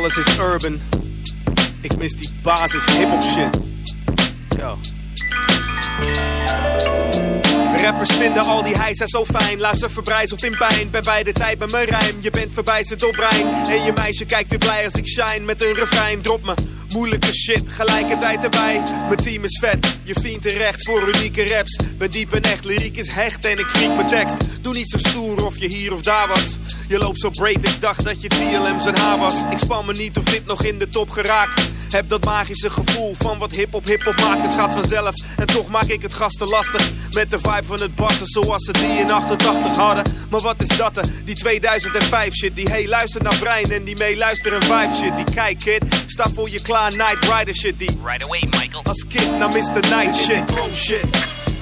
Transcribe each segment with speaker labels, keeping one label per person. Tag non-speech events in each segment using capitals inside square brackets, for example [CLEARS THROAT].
Speaker 1: Alles is urban. Ik mis die basis hip-hop shit. Yo. Rappers vinden al die hijsa zo fijn. Laat ze verbrijzeld in pijn. Bij de tijd met mijn rijm. Je bent verbijzeld op brein. En je meisje kijkt weer blij als ik shine. Met een refrein. Drop me moeilijke shit. Gelijkertijd erbij. Mijn team is vet. Je vindt terecht voor unieke raps. Ben diep en echt. Lyriek is hecht. En ik vriend mijn tekst. Doe niet zo stoer of je hier of daar was. Je loopt zo breed. Ik dacht dat je TLM zijn haar was. Ik span me niet of dit nog in de top geraakt. Heb dat magische gevoel van wat hip-hop hip-hop maakt. Het gaat vanzelf. En toch maak ik het gasten lastig. Met de vibe van het bassen zoals ze die in 88 hadden. Maar wat is dat? Die 2005 shit. Die hey luister naar Brein en die mee luister een vibe shit. Die kijk kid, sta voor je klaar Night Rider shit. Die
Speaker 2: Right away, Michael.
Speaker 1: als kid naar Mr. Night shit. Pro shit.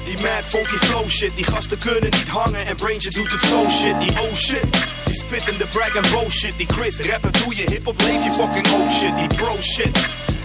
Speaker 1: Die mad funky flow shit. Die gasten kunnen niet hangen en Brainje doet het zo shit. Die oh shit. Die spittende brag en bullshit. Die Chris rappen doe je hip-hop leef je fucking oh shit. Die pro shit.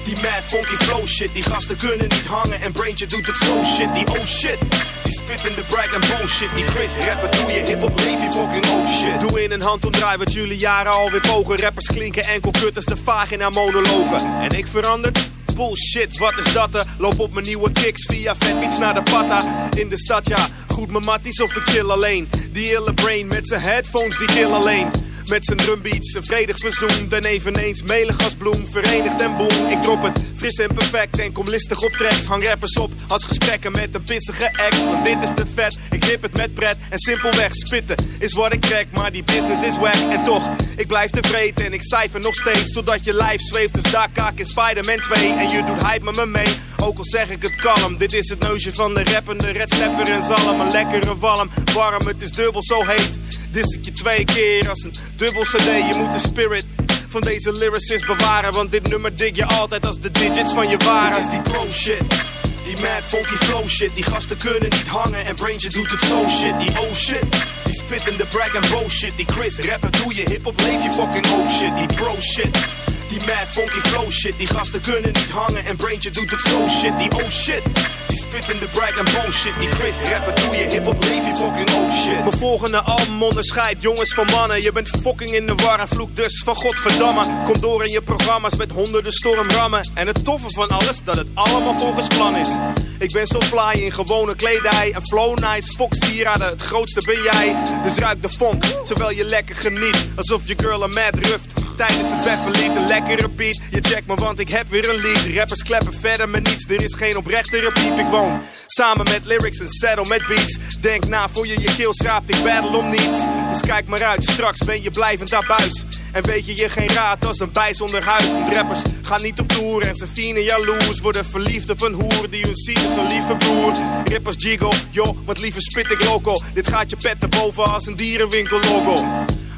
Speaker 1: Die mad funky flow shit. Die gasten kunnen niet hangen en Brainje doet het zo shit. Die oh shit. Die spittende brag en bullshit. Die Chris rappen doe je hip-hop leef je fucking oh shit. Doe in een handomdraai wat jullie jaren alweer pogen. Rappers klinken enkel kut als de vagina monologen. En ik veranderd? Bullshit, wat is dat? er? Loop op mijn nieuwe kicks via Fatbeats naar de patta. In de stad, ja, goed mijn matties of ik chill alleen. Die ille brain met zijn headphones, die kill alleen. Met zijn drumbeats, vredig verzoend en eveneens melig als bloem. Verenigd en boem, ik drop het fris en perfect en kom listig op tracks. Hang rappers op als gesprekken met een pissige ex. Want dit is te vet, ik rip het met pret en simpelweg spitten is wat ik trek. Maar die business is wack en toch, ik blijf tevreden en ik cijfer nog steeds. Totdat je lijf zweeft, dus daar kaak in Spider-Man 2. En je doet hype met me mee, ook al zeg ik het kalm. Dit is het neusje van de rappende red snapper en zalm. Een lekkere walm, warm, het is dubbel zo heet. Dis ik je twee keer als een dubbel cd, je moet de spirit van deze lyricist bewaren Want dit nummer dig je altijd als de digits van je waren is die pro shit die mad funky flow shit Die gasten kunnen niet hangen en Brainje doet het zo shit. Die oh shit Die spittende brag en bullshit Die Chris rappen doe je hip-hop leef je fucking oh shit. Die pro shit die mad funky flow shit. Die gasten kunnen niet hangen en Brainje doet het zo shit. Die oh shit Die spittende brag en bullshit Die Chris rappen doe je hip-hop leef fucking oh shit. Mijn volgende album onderscheidt jongens van mannen. Je bent fucking in de war en vloek dus van godverdamme. Kom door in je programma's met honderden stormrammen. En het toffe van alles dat het allemaal volgens plan is. Ik ben zo fly in gewone kledij. En flow nice, fox sieraden, het grootste ben jij. Dus ruik de vonk, terwijl je lekker geniet. Alsof je girl een mad ruft Tijdens het bed verliet een lekkere beat. Je checkt me want ik heb weer een lied. Rappers kleppen verder met niets. Er is geen oprechtere piep. Ik woon samen met lyrics en settle met beats. Denk na voor je je keel schraapt. Ik battle om niets. Dus kijk maar uit, straks ben je blijvend aan buis en weet je je geen raad als een bij zonder huis Want rappers gaan niet op tour en ze vieren jaloers Worden verliefd op een hoer die hun ziet als een lieve broer. Rappers jiggle, joh, want liever spit ik loco. Dit gaat je pet erboven als een dierenwinkel logo.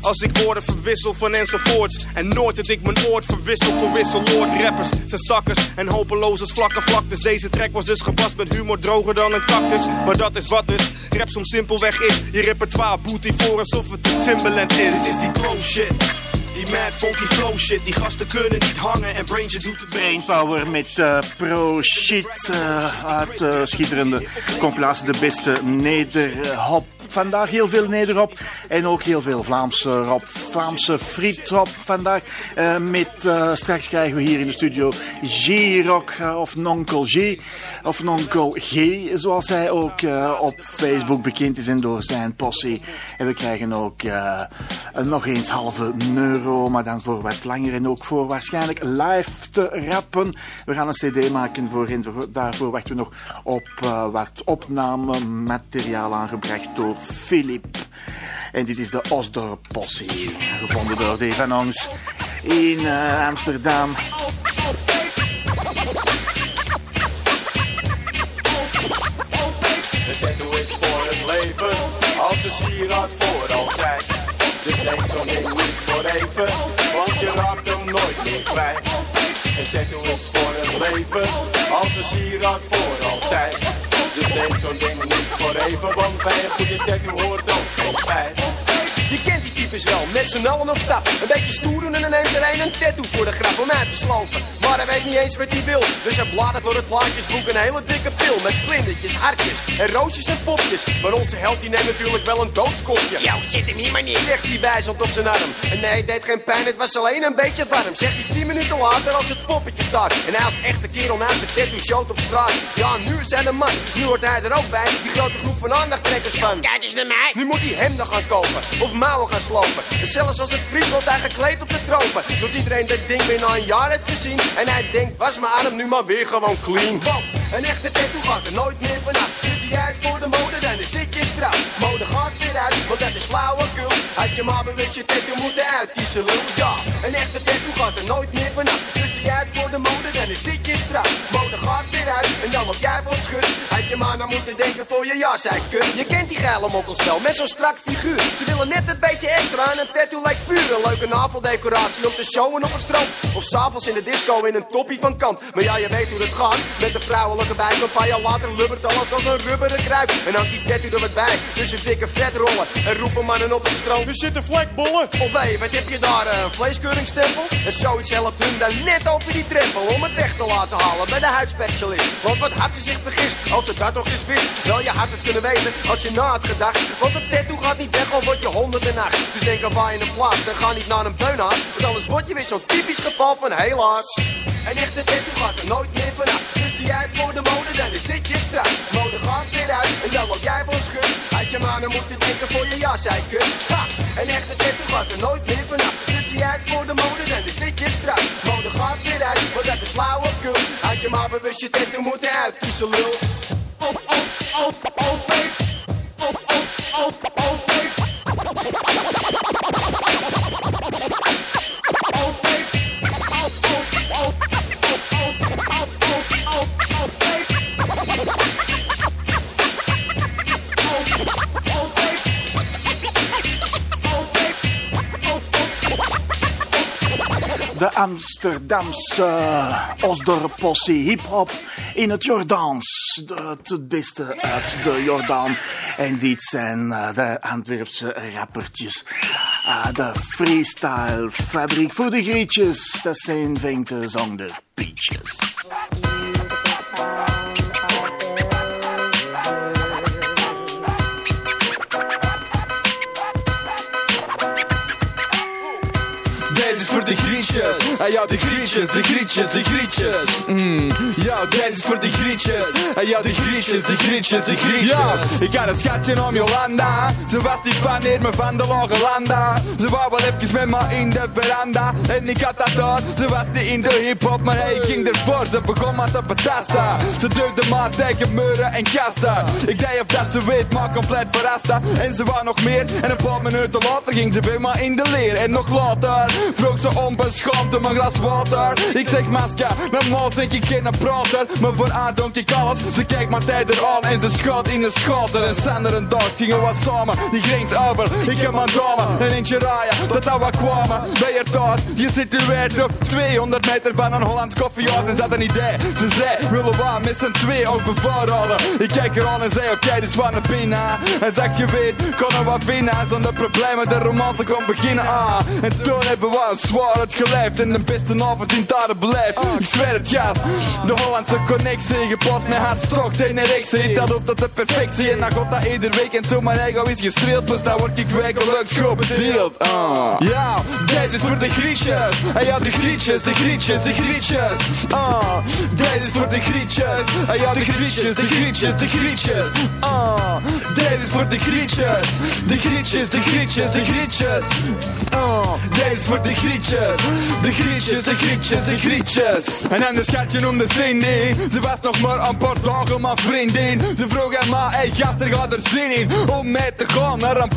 Speaker 1: Als ik woorden verwissel van enzovoorts En nooit dat ik mijn oord verwissel voor wisseloord Rappers. Zijn stakkers en hopeloos als vlakke vlaktes. Deze track was dus gepast met humor droger dan een cactus. Maar dat is wat dus. Rap soms simpelweg is Je repertoire boet voor alsof het een Timberland is. Dit is die pro shit die mad funky flow shit, die gasten kunnen niet hangen en Brainje doet het
Speaker 3: Brainpower met uh, pro shit uh, uit uh, schitterende compilatie de beste nederhop. Vandaag heel veel nederhop en ook heel veel Vlaamse rap, Vlaamse frietrap vandaag. Uh, met straks krijgen we hier in de studio G-Rock of Nonkel G of Nonkel G, zoals hij ook op Facebook bekend is en door zijn possie. En we krijgen ook nog eens halve euro, maar dan voor wat langer en ook voor waarschijnlijk live te rappen. We gaan een cd maken voor. Daarvoor wachten we nog op wat opnamemateriaal aangebracht door Philip. En dit is de Osdorp Possie, gevonden door Dave van Ongs in uh, Amsterdam.
Speaker 4: De tattoo is voor het leven, als een sieraad voor altijd. Dus neem zo'n ding niet voor even, want je raakt hem nooit meer kwijt. Een tattoo is voor het leven, als een sieraad voor altijd. Dus neem zo'n ding niet voor even, want bij een goede tattoo hoort ook geen spijt.
Speaker 2: Je kent die types wel, met z'n allen op stap. Een beetje stoer doen en dan neemt er een een tattoo voor de grap om uit te slopen. Maar hij weet niet eens wat hij wil. Dus hij bladert door het plaatjesboek een hele dikke pil. Met vlindertjes, hartjes en roosjes en popjes. Maar onze held die neemt natuurlijk wel een doodskopje. Jou zit hem hier maar niet, zegt hij wijzend op zijn arm. En nee, het deed geen pijn, het was alleen een beetje warm. Zegt hij tien minuten later als het poppetje staat. En hij als echte kerel naast zijn tattoo showt op straat. Ja, nu is hij de man. Nu hoort hij er ook bij. Die grote groep van aandachttrekkers van.
Speaker 5: Kijk eens naar mij.
Speaker 2: Nu moet hij hemden gaan kopen of mouwen gaan slopen. En zelfs als het vriend wordt hij gekleed op de tropen. Doet iedereen dat ding na een jaar heeft gezien. En hij denkt, was mijn arm nu maar weer gewoon clean. Want een echte tattoo gaat er nooit meer vanaf. Dus die uit voor de mode, dan is dit je. Mode gaat weer uit, want dat is flauwekul. Had je maar bewust je tattoo moeten uitkiezen, lul. Ja, een echte tattoo gaat er nooit meer vanaf. Dus die uit voor de mode, dan is dit je straf. Mode gaat weer uit, en dan loop jij voor schut. Had je maar naar moeten denken voor je jas, hij kut. Je kent die geile mokkels wel, met zo'n strak figuur. Ze willen net een beetje extra en een tattoo lijkt puur een leuke naveldecoratie om te showen op het strand. Of s'avonds in de disco in een toppie van kant. Maar ja, je weet hoe het gaat. Met de vrouwelijke buik, een paar jaar later lubbert alles als een rubberen kruik. En hangt die tattoo er wat bij, dus een dikke vetrollen. En roepen mannen op het strand. Er zitten vlekbollen. Of hé, wat heb je daar, een vleeskeuringsstempel? En zoiets helpt hun dan net over die drempel om het weg te laten halen bij de huidspecialist. Want wat had ze zich vergist als ze dat nog eens wist? Wel, je had het kunnen weten als je na had gedacht. Want een tattoo gaat niet weg, al word je honderden nacht. Dus denk aan waar een plaats, dan ga niet naar een beunhaas. Want anders word je weer zo'n typisch geval van helaas. Een echte tattoo gaat er nooit meer vanaf. Dus die uit voor de mode, dan is dit je straf. Mode gaat weer uit en dan loop jij je maar moeten denken voor je jas, hij kut. Ha! Een echte tattoo gaat er nooit meer vanaf. Dus die uit voor de mode, dan is dit je straf. Mode gaat weer uit, want dat is flauwekul. Had je maar bewust je tattoo moeten uitkiezen, lul. Oh, oh, oh, oh,
Speaker 3: Amsterdamse Osdorpossie hip-hop in het Jordaans. Het, beste uit de Jordaan. En dit zijn eh, de Antwerpse rappertjes. Ah, de freestyle fabriek voor de grietjes. Dat zijn Venkte zonder Peaches.
Speaker 6: Dit is voor de grietjes. Ah ja, de grietjes, de grietjes, de grietjes. Mm. Ja, is voor de grietjes. Ah ja, de grietjes, de grietjes, de grietjes. Ja, ik had het schatje om Jolanda. Ze was niet van hier, maar van de lage landa. Ze wou wel even met me in de veranda. En ik had dat door. Ze was niet in de hip-hop, maar hij ging ervoor. Ze begon maar te betasten. Ze deugde maar tegen muren en kasten. Ik zei of dat ze weet, maar compleet verraste. En ze wou nog meer. En een paar minuten later ging ze weer maar in de leer. En nog later vroeg ze onbeschaamd om een glas water. Ik zeg masker, normaal denk ik geen prater. Maar voor haar donk ik alles. Ze kijkt maar tijd aan en ze schuilt in de schouder. En Sander en Dag gingen wat samen, die grens over. Ik heb mijn dame en eentje raaien, dat dat wat kwamen. Bij je thuis, je situeert op 200 meter van een Hollands koffiehuis. En dat een idee, ze zei, willen we met z'n twee ons bevoorraden. Ik kijk er aan en zei, oké, dit is van een pinna. En zegt je weet, kon er wat vinden. Zonder problemen, de romance kon beginnen. Ah, en toen hebben we een zwaar het geleefd. De beste avond in tijden beleefd. Ik zweer het, gast. De Hollandse connectie, gepast met hartstocht en erectie. Ik dat op tot de perfectie. En dan gaat dat ieder week. En zo mijn ego is gestreeld. Dus dan word ik wekelijks goed bedeeld. Ah. Ja, deze is voor de grietjes. En ja, de grietjes, de grietjes, de grietjes. Ah. Deze is voor de grietjes. En ja, de grietjes, de grietjes, de grietjes. Ah. Deze is voor de grietjes. De grietjes, de grietjes, de grietjes. Ah. Deze is voor de grietjes. De grietjes, de grietjes, de grietjes. En anders gaat je noemde Cindy. Ze was nog maar een paar dagen maar vriendin. Ze vroeg aan mij, hey gast, er gaat er zin in om mee te gaan. Naar een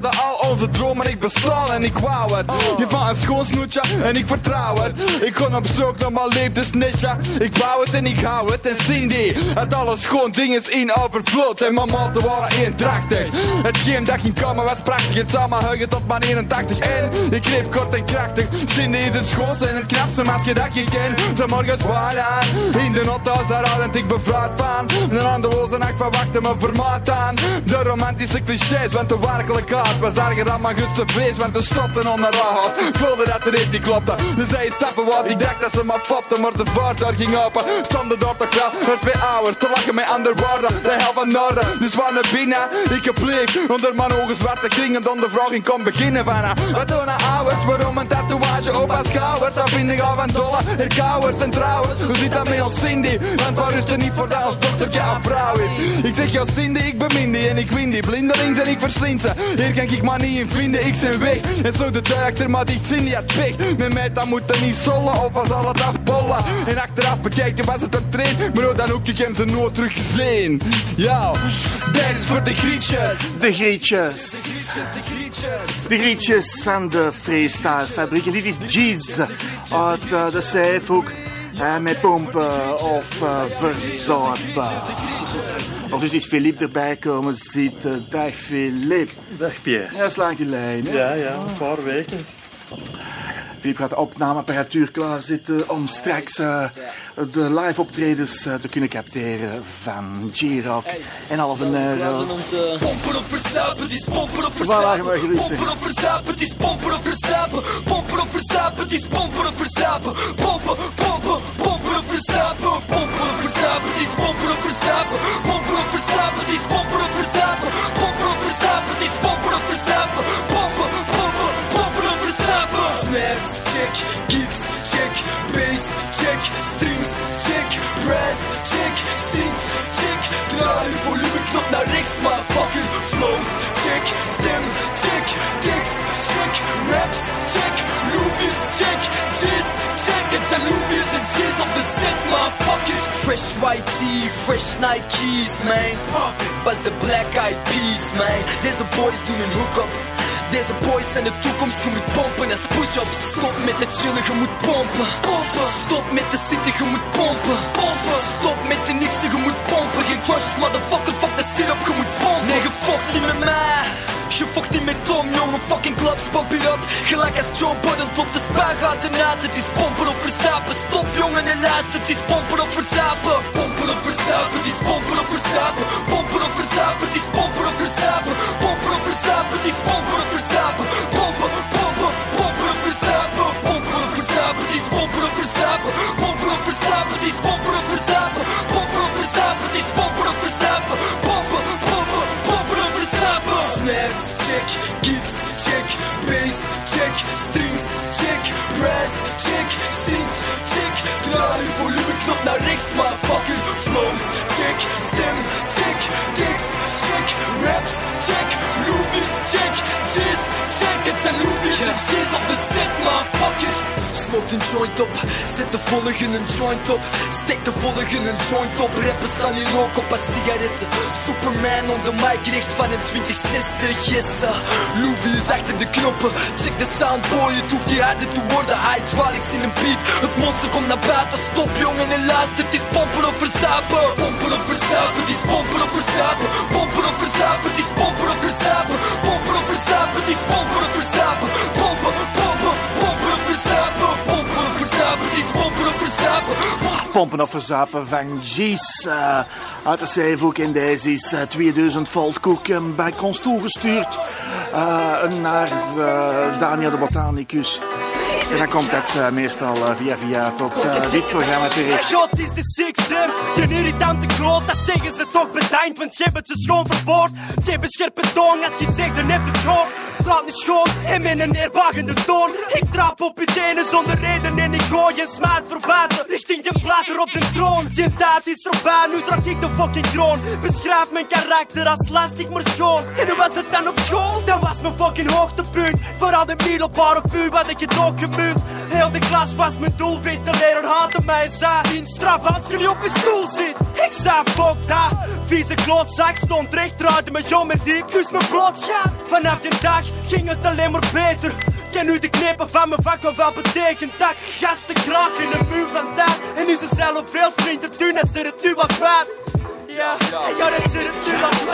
Speaker 6: al onze dromen ik bestaan en ik wou het. Je van een schoon snoetje en ik vertrouw het. Ik kon op zoek naar mijn liefdesnisje. Ik wou het en ik hou het. En Cindy, het alles schoon ding is in overvloed. En mijn maten waren 81. Hetgeen dat ging komen was prachtig. Het samen tot mijn 81. En ik kreeg kort en krachtig. Cindy is het schoolste en het knapste masker dat je kent. Ze morgens waar aan. In de daar en ik bevraagd van. Een anderloze nacht verwachten me vermaat aan. De romantische clichés, want de werkelijkheid was erger dan mijn gutste vrees. Want ze stopten onder raad. Voelde dat er niet klopte. Dus zij stappen wat ik dacht dat ze me fopte. Maar de voordeur ging open. Stonden door toch wel er twee ouders te lachen met andere woorden. De hel van Noorden. Dus waar naar binnen. Ik heb onder mijn ogen zwarte kringen. Dan de vraag in kon beginnen van. ah, Wat doen nou ouders? Waarom een tatoeage op haar schouder? Dat vind ik al van dolle. Herkauwers en trouwens. Hoe zit dat met ons Cindy? Want waar is er niet voor dat ons dochtertje een vrouw is? Ik zeg jou Cindy, ik bemin die en ik win die. Blindelings en ik verslind ze. Hier kan ik maar niet in vinden, ik zijn weg. En zo de deur achter, maar dicht Cindy had pech. Met mij dan moet er niet zollen of was al het afbollen. En achteraf bekijken was het een train. Maar dan ook, ik heb ze nooit teruggezien. Ja, dat is voor de grietjes.
Speaker 3: De Grietjes.
Speaker 6: De grietjes.
Speaker 3: De Grietjes van de Freestyle Fabriek. En dit is Jeez uit eh, de eh, met pompen of uh, verzuipen. Of dus is Philippe erbij komen zitten. Dag Philippe.
Speaker 5: Dag Pierre.
Speaker 3: Ja, slaat je lijn. Hè?
Speaker 5: Ja, ja, een paar weken.
Speaker 3: Philippe gaat de opnameapparatuur klaarzetten om straks uh, de live optredens uh, te kunnen capteren van J-Rock en half een euro.
Speaker 7: Pompen op verzuipen, die is pompen op
Speaker 3: gerust
Speaker 7: Pompen op verzuipen, die is pompen op verzuipen. Pompen op verzuipen, die is pompen op verzuipen. Pompen, pompen, pompen op verzuipen. Pompen op verzuipen, die is pompen op verzuipen. Pompen op verzuipen, die is pompen op verzuipen. Pompen op verzuipen, die is pompen op verzuipen. Pompen, pompen, pompen op. Snares, rechts. Flows, check, stem, check, tekst, check, raps, check, movies, check, jizz, check. Het zijn movies en jizz op de set, motherfucker. Fresh white tee, fresh Nikes, man. Pas de black eyed peas, man. Deze boys doen een hook-up. Deze boys zijn de toekomst, je moet pompen als push-up. Stop met het chillen, je moet pompen. Stop met de zitten, je moet pompen. Stop met de niksen, je moet pompen. Geen crushes, motherfucker, fuck syrup, je moet. Nee, je fokt niet met mij. Je fokt niet met Tom, jongen, fucking clubs, pump it up. Gelijk als Joe Budden, klopt de spuigaten uit. Het is pompen of verzapen. Stop, jongen, en luister, het is pompen of verzapen. Pompen of verzapen, het is pompen of verzapen. Pompen of verzapen, het is pompen of verzapen. Pompen of verzapen, het is pompen of verzapen. Pompen, pompen, pompen of verzapen. Pompen of verzapen, het is pompen of verzapen. Pompen of verzapen, het is pompen bitch. Een joint op, zet de volgende een joint op. Steek de volgende een joint op. Rappers gaan hier roken op als sigaretten. Superman on the mic, van een 2060. Yes, uh, Louis is achter de knoppen. Check de soundboy, het hoeft niet harder te worden. Hydraulics in een beat, het monster komt naar buiten. Stop jongen en luister, het is pompen of verzapen. Pompen of verzapen, het is pompen of verzapen. Pompen of verzapen, het is pompen of verzapen. Pompen of verzapen, het is pompen of verzapen. Pompen of verzapen
Speaker 3: van G's uh, uit de Zeevoek. En deze is uh, 2000 volt koek uh, bij ons toegestuurd naar Daniel de Botanicus. En dan komt dat uh, meestal uh, via via tot uh, dit programma terecht.
Speaker 8: Shot is de sixem, geen irritante kloot, dat zeggen ze toch bedankt, want je hebt het ze schoon verwoord. Je hebt een scherpe toon, als ik iets zeg, dan heb je het gehoord. Praat niet schoon en met een neerbuigende toon. Ik trap op je tenen zonder reden en ik gooi je smaak verbaten richting je plater op de troon. Die tijd is voorbij, nu draag ik de fucking kroon. Beschrijf mijn karakter als lastig maar schoon. En hoe was het dan op school? Dat was mijn fucking hoogtepunt. Vooral de middelbare puur had ik het ook gemunt. Heel de klas was mijn doelwit, de leraar haatte mij zei In straf als je niet op je stoel zit Ik zei fuck dat, vieze klootzak stond recht Draaide me jong met diep, dus mijn bloot gaat Vanaf die dag ging het alleen maar beter. Ken nu de knepen van mijn vak, wat wel betekent dat? Gasten kraken in de muur vandaag. En nu ze zelf veel vrienden doen, en het nu wat kwijt Ja, ja, ze het nu wat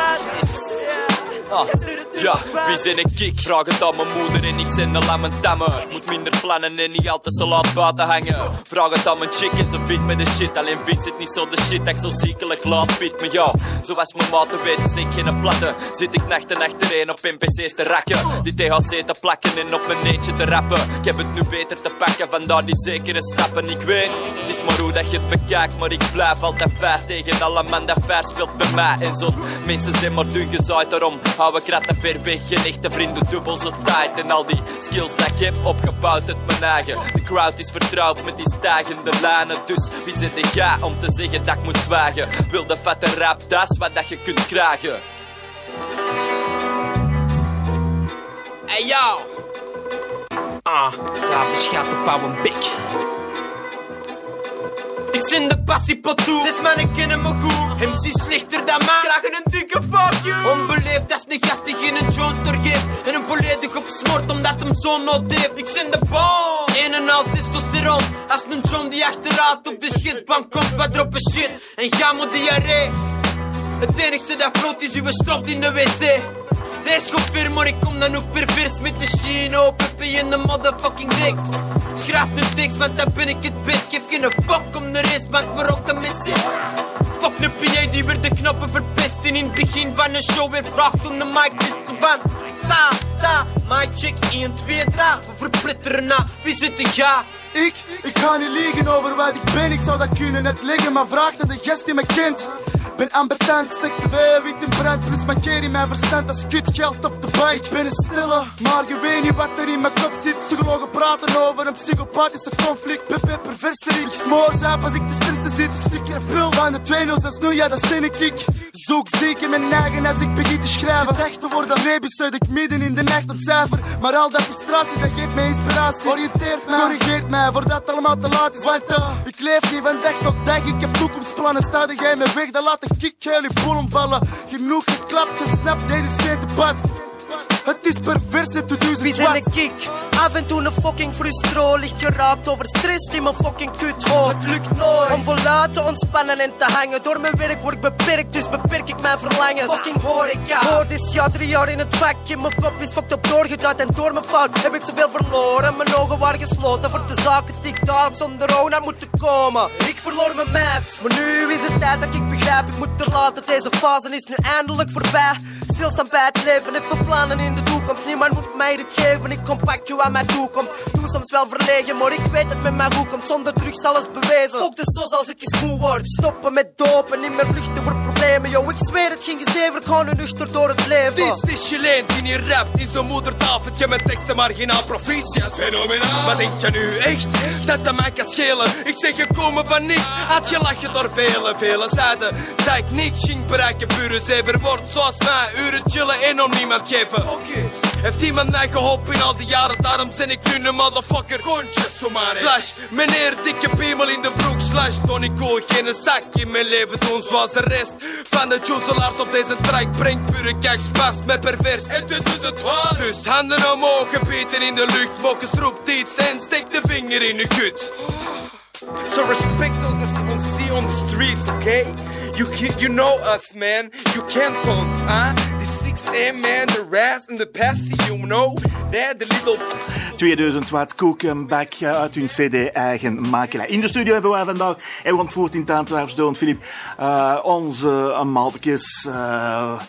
Speaker 8: Ja
Speaker 9: Ah, ja, wie zijn ik? Ik vraag het aan mijn moeder en ik zijn de lammen tammer. Moet minder plannen en niet altijd zo laat buiten hangen. Vraag het aan mijn chick en ze vindt me de shit. Alleen vindt het niet zo de shit ik zo ziekelijk laat fit me ja. Zoals mijn maten weten, zeg geen platte. Zit ik nachten achtereen op NPC's te rakken. Die THC te plakken en op mijn neetje te rappen. Ik heb het nu beter te pakken, vandaar die zekere stappen. Ik weet, het is maar hoe dat je het bekijkt, maar ik blijf altijd ver tegen alle man dat ver speelt bij mij. En zo, mensen zijn maar dun gezaaid, daarom hou ik ratten ver weg. Geen echte vrienden, dubbel zo tijd. En al die skills dat ik heb opgebouwd uit mijn eigen. De crowd is vertrouwd met die stijgende lijnen. Dus wie zit ik ja om te zeggen dat ik moet zwagen? Wil de vette rap, dat is wat dat je kunt krijgen. Hey yo! Ah, daar beschat op ouwe bik. Ik zin de passiepot toe, dus mannen kennen me goed. MC slechter dan mij, krijgen een dikke fuck you. Onbeleefd als een gast die geen joint doorgeeft. En een volledig op smoort omdat hem zo nood heeft. Ik zin de bom, een en al testosteron. Als een John die achteruit op de schetsbank komt, wat droppen shit. En ga moet diarree. Het enigste dat vloot is uw strot in de wc. Deze confirm, maar ik kom dan ook pervers met de chino. Pepe in de motherfucking dicks. Schrijf nu tekst, want dan ben ik het best. Geef geen fuck om de rest, want we ook een mis is. Fuck een PA die weer de knoppen verpest. En in het begin van een show weer vraagt om de mic te van. Sa, sa, my chick 1, 2, 3. We verplitteren na, wie zit er ja?
Speaker 10: Ik, ik ga niet liegen over wat ik ben, ik zou dat kunnen net liggen, maar vraag aan de gast die me kent. Ben ambetant, te veel wit in brand, plus mankeer in mijn verstand als kut geld op de bike. Ik ben een stille, maar je weet niet wat er in mijn kop zit. Psychologen praten over een psychopathische conflict, pepe perverserie. Ik smoor zuip als ik de stress zit, een stukje pil van de 206 ja dat zin ik. ik. Zoek ziek in mijn eigen als ik begin te schrijven. Te worden rebus uit ik midden in de nacht op cijfer. Maar al dat frustratie, dat geeft mij inspiratie. Oriënteert mij, corrigeert mij, voordat het allemaal te laat is. Want uh, ik leef niet van dag tot dag, ik heb toekomstplannen. Sta jij me weg, dan laat ik heel je boel omvallen. Genoeg geklapt, gesnapt, deze is geen debat. Het is pervers en te duizend
Speaker 11: Wie zijn ik? ik? Af en toe een fucking frustro Licht geraakt over stress in mijn fucking kut hoofd Het lukt nooit. Om voluit te ontspannen en te hangen. Door mijn werk word ik beperkt, dus beperk ik mijn verlangens. Fucking horeca Hoor dit jaar drie jaar in het vak. In mijn kop is fucked up doorgeduid En door mijn fout heb ik zoveel verloren. Mijn ogen waren gesloten voor de zaken die ik dagelijks zonder rouw naar moeten komen. Ik verloor mijn maat. Maar nu is het tijd dat ik begrijp. Ik moet er laten, deze fase is nu eindelijk voorbij Stilstaan bij het leven, even plannen in de toekomst. Niemand moet mij dit geven, ik kom pak je aan mij toekomt Doe soms wel verlegen, maar ik weet dat met mij goed komt. Zonder drugs alles bewezen. Fuck de sos als ik eens moe word. Stoppen met dopen, niet meer vluchten voor problemen Yo, ik zweer het, geen gezever, ik ga nu nuchter door het leven.
Speaker 12: Dit is Chileen die niet rapt in zijn moedertaal Vind je mijn teksten marginaal proficiat. Fenomenaal. Wat denk je nu echt, dat dat mij kan schelen. Ik zeg gekomen van niks, had je lachen door velen Velen zeiden dat ik niks ging bereiken Pure zever. Wordt zoals mij, uren chillen en om niemand geven. Heeft iemand mij geholpen in al die jaren? Daarom ben ik nu een motherfucker. Kontjes zomaar Slash, meneer dikke piemel in de broek. Slash, Tony Cool, geen zak in mijn leven doen zoals de rest Van de choezelaars op deze track Brengt pure keks, past met pervers En dit is het waar Dus handen omhoog en bieten in de lucht Mokken roept iets en steek de vinger in de kut So respect us as you see on the streets, okay? You you know us, man. You can't pons, huh? The 6 man, the rest and the passy, you know? They're the little
Speaker 3: 2000 watt Koekenbak eh, uit hun CD Eigen Makelij. In de studio hebben wij vandaag, en we ontvoerd in het Antwerps Doon, Filip, uh, onze uh, maaltjes uh,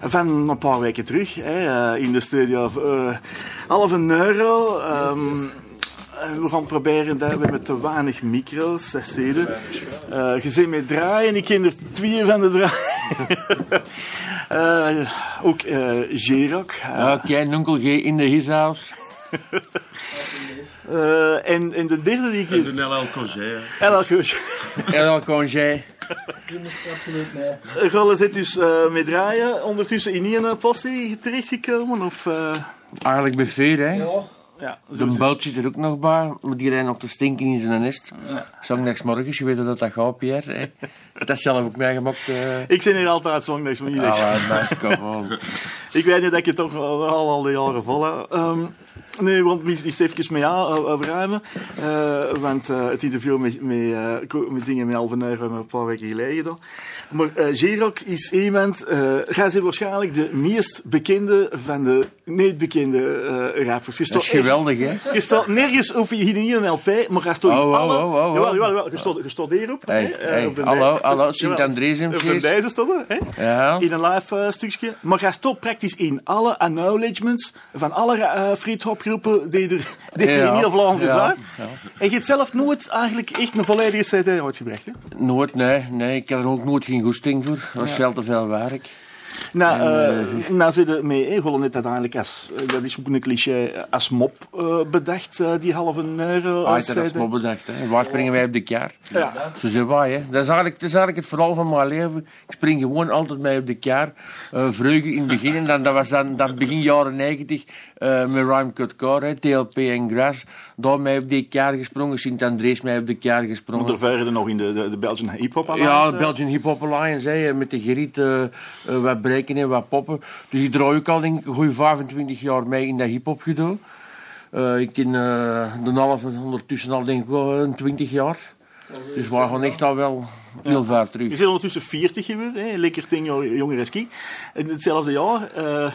Speaker 3: van een paar weken terug. Hè, in de studio. half een euro. Um, we gaan proberen, dat, we hebben te weinig micro's, dat zie je. Uh, je ziet mij draaien, ik ken er twee van de draaien. uh, [LAUGHS] ook uh, G-Rock.
Speaker 13: Oké, okay, Nunkel G in de his house.
Speaker 3: Uh, [LAUGHS] en, en de derde die ik...
Speaker 14: En de LL Congé.
Speaker 3: LL Congé.
Speaker 13: LL [LAUGHS] Congé.
Speaker 3: Golle zit dus uh, met draaien ondertussen in een postie terechtgekomen? Of, uh...
Speaker 13: Eigenlijk bij vier, hè?
Speaker 3: Ja. Ja,
Speaker 13: de boot zit er ook nog bij, maar die rijden nog te stinken in zijn nest. Ja. Zondagsmorgens, je weet dat dat gaat, Pierre. Hè? Dat is zelf ook meegemaakt. Uh...
Speaker 3: Ik zit hier altijd zondagsmorgens.
Speaker 13: Ah, oh, kom [LAUGHS]
Speaker 3: Ik weet niet dat ik het toch al, al die jaren. Um, Nee, want we is even mee aan eh, overruimen. Uh, want uh, het interview met, met, uh, met dingen met Alven hebben we een paar weken geleden gedaan. Maar uh, J-Rock is iemand, hij is waarschijnlijk de meest bekende van de niet bekende rappers. Je
Speaker 13: dat is geweldig, hè?
Speaker 3: Je staat nergens op je een LP, maar hij staat
Speaker 13: oh, oh,
Speaker 3: alle...
Speaker 13: Oh, oh, oh.
Speaker 3: Jawel, jawel, jawel. Je staat, je staat hierop.
Speaker 13: Hey,
Speaker 3: hè,
Speaker 13: hey.
Speaker 3: op de
Speaker 13: hallo, hallo,
Speaker 3: jawel,
Speaker 13: MC's.
Speaker 3: Op de deze er, hè?
Speaker 13: Ja.
Speaker 3: In een live stukje. Maar hij staat praktisch in alle acknowledgements van alle uh, friedhopgroepen die er, [LAUGHS] die er in heel Vlaanderen zijn. En je hebt zelf nooit eigenlijk echt een volledige CD uitgebracht, hè?
Speaker 13: Nooit, nee, nee. Ik heb er ook nooit geen goesting voor. Dat was veel te veel werk.
Speaker 3: Nou, eh nou zit er mee, hè, gewoon net uiteindelijk als, eh, dat is ook een cliché, als mop eh, bedacht, eh, die halve euro.
Speaker 13: Ah,
Speaker 3: als
Speaker 13: dat is
Speaker 3: CD.
Speaker 13: maar bedacht. Hè. Waar springen wij op de kaart?
Speaker 3: Ja.
Speaker 13: Zo zijn wij. Hè. Dat, is eigenlijk, dat is eigenlijk het verhaal van mijn leven. Ik spring gewoon altijd mee op de. Uh, vreugde in het begin. En dan, dat was dan, dan begin jaren 90 eh, met Rhyme Cut Car, hè, TLP en Grass. Daar mee op de kaart gesprongen. Sint-Andrees mee op de kaart gesprongen.
Speaker 3: Want er verder nog in de, de, de Belgian Hip Hop
Speaker 13: Ja,
Speaker 3: Alliance,
Speaker 13: de Belgian Hip Hop Alliance, hè, met de Gerrit, eh, eh, wat breken en wat poppen. Dus ik draai ook al een goede 25 jaar mee in dat hip-hop gedaan. Eh, ik ken eh, de halve ondertussen al denk ik wel een 20 jaar. Dus we gaan echt al wel heel ver terug.
Speaker 3: Je zit ondertussen 40 geworden, hè? lekker 10 jaar jonger als ik. In hetzelfde jaar. eh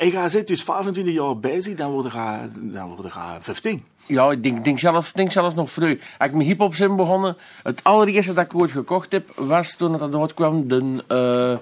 Speaker 3: en je zit dus 25 jaar bezig, dan word je, dan word je 15.
Speaker 13: Ja, ik denk, denk, zelfs, denk zelfs nog vroeg. Als ik met hip-hop ben begonnen, het allereerste dat ik ooit gekocht heb, was toen dat uitkwam de eh,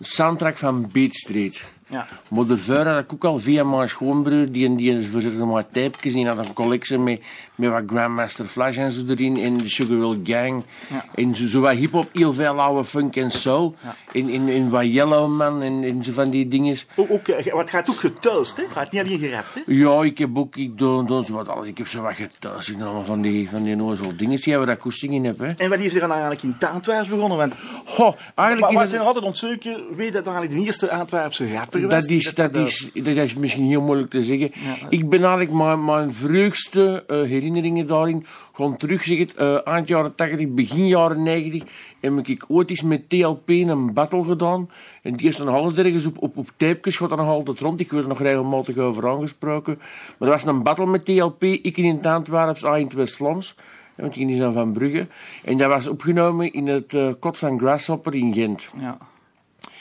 Speaker 13: soundtrack van Beat Street.
Speaker 3: Ja.
Speaker 13: Maar daarvoor had ik ook al via mijn schoonbroer, die, die verzorgde maar tapejes, die had een collectie met, met wat Grandmaster Flash en zo erin, en de Sugar Hill Gang.
Speaker 3: Ja.
Speaker 13: En zo, zo wat hip-hop, heel veel oude funk en soul. In, in, in wat Yellowman en, en zo van die dingen.
Speaker 3: Ook, ook, eh, wat gaat ook getuist, hè? Gaat niet alleen gerapt, hè?
Speaker 13: Ja, ik heb ook, ik doe, doe zo wat al, ik heb zo wat getast, ik allemaal van die, van die nozel dingen, die waar dat koesting in heb, hè.
Speaker 3: En wat is er dan eigenlijk in het Antwerps begonnen? Want,
Speaker 13: Goh, eigenlijk
Speaker 3: maar,
Speaker 13: is
Speaker 3: maar
Speaker 13: het-
Speaker 3: zijn altijd ontzoeken, weet dat eigenlijk de eerste Antwerpse rapper was?
Speaker 13: Dat is, dat, is, dat is misschien heel moeilijk te zeggen. Ik ben eigenlijk mijn, mijn vreugdste eh, herinneringen daarin gewoon terugzeggen. eh eind jaren 80, begin jaren 90 heb ik ooit eens met TLP een battle gedaan. En die is dan altijd ergens op, op, op tapejes, gaat er nog altijd rond. Ik werd er nog regelmatig over aangesproken. Maar dat was een battle met TLP, ik in het Antwerps, hij in het West-Vlaams. Want die is dan van Brugge. En dat was opgenomen in het eh, kot van Grasshopper in Gent.
Speaker 3: Ja.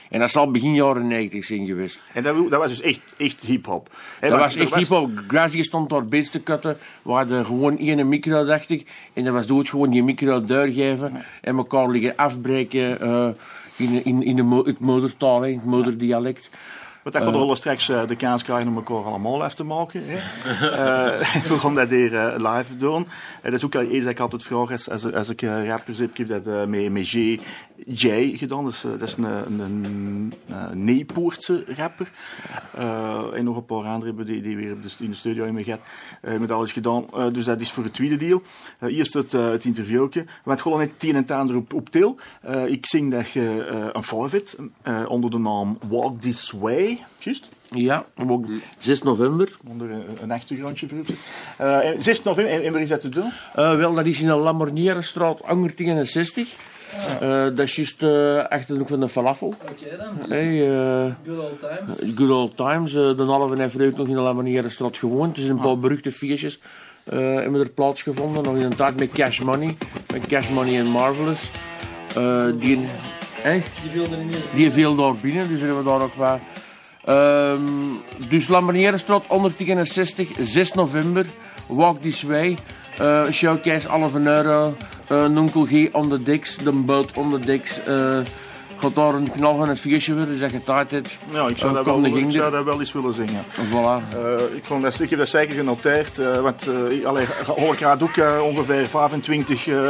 Speaker 13: En dat zal begin jaren 90 zijn geweest.
Speaker 3: En dat, dat was dus echt, echt hip-hop.
Speaker 13: Dat was echt hip-hop. Grassy stond daar beest te kutten. We hadden gewoon één micro, dacht ik. En dat was dood gewoon die micro doorgeven. En elkaar liggen afbreken eh, in, in, in de, mo- het moedertaal, hè, het moederdialect.
Speaker 3: Want dat gaat er wel straks eh, de kans krijgen om elkaar allemaal af te maken. Hè? [LAUGHS] Eh, we dat hier eh, live doen. Eh, dat is ook al iets dat ik altijd vraag als, als, als ik eh. Ik heb dat eh, met, met J, J gedaan. Dat is, eh, dat is een, een, een, een Neepoortse rapper. Eh, en nog een paar andere hebben die, die weer op de, in de studio hebben gehad. Eh, met alles gedaan. Eh, dus dat is voor het tweede deel. Eh, eerst het, eh, het interviewje. Want gewoon net het een en het ander op, op til. Eh, ik zing dat je eh, een eh, onder de naam Walk This Way. Juist?
Speaker 13: Ja, ook 6 november.
Speaker 3: Onder een, een achtergrondje voor uh, 6 november, en, en waar is dat te doen?
Speaker 13: Eh, wel, dat is in de Lamornierenstraat 161. Eh, dat is juist eh, achter de hoek van de falafel.
Speaker 15: Oké dan.
Speaker 13: Hey, eh,
Speaker 15: Good old times.
Speaker 13: Good old times. De halve heeft vroeger nog in de Lamornierenstraat gewoond. Het is een paar beruchte feestjes eh hebben er plaatsgevonden. Nog in een tijd met Cash Money. Met Cash Money en Marvelous. Eh, die, hè?
Speaker 15: Die viel er
Speaker 13: die viel daar binnen, dus hebben we daar ook wat. Ehm dus Lambernierenstraat 161, 6 november. Walk This Way. Eh, showcase, alle van euro. Uh, Nonkel G on the decks, de boot on the decks. eh gaat daar een knal van een feestje worden, dus dat je tijd hebt.
Speaker 3: Ja, ik zou,
Speaker 13: eh,
Speaker 3: dat, wel, ik zou dat wel eens willen zingen.
Speaker 13: Voilà.
Speaker 3: Eh, ik, vond dat, ik heb dat zeker genoteerd, eh, want uh, allee, ik ook eh, ongeveer 25 eh,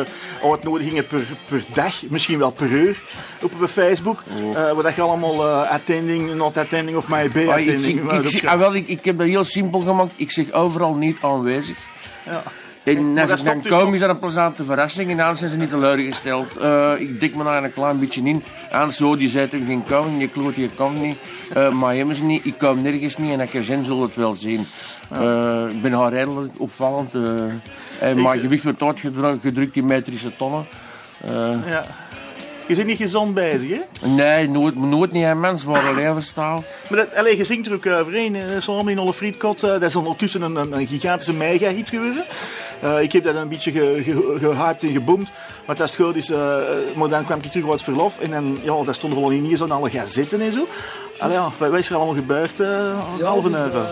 Speaker 3: uitnodigingen per, per dag, misschien wel per uur, op Facebook.
Speaker 13: Oh.
Speaker 3: eh dat je allemaal eh, attending, not attending of maybe
Speaker 13: Ah, ik,
Speaker 3: attending.
Speaker 13: ik, ah, wel, ik, ik heb dat heel simpel gemaakt. Ik zeg overal niet aanwezig.
Speaker 3: Ja.
Speaker 13: En dan
Speaker 3: stopt dus
Speaker 13: kom,
Speaker 3: nog-
Speaker 13: is dat een plezante verrassing. En anders zijn ze niet teleurgesteld. Eh ik dik me daar een klein beetje in. Anders zo, die zei toch geen komen. Je kloot, je komt niet. Maar hebben ze niet. Ik kom nergens niet. En ik er zijn, zullen het wel zien. Eh, ik ben haar redelijk opvallend. eh en mijn gewicht wordt uitgedrukt gedrukt in metrische tonnen. Eh,
Speaker 3: Ja. Je zit niet gezond bezig, hè?
Speaker 13: Nee, nooit, nooit niet aan mens worden levensstijl.
Speaker 3: Maar dat, allee, je zingt er ook uh, overheen, uh, samen in Frietkot. Uh, dat is ondertussen een, een, een gigantische mega-hit geworden. Uh, ik heb dat een beetje ge, ge, gehyped en geboomd. Want als het goed is, uh, maar dan kwam ik terug uit verlof. En dan, ja, dat stond er wel in hier zo alle gazetten en zo. Allee, ja, wat is er allemaal gebeurd? Uh,
Speaker 16: ja,
Speaker 3: halve
Speaker 16: dus,
Speaker 3: euro.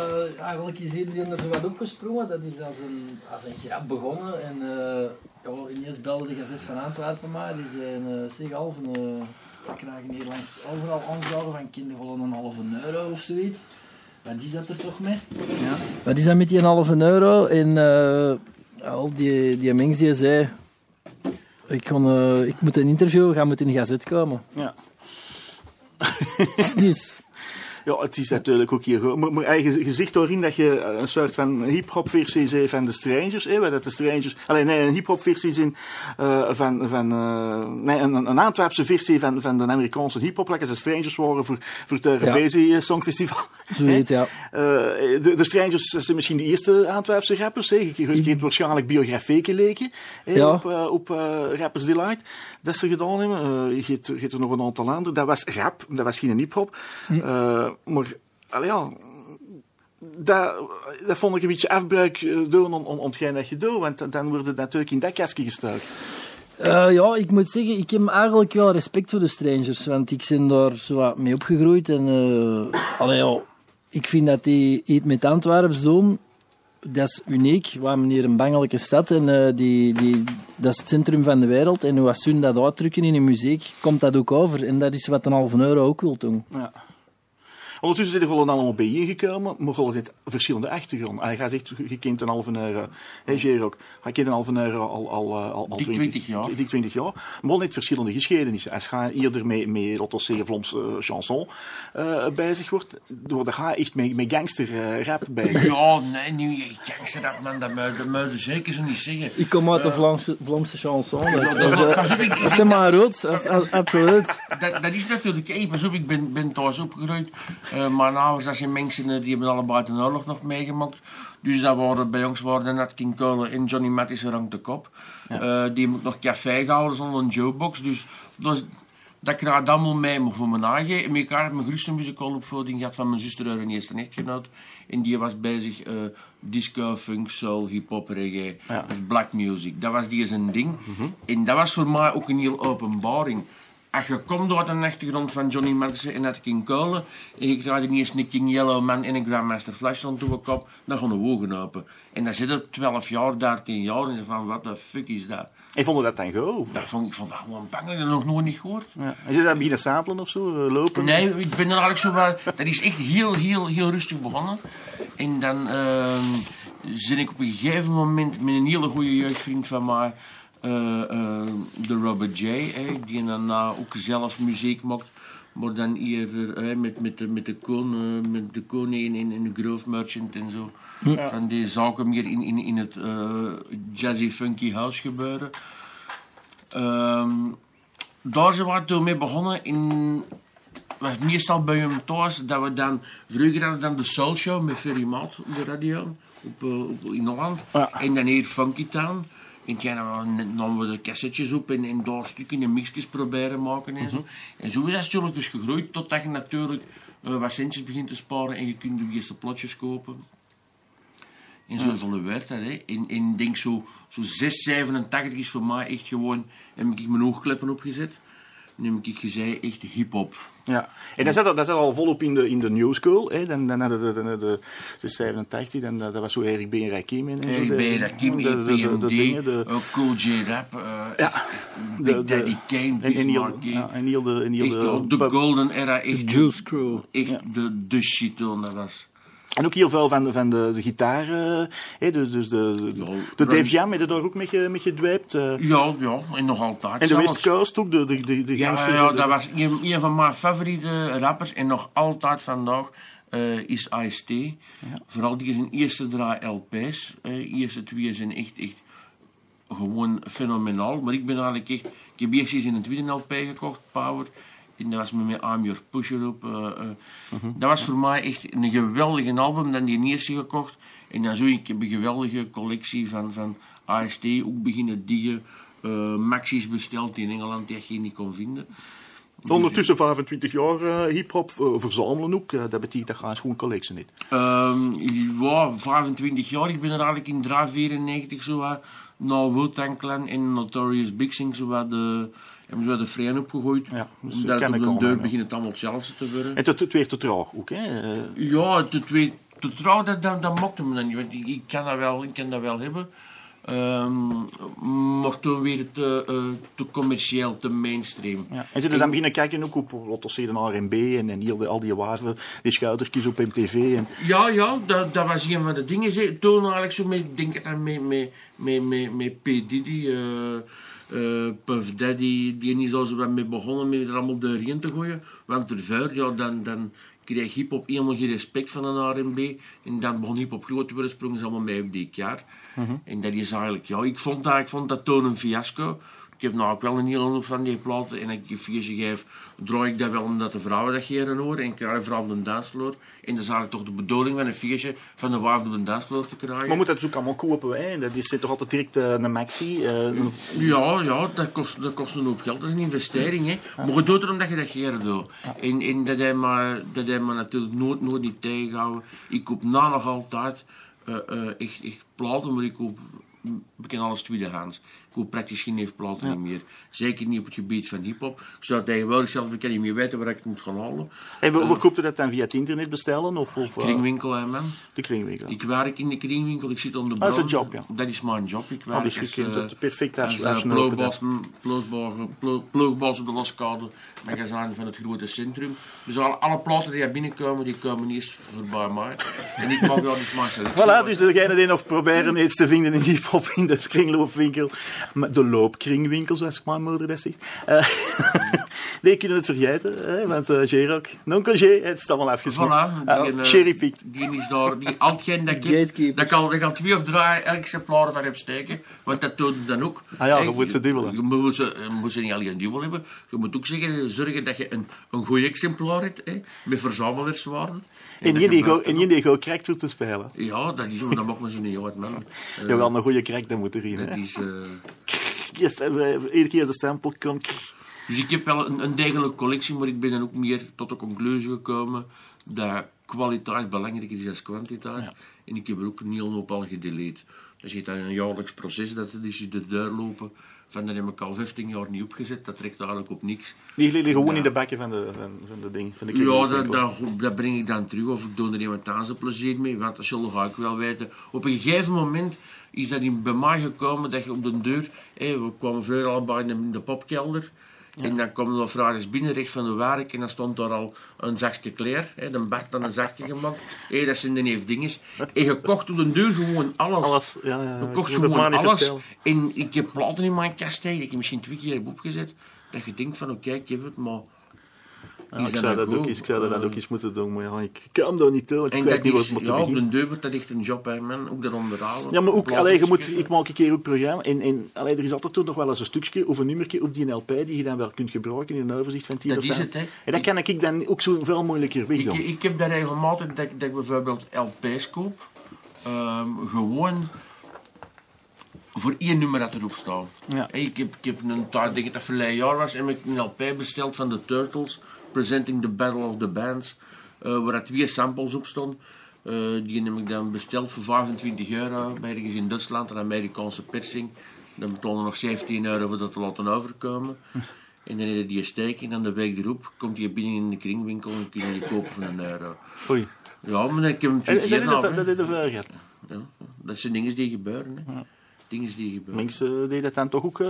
Speaker 16: eigenlijk is iedereen er wat opgesprongen. Dat is als een, als een grap begonnen. En ja, ineens belde de Gazet van Antwerpen maar. Die zeiden, zeg halve, we krijgen hier langs overal aanvragen van kinderen gewoon een halve euro of zoiets. Wat is dat er toch mee? Ja. Wat is dat met die een halve euro? En uh, al die, die mens die zei... Ik, kon, uh, ik moet een interview, ga moet in de gazet komen.
Speaker 3: Ja.
Speaker 16: dus...
Speaker 3: Ja, het is natuurlijk ook hier. Maar, maar eigen gezicht doorin dat je een soort van hip-hop versie zei van de Strangers. Hè, waar dat de Strangers. Alleen nee, een hip-hop versie zijn uh, van. van uh, nee, een, een Antwerpse versie van, van de Amerikaanse hip-hop. Lekker de Strangers waren voor, voor het ja. Songfestival. [LAUGHS]
Speaker 16: Zo ja.
Speaker 3: Uh, de, de Strangers zijn misschien de eerste Antwerpse rappers. Hè. Je, kent waarschijnlijk biografie geleken
Speaker 16: ja.
Speaker 3: op, op Rappers Delight. Dat ze gedaan hebben. Je hebt er nog een aantal anderen. Dat was rap, dat was geen hip-hop.
Speaker 16: Hm.
Speaker 3: Maar allee, ja, dat, dat vond ik een beetje afbruik doen om, om, dat je doet. Want dan wordt het natuurlijk in dat kastje gestuurd.
Speaker 16: Uh, ja, ik moet zeggen, ik heb eigenlijk wel respect voor de Strangers. Want ik ben daar zo wat mee opgegroeid. En uh, allee, ja, ik vind dat die iets met Antwerpen doen, dat is uniek. We hebben hier een bangelijke stad en uh, die, die, dat is het centrum van de wereld. En hoe ze dat uitdrukken in de muziek, komt dat ook over. En dat is wat een halve euro ook wil doen.
Speaker 3: Ja. Ondertussen zijn er gewoon allemaal bij ingekomen, maar gewoon dit verschillende achtergronden. Hij gaat zegt, je kent een halve euro. Hé, Gerok, hij kent een halve euro al, al, al, al
Speaker 13: dik 20 jaar.
Speaker 3: Dik 20 jaar. Maar net verschillende geschiedenis. Als hij eerder met, met laten we zeggen, uh, chanson uh, bezig wordt, door hij echt met, met gangster uh, rap bezig.
Speaker 13: Ja, nee, nu gangster rap, man, dat moet, dat moet zeker zo niet zeggen.
Speaker 16: Ik kom uit de Vlaamse, Vlaamse chanson. Dus, dat, dat is maar roods, absoluut.
Speaker 13: Dat, dat is natuurlijk, hey, pas op, ik ben, ben thuis opgegroeid. Uh, mijn ouders, dat zijn mensen die hebben alle buiten oorlog nog meegemaakt. Dus dat waren bij ons waren Nat King Cole en Johnny Mattis rank de kop. Ja. Uh, die moet nog café gehouden zonder een jukebox. Dus dat, dat krijg ik allemaal mee maar voor mijn eigen. En ik had mijn grootste muzikale opvoeding gehad van mijn zuster een eerste echtgenoot. En die was bezig uh, disco, funk, soul, hip-hop, reggae.
Speaker 3: Ja.
Speaker 13: Dus black music. Dat was die zijn ding. Mm -hmm. En dat was voor mij ook een heel openbaring als je komt door de achtergrond van Johnny Madison en Nat King Cole en je krijgt niet eens een King Yellow Man en een Grandmaster Flash rond de kop, dan gaan de ogen open. En dan zit het 12 jaar, 13 jaar en van, wat de fuck is dat?
Speaker 3: En vond dat dan goed?
Speaker 13: Dat vond, ik vond dat gewoon bang, ik heb dat nog niet gehoord.
Speaker 3: Ja. Is je dat beginnen samplen of zo, uh, lopen?
Speaker 13: Nee, ik ben er eigenlijk zo dat is echt heel, heel, heel rustig begonnen. En dan uh, zit ik op een gegeven moment met een hele goede jeugdvriend van mij, de Robert J, eh, die daarna ook zelf muziek maakt. Maar dan eerder eh, met, met, de, met de koning, met de koning in, in de Grove Merchant en zo.
Speaker 3: Ja.
Speaker 13: Van die zaken meer in, in, in het jazzy funky house gebeuren. Um, daar zijn we toen mee begonnen. In, was meestal bij hem thuis dat we dan vroeger hadden dan de Soul Show met Ferry Maat op de radio op, op, in Holland.
Speaker 3: Ja.
Speaker 13: En dan hier Funky Town. En toen namen we de cassettes op en, en daar stukken en mixjes proberen maken en zo.
Speaker 3: Mhm.
Speaker 13: En zo is dat stilletjes gegroeid, totdat je natuurlijk uh, wat centjes begint te sparen en je kunt de eerste plotjes kopen. En zo werd dat, hè. En ik denk zo, zo 6, 87 is voor mij echt gewoon, heb ik mijn oogkleppen opgezet. Dan heb ik gezegd, echt hip-hop.
Speaker 3: Ja, en dat zat, dat zat al volop in de, in de new school. Hè. Dan, dan hadden de, de, de, de 87, dan, dat was zo Erik B. en Rakim. En
Speaker 13: Erik B. en Rakim,
Speaker 3: de, de, de, de, dingen, de,
Speaker 13: Cool J Rap, uh,
Speaker 3: ja,
Speaker 13: Big Daddy Kane, Bismarck
Speaker 3: en, ja, en heel de, en heel
Speaker 13: echt de, de golden era. Echt
Speaker 16: de Juice Crew.
Speaker 13: Echt ja. de, de shit dat was.
Speaker 3: En ook heel veel van de, van de, de gitaar, uh, hè, dus, de, de,
Speaker 13: Ja,
Speaker 3: de Dave Jam, heb je daar ook mee, mee gedweept. uh.
Speaker 13: Ja, ja, en nog altijd.
Speaker 3: en de. West Coast ook, de, de, de, de
Speaker 13: Ja, ja,
Speaker 3: de-
Speaker 13: dat was een, een van mijn favoriete rappers en nog altijd vandaag eh, is Ice-T. Vooral die zijn eerste drie LP's. eh eerste twee zijn echt, echt gewoon fenomenaal. Maar ik ben eigenlijk echt... Ik heb eerst eens in een tweede LP gekocht, Power. En dat was met mijn I'm Your Pusher op. eh, eh. Dat was voor mij echt een geweldige album. Dan die eerste gekocht. En dan zo, ik heb een geweldige collectie van, van AST ook beginnen diggen. eh, Maxis besteld in Engeland die je niet kon vinden.
Speaker 3: Ondertussen 25 jaar eh, hip-hop verzamelen ook. dat betekent dat gaat gewoon collectie niet.
Speaker 13: Ehm, ja, 25 jaar. Ik ben er eigenlijk in 94 zo wat naar Wu-Tang Clan en Notorious Big Sing zo wat de, hebben ze wat de vrijen opgegooid.
Speaker 3: Ja, dus
Speaker 13: Omdat het op
Speaker 3: ik
Speaker 13: de deur begint het allemaal hetzelfde te worden.
Speaker 3: En het het weer te traag ook, hè? Eh,
Speaker 13: Ja, te, twee, te trouw, dat, dat, dat mocht me dan niet. Want ik, ik, kan dat wel, ik kan dat wel hebben. Ehm, maar toen weer te, eh, te commercieel, te mainstream.
Speaker 3: ja. En zitten dan beginnen kijken ook op, laten we zeggen, R&B en, en heel de, al die waven, die schoudertjes op MTV. En,
Speaker 13: Ja, ja, dat, dat was een van de dingen. Toen eigenlijk zo ik denk dat met, met, met, met, met P. Diddy, eh, eh, Puff Daddy, die al zo wat mee begonnen met er allemaal doorheen te gooien. Want ervoor, ja, dan, dan kreeg hip-hop helemaal geen respect van een R&B. En dan begon hip-hop groot te worden, sprongen ze allemaal mee op die jaar. En dat is eigenlijk, ja, ik vond dat, ik vond dat toen een fiasco. Ik heb nou ook wel een hele hoop van die platen. En als ik een feestje geef, draai ik dat wel omdat de vrouwen dat geren horen. En krijgen vrouwen op de dansvloer. En dat is eigenlijk toch de bedoeling van een feestje van de waard op de dansvloer te krijgen.
Speaker 3: maar moet dat dus ook allemaal kopen, hè? Dat is toch altijd direct eh, een maxi. een-
Speaker 13: Ja, ja dat, kost, dat kost een hoop geld. Dat is een investering. Hè. Maar je doet het omdat je dat geren doet. En, en dat heeft me, dat heeft me natuurlijk nooit, nooit niet tegengehouden. Ik koop na nog altijd echt, echt platen, maar ik koop bekend alles tweedehands. Koop praktisch geen neefplaten niet meer. Zeker niet op het gebied van hip-hop. Ik zou tegenwoordig zelfs ik kan niet meer weten waar ik het moet gaan halen.
Speaker 3: En waar, waar koopt u dat dan via het internet bestellen? Of, of, eh,
Speaker 13: Kringwinkel, hè, man.
Speaker 3: De kringwinkel.
Speaker 13: Ik werk in de kringwinkel, ik zit onder
Speaker 3: Ah, dat is een job, ja.
Speaker 13: Dat is mijn job. Ik werk
Speaker 3: Ah, dus je
Speaker 13: als,
Speaker 3: kunt
Speaker 13: eh,
Speaker 3: het perfect
Speaker 13: als,
Speaker 3: af- afsnopen,
Speaker 13: ploegbaas- ploegbaas- ploeg- Ploegbaas op de Loskade, magazijn van het grote centrum. Dus alle, alle platen die er binnenkomen, die komen eerst voorbij mij. En ik mag wel dus mijn selectie
Speaker 3: Voilà, dus degene die nog proberen iets te vinden in hip-hop in de kringloopwinkel, maar de loopkringwinkel, zoals mijn moeder dat zegt, eh, [LAUGHS] die kunnen het vergeten, hè, want uh, J-Rock, Nonkel J, het is allemaal afgesproken.
Speaker 13: Voilà,
Speaker 3: Ja,
Speaker 13: die, eh,
Speaker 3: cherrypicked.
Speaker 13: die is daar, die al hetgeen [LAUGHS] dat ik dat kan, dat kan twee of drie elk exemplaar van heb steken, want dat doet dan ook.
Speaker 3: Ah ja, je moet ze dubbelen.
Speaker 13: Je moet ze, je moet ze niet alleen dubbel hebben, je moet ook zeggen, zorgen dat je een, een goed exemplaar hebt, hè, met verzamelerswaarde.
Speaker 3: En
Speaker 13: dat
Speaker 3: je die
Speaker 13: je
Speaker 3: go- en je die go cracked voor te spelen.
Speaker 13: Ja, dat is, dat mag men zo niet uit, man. [LAUGHS]
Speaker 3: Jawel, een goede crack, dat moet erin.
Speaker 13: Dat is... eh, [LAUGHS]
Speaker 3: Iedere keer als de stempel komt.
Speaker 13: Dus ik heb wel een, een degelijke collectie, maar ik ben dan ook meer tot de conclusie gekomen dat kwaliteit belangrijker is dan kwantiteit. En ik heb er ook een heel hoop al gedelete. Dat is dan een jaarlijks proces, dat is de deur lopen. Van dat heb ik al 15 jaar niet opgezet, dat trekt eigenlijk op niks.
Speaker 3: Die liggen gewoon
Speaker 13: Ja.
Speaker 3: in de bakken van de, van, van de ding. Van de
Speaker 13: Ja, dat, dat, dat breng ik dan terug of ik doe er iemand aan zijn plezier mee, want dat zullen ga ik wel weten. Op een gegeven moment is dat in, bij mij gekomen dat je op de deur, hé, we kwamen allebei in de, in de popkelder, en dan komen we vragen binnen rechts van de werk en dan stond daar al een zakje kleer, hè, de Bart dan een zakje gemaakt. Hé, dat zijn de neef dinges. En je kocht op de deur gewoon alles.
Speaker 3: Alles, ja, ja.
Speaker 13: Je kocht gewoon alles.
Speaker 3: vertellen.
Speaker 13: En ik heb platen in mijn kast die ik misschien twee keer heb opgezet. Dat je denkt van, oké, ik heb het, maar... Is
Speaker 3: ik, zou dat ook, eens- ik zou dat
Speaker 13: Eh,
Speaker 3: ook eens moeten doen, maar ja, ik kan dat niet doen, want ik weet
Speaker 13: dat
Speaker 3: niet wat ik moet
Speaker 13: ja, op deur wordt dat echt een job, hè, man. Ook dat onderhalen.
Speaker 3: Ja, maar ook, allee, je moet, ik maak een keer ook programma en, en allee, er is altijd toch nog wel eens een stukje of een nummertje op die LP die je dan wel kunt gebruiken in een overzicht van 10
Speaker 13: Dat
Speaker 3: of
Speaker 13: is
Speaker 3: 10.
Speaker 13: het, hè.
Speaker 3: En dat kan ik dan ook zo veel moeilijker
Speaker 13: Ik,
Speaker 3: wegdoen.
Speaker 13: ik heb dat regelmatig, dat, dat ik bijvoorbeeld LP's koop. Ehm, gewoon voor één nummer dat erop staat.
Speaker 3: Ja.
Speaker 13: Hey, Ik, heb, ik heb een tijd, denk ik dat verleden jaar was, en ik een LP besteld van de Turtles, Presenting the Battle of the Bands, eh, waar twee samples op stonden. Eh, die heb ik dan besteld voor 25 euro bij ergens in Duitsland, een Amerikaanse persing. Dan betaalde nog 17 euro voor dat te laten overkomen. [LAUGHS] En dan heb je die steek en dan de week erop komt die binnen in de kringwinkel en kun je die kopen voor een euro.
Speaker 3: Oei.
Speaker 13: Ja, maar ik heb hem twee keer
Speaker 3: dat, is de- vraag. ja.
Speaker 13: Dat zijn dingen die gebeuren. Hè. Dingen die gebeuren.
Speaker 3: Mensen deden dat dan toch ook... eh,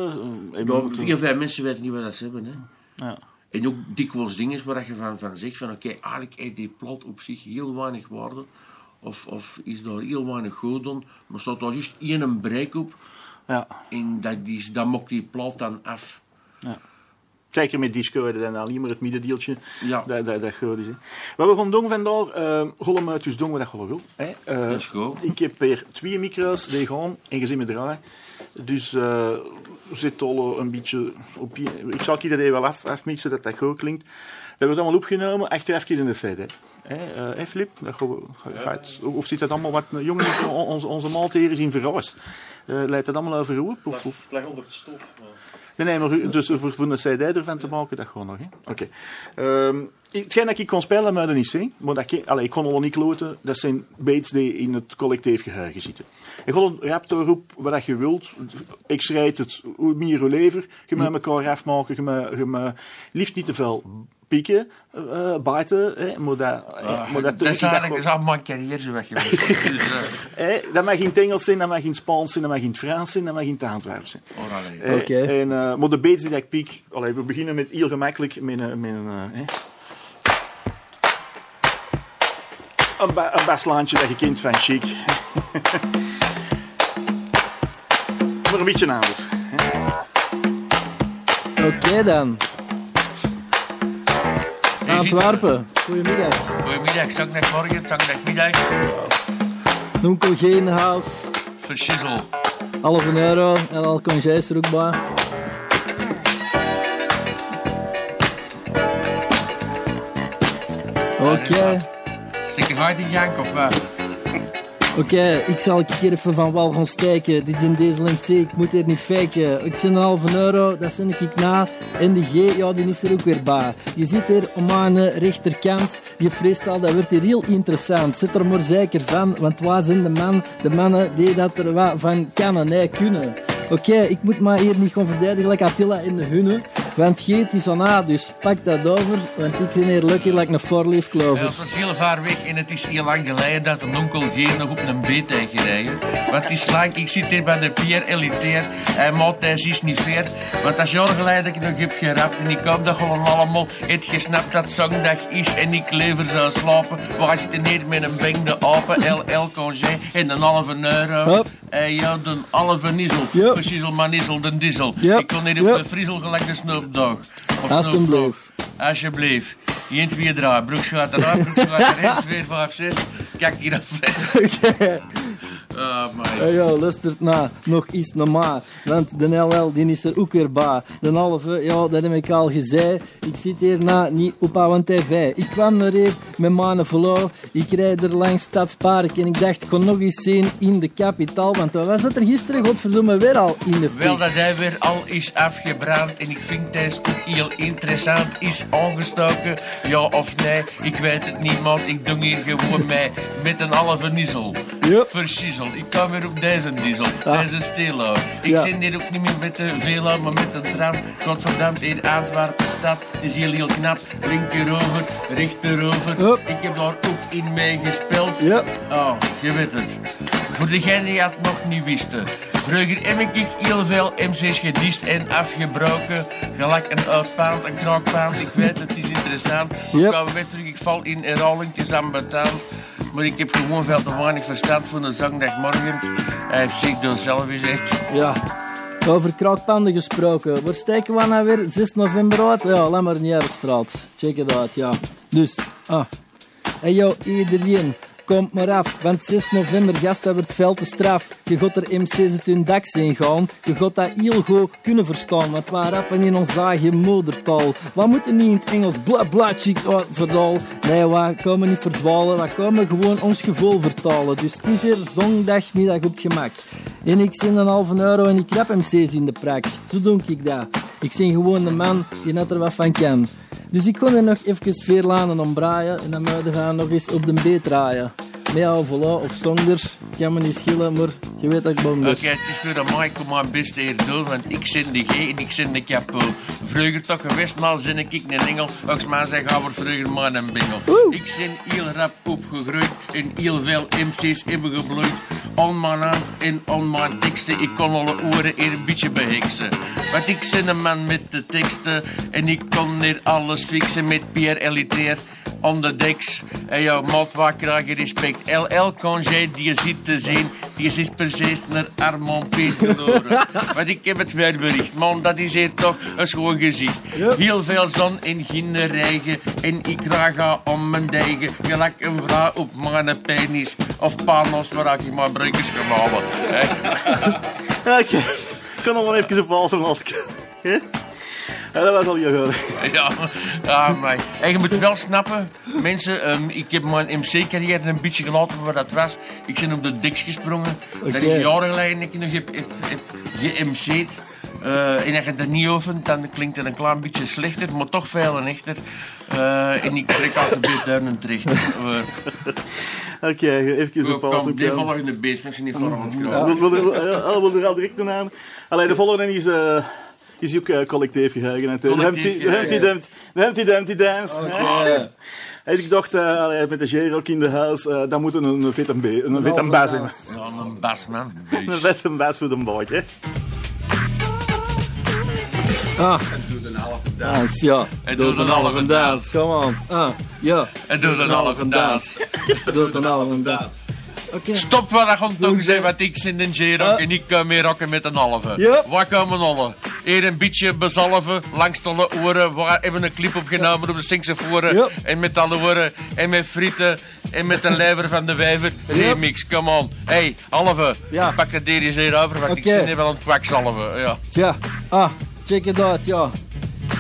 Speaker 3: en
Speaker 13: Ja, vier of vijf mensen weten niet wat dat ze hebben. Hè.
Speaker 3: Ja.
Speaker 13: En ook dikwijls dingen waar je van, van zegt van oké, eigenlijk heeft die plat op zich heel weinig waarde. Of, of is daar heel weinig goed aan. Maar staat daar juist één een break op.
Speaker 3: Ja.
Speaker 13: En dat, is, dat maakt die plat dan af.
Speaker 3: Ja. Zeker met disco, dat dan alleen maar het middendeeltje.
Speaker 13: Ja.
Speaker 3: Dat, dat, dat is. Hè. Wat we gaan doen vandaag, uh, gaan we dus doen wat je wil. Hè. Uh,
Speaker 13: Dat is goed.
Speaker 3: ik heb hier twee micro's die gaan en je ziet me draaien. Dus uh, zit al een beetje op. Ik zal het idee wel af, afmixen dat dat goed klinkt. Dat wordt allemaal opgenomen, achteraf in de. Hé, Flip, dat gaan we- gaat, of zit dat allemaal wat jongen, is [LAUGHS] onze, onze maalteren is in verhuis. Uh, leidt dat allemaal over? Of, of?
Speaker 17: Het lag onder de stof. maar-
Speaker 3: Nee, nee, maar u- dus voor, een CD ervan te maken, dat gewoon nog. Oké. Ehm, hetgeen dat ik kon spelen, maar dat niet zien. Maar dat ik, allee, ik kon al niet kloten. Dat zijn beats die in het collectief geheugen zitten. Ik wil een raptor roep wat je wilt. Ik schrijf het hoe meer hoe lever. Je moet elkaar afmaken. Je moet liefst niet te veel pieken, uh, bijten. Hè, maar dat,
Speaker 13: Ah,
Speaker 3: maar
Speaker 13: dat,
Speaker 3: dat,
Speaker 13: is eigenlijk is al mijn carrière zo [LAUGHS] dus, eh,
Speaker 3: Hè, dat mag in het Engels zijn, dat mag in het Spaans zijn, dat mag in het Frans zijn, dat mag in het Antwerps zijn.
Speaker 13: oh.
Speaker 3: Eh,
Speaker 16: Oké.
Speaker 3: en, eh, maar de beats die ik piek, allee, we beginnen met heel gemakkelijk met een, met een, eh, hè. een, ba een baslaantje dat je kent van chic. [LAUGHS] maar een beetje anders.
Speaker 16: Oké dan. Antwerpen, goedemiddag.
Speaker 13: Goedemiddag, zondagmorgen, zondagmiddag.
Speaker 16: Noenkel geen house,
Speaker 13: Verschissel.
Speaker 16: half een euro en al congés er ook bij. Oké,
Speaker 13: Zeker ga je die jank of wat?
Speaker 16: Oké, ik zal een keer even van wal gaan steken. Dit is een deze MC, ik moet hier niet faken. Ik zit een halve euro, dat zend ik na. En de G, ja, die is er ook weer bij. Je zit hier om aan de rechterkant. Die freestyle, dat wordt hier heel interessant. Zit er maar zeker van, want waar zijn de man, de mannen die dat er wat van kunnen, nee, kunnen. Oké, ik moet maar hier niet gaan verdedigen, gelijk Attila in de hunne. Want Geet is aan A, dus pak dat over. Want ik ben hier lucky like een
Speaker 13: Ja,
Speaker 16: clover.
Speaker 13: het was heel ver weg en het is heel lang geleden dat een onkel G nog op een B tegen gereden. Want het is lang, ik zit hier bij de Pierre Elitair en Matthijs is niet fair. Want dat is jaren geleden dat ik nog heb gerapt en ik hoop dat gewoon allemaal het gesnapt dat zondag is en ik lever zou slapen. Wij zitten hier met een beng de apen, LL congé en een halve euro. En ja, de halve.
Speaker 16: Yep.
Speaker 13: Precies, maar nissel, de diesel.
Speaker 16: Yep.
Speaker 13: Ik kon hier op
Speaker 16: Yep.
Speaker 13: de friezel gelijk de Snoop Dogg. Of
Speaker 16: Alsjeblieft.
Speaker 13: Alsjeblieft. 1, 2, 3. Broekschat eruit, broekschat erin. 4, 5, 6. Kijk hier naar [LAUGHS] fles. Oh.
Speaker 16: Hey yo, luistert na, nog iets normaal. Want de LL die is er ook weer bij. De halve, ja, dat heb ik al gezegd. Ik zit hier na niet op aan tv. Ik kwam er hier met mijn vlo. Ik rijd er langs Stadspark en ik dacht, ik kon nog eens zien in de kapitaal. Want wat was dat er gisteren, godverdomme, weer al in de
Speaker 13: Wel
Speaker 16: fik.
Speaker 13: dat hij weer al is afgebrand en ik vind deze ook heel interessant. Is aangestoken, ja of nee, ik weet het niet, maar ik doe hier gewoon mee met een halve niezel.
Speaker 16: Yep.
Speaker 13: Ik kom weer op deze diesel,
Speaker 16: Ah.
Speaker 13: deze stilo. Ik
Speaker 16: Ja.
Speaker 13: zit hier ook niet meer met de velo, maar met een tram. Godverdamt, in Antwerpen stad. Het is heel, heel knap. Linkerover, rechterover.
Speaker 16: Hup.
Speaker 13: Ik heb daar ook in meegespeeld.
Speaker 16: Ja.
Speaker 13: Oh, je weet het. Voor degenen die het nog niet wisten. Vroeger heb ik heel veel MC's gedist en afgebroken. Gelijk een uitpaand, een kraakpaand. Ik weet het, is interessant.
Speaker 16: Yep.
Speaker 13: Ik ga weer terug, ik val in herhaling, het is ambetant. Maar ik heb gewoon veel te weinig verstand voor een zondagmorgen. Hij heeft zich door zelf gezegd.
Speaker 16: Ja. Over kraakpanden gesproken. Waar steken we nou weer? 6 november uit? Ja, laat maar niet straat. Check it out, ja. Dus, ah. Hey yo, iedereen. Komt maar af, want 6 november, gast, dat wordt veel te straf. Je gaat er MC's uit hun dak zien gaan. Je gaat dat goed kunnen verstaan, want we rappen in ons eigen moedertaal. We moeten niet in het Engels bla bla chick oh, verdaal. Nee, we komen niet verdwalen, we komen gewoon ons gevoel vertalen. Dus het is hier zondagmiddag op het gemak. En ik zin een halve euro en ik rap MC's in de prak. Zo doe ik dat. Ik ben gewoon de man die net er wat van kan. Dus ik kon er nog even vier lanen ombraaien en dan moeten we nog eens op de beet draaien. Jou voilà of zonder, kan me niet schillen, maar je weet dat ik bang
Speaker 13: Oké,
Speaker 16: ben.
Speaker 13: het is weer aan mij, ik kom mijn best hier doen, want ik zin de G en ik zin de kapot. Vroeger toch geweest, maar zin ik een engel. Volgens mij zijn gaan we vroeger maar een bengel. Ik zin heel rap opgegroeid en heel veel MC's hebben gebloeid. On mijn hand en on mijn teksten, ik kon alle oren hier een beetje beheksen. Want ik zin een man met de teksten en ik kon hier alles fixen met Pierre Elitair. On the decks. En jouw mat, waar krijg je respect? LL Congé, die je ziet te zien, die zit precies naar Armand Peteloren. Want [LAUGHS] ik heb het weerbericht, man, dat is hier toch een schoon gezicht. Heel veel zon en geen regen, en ik haar om mijn degen. Gelijk een vrouw op mijn penis, of panos waar ik maar breukers kan halen. [LAUGHS]
Speaker 3: Oké, ik kan nog wel even een vals [LAUGHS] Hè? Ja, dat was al je gehoord. [LAUGHS]
Speaker 13: Ja, ja maar en je moet wel snappen, mensen, ehm, ik heb mijn MC-carrière een beetje gelaten voor wat dat was. Ik ben op de diks gesprongen. Dat is jaren geleden dat ik nog heb, heb, heb ge-MC'd. Eh, en als je dat niet oefent, dan klinkt het een klein beetje slechter, maar toch veel en echter. Eh, en ik trek als een beetje duinen terecht. Uh, [LAUGHS]
Speaker 3: Oké, even een vals
Speaker 13: kom, de volgende beest, mensen niet voor ons
Speaker 3: Ja. Eh, er al direct een aan? Allee, de volgende is, is ook eh, collectief Humpty, Humpty. Dumpty, Humpty Dumpty Dance.
Speaker 13: Oké.
Speaker 3: En ik dacht, eh, allee, met de J-rock in de huis, eh dan moet er een en, een vet en bas in.
Speaker 13: Ja, een bas, man. [LAUGHS]
Speaker 3: Een vet en bas voor de boy, hè.
Speaker 16: Ah.
Speaker 12: En doe een halve
Speaker 16: Dans, ja.
Speaker 13: En doe een halve dans.
Speaker 16: Come on. Ah, ja.
Speaker 13: En doe een halve dans.
Speaker 16: Doe een halve dans. Oké.
Speaker 13: Stop wat gewoon toch zijn, wat ik zin in J-rock en ik kan meer rocken met een halve.
Speaker 16: Ja.
Speaker 13: Waar komen alle? Eer een beetje bezalven, langs de oren. We hebben een clip opgenomen op de Stinkse voren.
Speaker 16: Ja.
Speaker 13: En met alle oren, en met frieten, en met een lijver [LAUGHS] van de vijver. Remix, come on. Hey, halve,
Speaker 16: Ja.
Speaker 13: pak eens hier over, want ik zit hier wel aan het kwakzalven. Ja.
Speaker 16: Tja, ah, check it out, ja.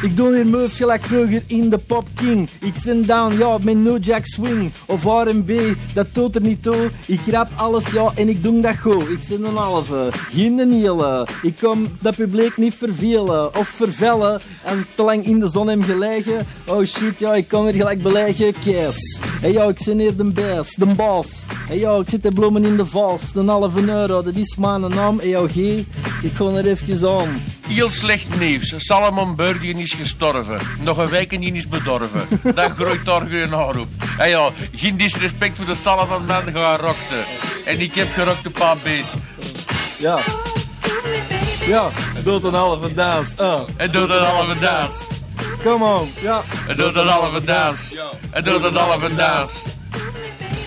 Speaker 16: Ik doe weer moves gelijk vroeger in de Pop King. Ik zit down, ja, met no jack swing. Of R&B, dat doet er niet toe. Ik rap alles, ja, en ik doe dat goed. Ik zit een halve, geen een hele. Ik kom dat publiek niet vervelen of vervellen. Ik te lang in de zon heb gelegen. Oh shit, ja, ik kom weer gelijk beleggen. Kes. Hey ja, ik zit hier de best, de boss. Hey ja, ik zit de bloemen in de vals. De halve euro, dat is mijn naam. Hey ja, G, ik ga er even aan.
Speaker 13: Heel slecht nieuws. Salomon Burger is gestorven. Nog een week en die is bedorven. Dan groeit daar geen haar op. En ja, geen disrespect voor de Salomon man gaan rokte. En ik heb gerokt een paar beets.
Speaker 16: Ja. Ja, doe een halve dans. Ah.
Speaker 13: En doe een halve dans.
Speaker 16: Come on, ja.
Speaker 13: En doe een halve dans. En doe een halve dans.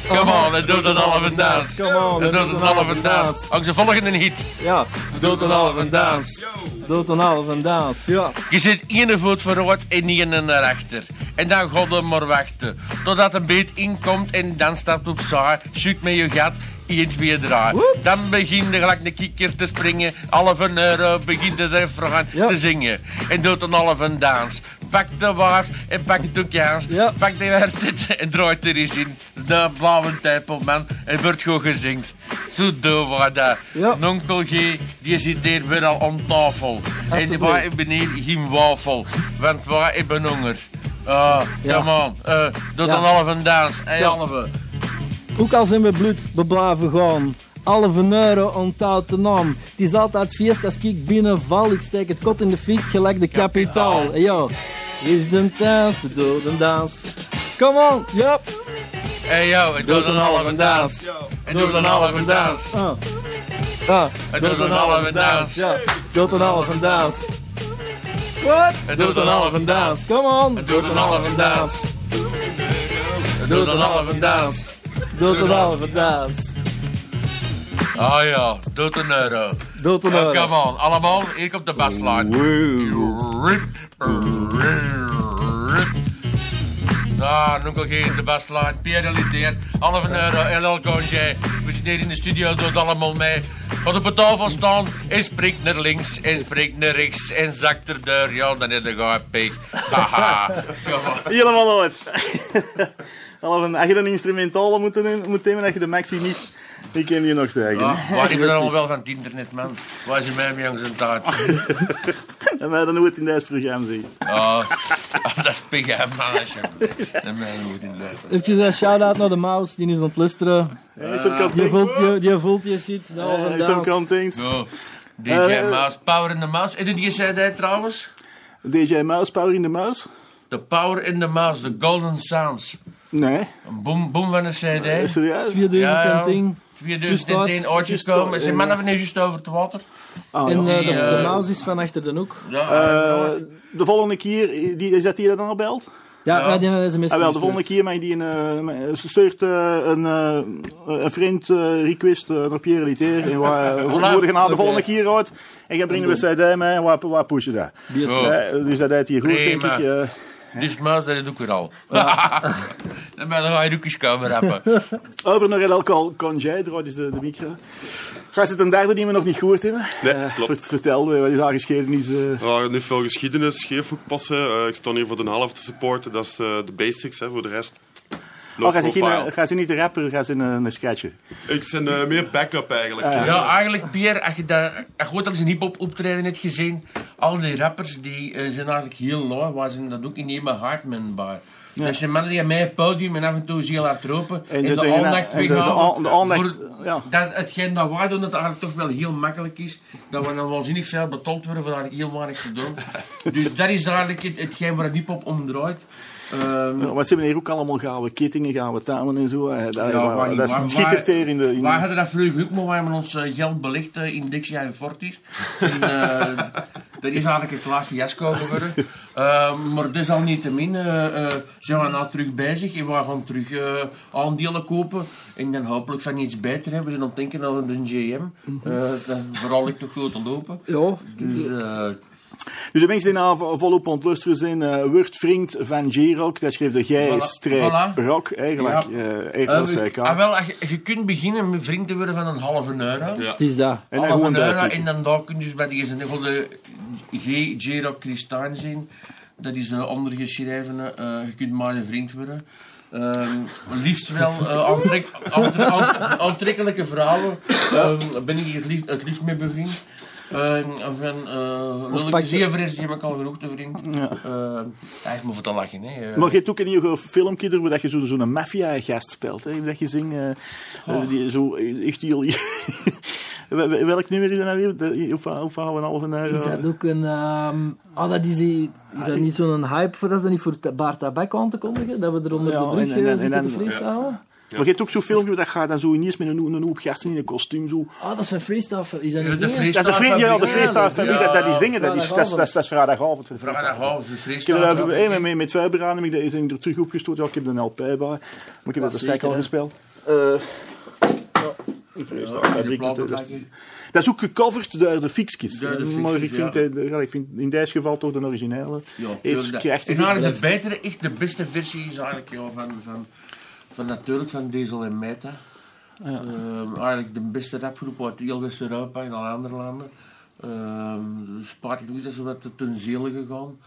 Speaker 13: Come on, en doe een halve dans.
Speaker 16: Come on,
Speaker 13: en doe een halve dans. Ook de volgende hit.
Speaker 16: Ja, doe een halve dans. Doe een halve dans, ja.
Speaker 13: Je zit één voet vooruit en één naar achter. En dan god maar wachten. Totdat een beet inkomt en dan staat op zaai. Shoot met je gat. 1, 2, 3. Dan begint er gelijk een kikker te springen. Halve euro begint het even gaan te zingen. En doet een halve dans. Pak de waaf en pak het ook aan. Pak de werd en draait er eens in. De blauwe tijpel, man. En wordt gewoon gezingt. Zo doen we dat. En Onkel G, die zit hier weer al aan tafel. En wij hebben hier geen wafel. Want wij hebben honger. Ah,
Speaker 16: Ja.
Speaker 13: come on. Eh, doe
Speaker 16: Ja.
Speaker 13: een halve dans. Hey,
Speaker 16: Ja.
Speaker 13: halve.
Speaker 16: Ook al zijn we bloed beblaven gaan. Halve euro onthoudt de naam. Het is altijd feest als ik binnenval. Ik steek het kot in de fik gelijk de kapitaal. Hey, yo, is de dans, doe de dans. Come on, yup.
Speaker 13: Hey yo, en doe een halve dans. En doe een halve dans.
Speaker 16: Ah. Ah,
Speaker 13: En doe een halve dans.
Speaker 16: Ja, doe een halve dans. Wat?
Speaker 13: En doe een halve
Speaker 16: dans. Come on.
Speaker 13: En doe een halve dans. En doe een halve dans.
Speaker 16: Doe een halve dans.
Speaker 13: Ah ja, doe een euro.
Speaker 16: Doe een
Speaker 13: Ja,
Speaker 16: euro.
Speaker 13: Come on, allemaal. Hier komt de baslijn. Daar, onkel G, de baslijn. Pierre Liteer, halve euro, LL Congé. We zitten hier in de studio, doet allemaal mee. Gaat op de tafel staan en spreekt naar links en spreekt naar rechts en zakt er deur. Ja, dan heb je gewoon pech. Haha. [LAUGHS]
Speaker 3: Helemaal nooit. [LAUGHS] Als je een instrumentale moet, doen- moet nemen, als je de maxi mist, ik ken die nog zeggen.
Speaker 13: Ja, [LAUGHS] waar ik ben allemaal wel van het internet, man. Waar is mij mee jongens een taart? [LAUGHS]
Speaker 3: En wij dan nooit in deze programma zien.
Speaker 13: Oh, [LAUGHS] dat is pig, hè, man. alsjeblieft. Dat mij nooit in de...
Speaker 16: Even een shout-out naar de mouse, die is aan het
Speaker 3: content.
Speaker 16: Die voelt je, die voelt je shit.
Speaker 3: Hij is content.
Speaker 13: Zo, DJ
Speaker 3: Eh,
Speaker 13: Mouse, Power in the Mouse. En die CD trouwens?
Speaker 3: DJ Mouse, Power in the Mouse?
Speaker 13: The Power in the Mouse, The Golden Sounds.
Speaker 3: Nee.
Speaker 13: Een boom, boom van een CD.
Speaker 3: serieus?
Speaker 16: 2010.
Speaker 13: 2010
Speaker 16: Juist
Speaker 13: uitgekomen.
Speaker 16: uit.
Speaker 13: Zijn mannen van nu juist over het water?
Speaker 3: Ah,
Speaker 16: en
Speaker 3: ja.
Speaker 16: eh, de, de
Speaker 13: eh,
Speaker 16: mouse is van achter de hoek.
Speaker 13: Ja,
Speaker 3: Eh, de volgende keer, die, is dat die dat dan al belt?
Speaker 16: Ja, ja. die hebben sms
Speaker 3: Ah, wel, de volgende keer mag je die een, stuurt een, eh, een vriend request naar Pierre Liteer. En waar [LAUGHS] uh,
Speaker 13: Voilà.
Speaker 3: gaan de volgende keer uit. En je brengt de CD mee en waar, waar push je dat?
Speaker 13: Die is goed.
Speaker 3: Eh, dus dat deed hier goed, denk ik.
Speaker 13: Dus maar dat doe ik weer al. [LAUGHS] dan ben je ga je ook eens komen rappen. [LAUGHS]
Speaker 3: Over naar El Alcohol draait is de, de micro. Ga je het een derde die we nog niet gehoord hebben?
Speaker 14: Nee,
Speaker 3: Eh,
Speaker 14: klopt.
Speaker 3: vert- Vertel, me, wat is haar geschiedenis? eh?
Speaker 14: Ja, niet veel geschiedenis, scheefhoek passen. Eh, ik sta hier voor de half te supporten, dat is eh, de basics. Hè, voor de rest,
Speaker 3: Oh, ga ze, geen, eh, ga ze niet de rapper, ga ze een, een scratcher?
Speaker 14: Ik ben eh, meer backup eigenlijk.
Speaker 3: Ah,
Speaker 13: Ja, eigenlijk, Pierre, als je, dat, als je al eens een hip-hop optreden hebt gezien, al die rappers die eh, zijn eigenlijk heel lauw, waar zijn dat ook in Ema Hartman bar.
Speaker 3: Ja.
Speaker 13: Dat zijn mannen die aan mij het podium en af en toe heel hard roepen en, de aandacht
Speaker 3: en de- de
Speaker 13: weghalen.
Speaker 3: aan- de aandacht,
Speaker 13: voor
Speaker 3: ja.
Speaker 13: dat, hetgeen dat wij doen, dat eigenlijk toch wel heel makkelijk is, dat we dan waanzinnig veel betaald worden voor eigenlijk heel weinig te doen. [LAUGHS] dus dat is eigenlijk het, hetgeen waar hip-hop om draait.
Speaker 3: Ja, maar ze hebben hier ook allemaal gouden kettingen, gouden touwen en zo. eh, Dat,
Speaker 13: Ja, waar
Speaker 3: dat
Speaker 13: waar-
Speaker 3: schittert
Speaker 13: waar-
Speaker 3: hier in de... In
Speaker 13: Wij hadden dat vroeger ook, maar wij hebben ons eh, geld belegd eh, in Dixie en Fortis. En, eh, dat [LAUGHS] is eigenlijk een klaar fiasco geworden. Eh, maar desalniettemin uh, uh, zijn we nou terug bezig en we gaan terug aandelen kopen. En dan hopelijk van iets beter hebben. Aan het denken aan de GM. Eh, dan vooral ik toch goed te lopen.
Speaker 16: Ja.
Speaker 13: Dus,
Speaker 3: Dus de mensen die nou volop ontlusteren zijn, eh wordt vriend van G-Rock. Dat schreef de G-streep
Speaker 13: Voilà.
Speaker 3: rock, eigenlijk.
Speaker 13: Ja.
Speaker 3: eh
Speaker 13: Eh,
Speaker 3: ROCK.
Speaker 13: ah, wel, je, je kunt beginnen met vriend te worden van een halve euro.
Speaker 16: Het is dat.
Speaker 3: En dan
Speaker 13: halve
Speaker 3: gewoon
Speaker 13: euro en dan daar kun je dus bij die de G, J-Rock Christijn zien. Dat is een andere geschreven. eh, je kunt maar een vriend worden. Ehm, liefst wel eh, aantrek, aantre- aan- aantrekkelijke vrouwen. Ehm, ben ik hier het liefst, het liefst mee bevriend. Ehm, of een uh, lelijke
Speaker 16: je-
Speaker 13: zeevrees, die heb ik al genoeg te vriend.
Speaker 3: Ja.
Speaker 13: Ehm, ik moet voor te lachen. Hè. Eh,
Speaker 3: Maar je hebt ook een nieuw filmpje er, waar dat je zo- zo'n maffia-gast speelt. Hè? Dat je zingt, eh,
Speaker 13: Oh.
Speaker 3: eh, die, zo, echt heel... Wel- Welk nummer is dat nou weer? De- Hoe hoe gaan we een halve euro?
Speaker 16: Is dat ook een... ehm oh, dat is, die, is dat niet zo'n hype voor dat is dat niet voor Baar Tabak aan te kondigen? Dat we er onder
Speaker 3: Ja,
Speaker 16: de brug
Speaker 3: en- en-
Speaker 16: eh,
Speaker 3: en
Speaker 16: zitten
Speaker 3: dan-
Speaker 16: te freestylen?
Speaker 3: Maar je hebt ook zo'n filmpje dat gaat dan zo ineens met een, een hoop gasten in een kostuum zo.
Speaker 16: Oh, dat is van freestyle. Is dat
Speaker 13: Ja,
Speaker 16: niet
Speaker 13: de freestyle
Speaker 3: Ja, de de freestyle dat, dat is dingen, dat is, dat is, dat is, vrijdagavond. voor de freestyle.
Speaker 13: Vrijdagavond, de
Speaker 3: Ik heb er hey, met, met Vuilberaden, ik ben ik er terug opgestoten. Ja, ik heb er een LP bij, maar ik heb dat er
Speaker 16: zeker,
Speaker 3: al gespeeld. Eh ja, de. Dat is- ook gecoverd door de Fixkes.
Speaker 13: De
Speaker 3: maar ik vind,
Speaker 13: ja.
Speaker 3: eh, de- ik vind in deze geval toch de originele.
Speaker 13: Ja,
Speaker 3: is krachtig.
Speaker 13: En eigenlijk de betere, echt de beste versie is eigenlijk van, van, van natuurlijk van Diesel en Meta. Ehm, eigenlijk de beste rapgroep uit heel West-Europa en alle andere landen. Um, Spark Louise is wat ten ziele gegaan.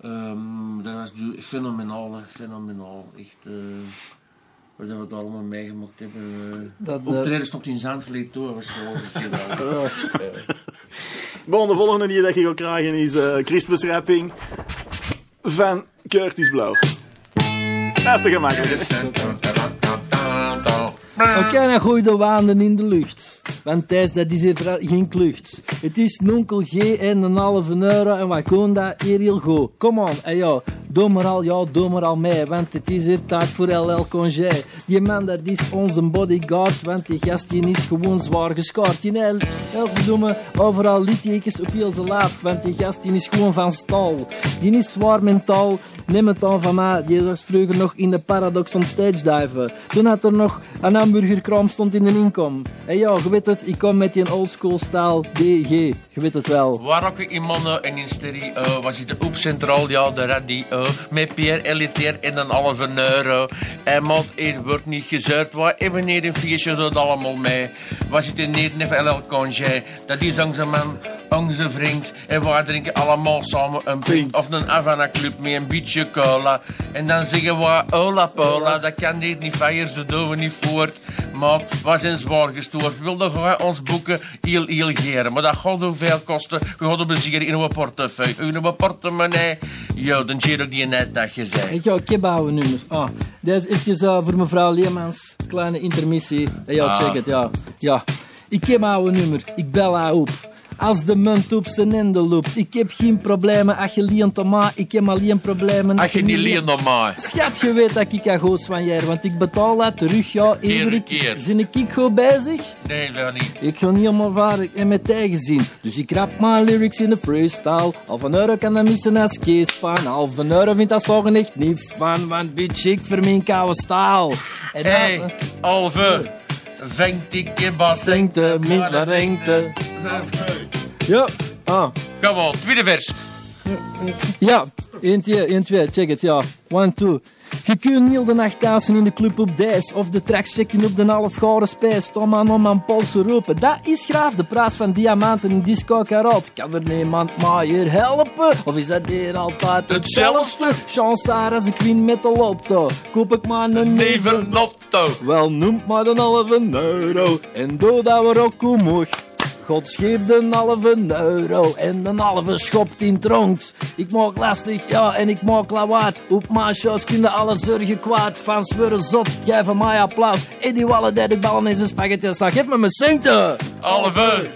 Speaker 13: Ehm, dat was fenomenaal, fenomenaal. Echt, eh wat we het allemaal meegemaakt hebben. eh.
Speaker 16: Dat, eh,
Speaker 13: Optreden stopt in Zandvliet toe, dat was gewoon een keer [LAUGHS]
Speaker 3: Bon, de volgende die dat je gaat krijgen is eh Christmas rapping van Curtis Blauw.
Speaker 16: Oké, dan gooi de waanden in de lucht. Want Thijs, dat is geen klucht. Het is nonkel G en een halve euro en wij komen dat hier heel goed. Kom on, en ja, doe maar al, ja, doe maar al mee. Want het is hier tijd voor LL Congé. Die man, dat is onze bodyguard, want die gast die is gewoon zwaar gescoord. Die El, verdomme, overal littekens op heel zijn laaf. Want die gast die is gewoon van stal. Die is zwaar mentaal. Neem het aan van mij, die was vroeger nog in de Paradox on stage diven. Toen had er nog een hamburgerkraam stond in de inkom. En ja, je weet het, ik kom met die oldschool stijl DG. Je weet het wel.
Speaker 13: Waar ook in Mono en in stereo was zitten op Centraal, ja, de radio. Met Pierre Elitair en een halve euro. En man, er wordt niet gezeurd. Waar hier een feestje dat allemaal mee? Zitten niet in LL Congé. Dat is onze man, onze vriend. En we drinken allemaal samen een pint. Of een Havana Club met een beetje cola. En dan zeggen we, hola pola, dat kan dit niet feiers, dat doen we niet voort. Maar we zijn zwaar gestoord. We wilden gewoon ons boeken heel, heel geren. Maar dat gaat hoeveel kosten. We gaan bezieren in uw portefeuille. In uw portemonnee. Yo, dan zie je ook die net dat je zei.
Speaker 16: Ik ga kebouwen nummer. Ah, dat is even eh, voor mevrouw Leemans. Kleine intermissie. Ja,
Speaker 13: Ah.
Speaker 16: check het, ja. Ja. Ik kebouwen nummer. Ik bel haar op. Als de munt op zijn ende loopt. Ik heb geen problemen als je leent om mij. Ik heb alleen problemen
Speaker 13: Als je niet leent om mij.
Speaker 16: Schat, je weet dat ik ga goed soigneren, want ik betaal dat terug, ja, iedere keer. Zin ik goed bezig?
Speaker 13: Nee, dat niet.
Speaker 16: Ik ga niet helemaal vaardig en met tegenzin. Dus ik rap mijn lyrics in de freestyle. Half een euro kan dat missen als keespan. Half een euro vindt dat zorgen echt niet van. Want bitch, ik voor mijn koude staal. En dan-
Speaker 13: Hey, Alve. Vengt ik in bas.
Speaker 16: Zengte, met de rengte. Ja, ah.
Speaker 13: Kom on, tweede vers.
Speaker 16: Ja, 1, 2, 1, 2, check het, ja. 1, 2. Je kunt heel de nacht dansen in de club op Dijs. Of de tracks checken op de half gouden spijs. Om aan om aan polsen roepen. Dat is graaf, de prijs van diamanten in disco karot. Kan er niemand hier helpen? Of is dat hier altijd hetzelfde? Chansaar als ik win met de lotto. Koop ik maar een neven
Speaker 13: lotto.
Speaker 16: Wel, noemt maar een halve euro. En doe dat we ook omhoog. God scheep de halve euro en de halve schopt in tronks. Ik maak lastig, ja, en ik maak lawaad. Op mijn shows kunnen alle zorgen kwaad. Van zweren zot, jij van mij applaus. En die wallen die de ballen in zijn spaghetti staan. Geef me mijn centen.
Speaker 13: Alve.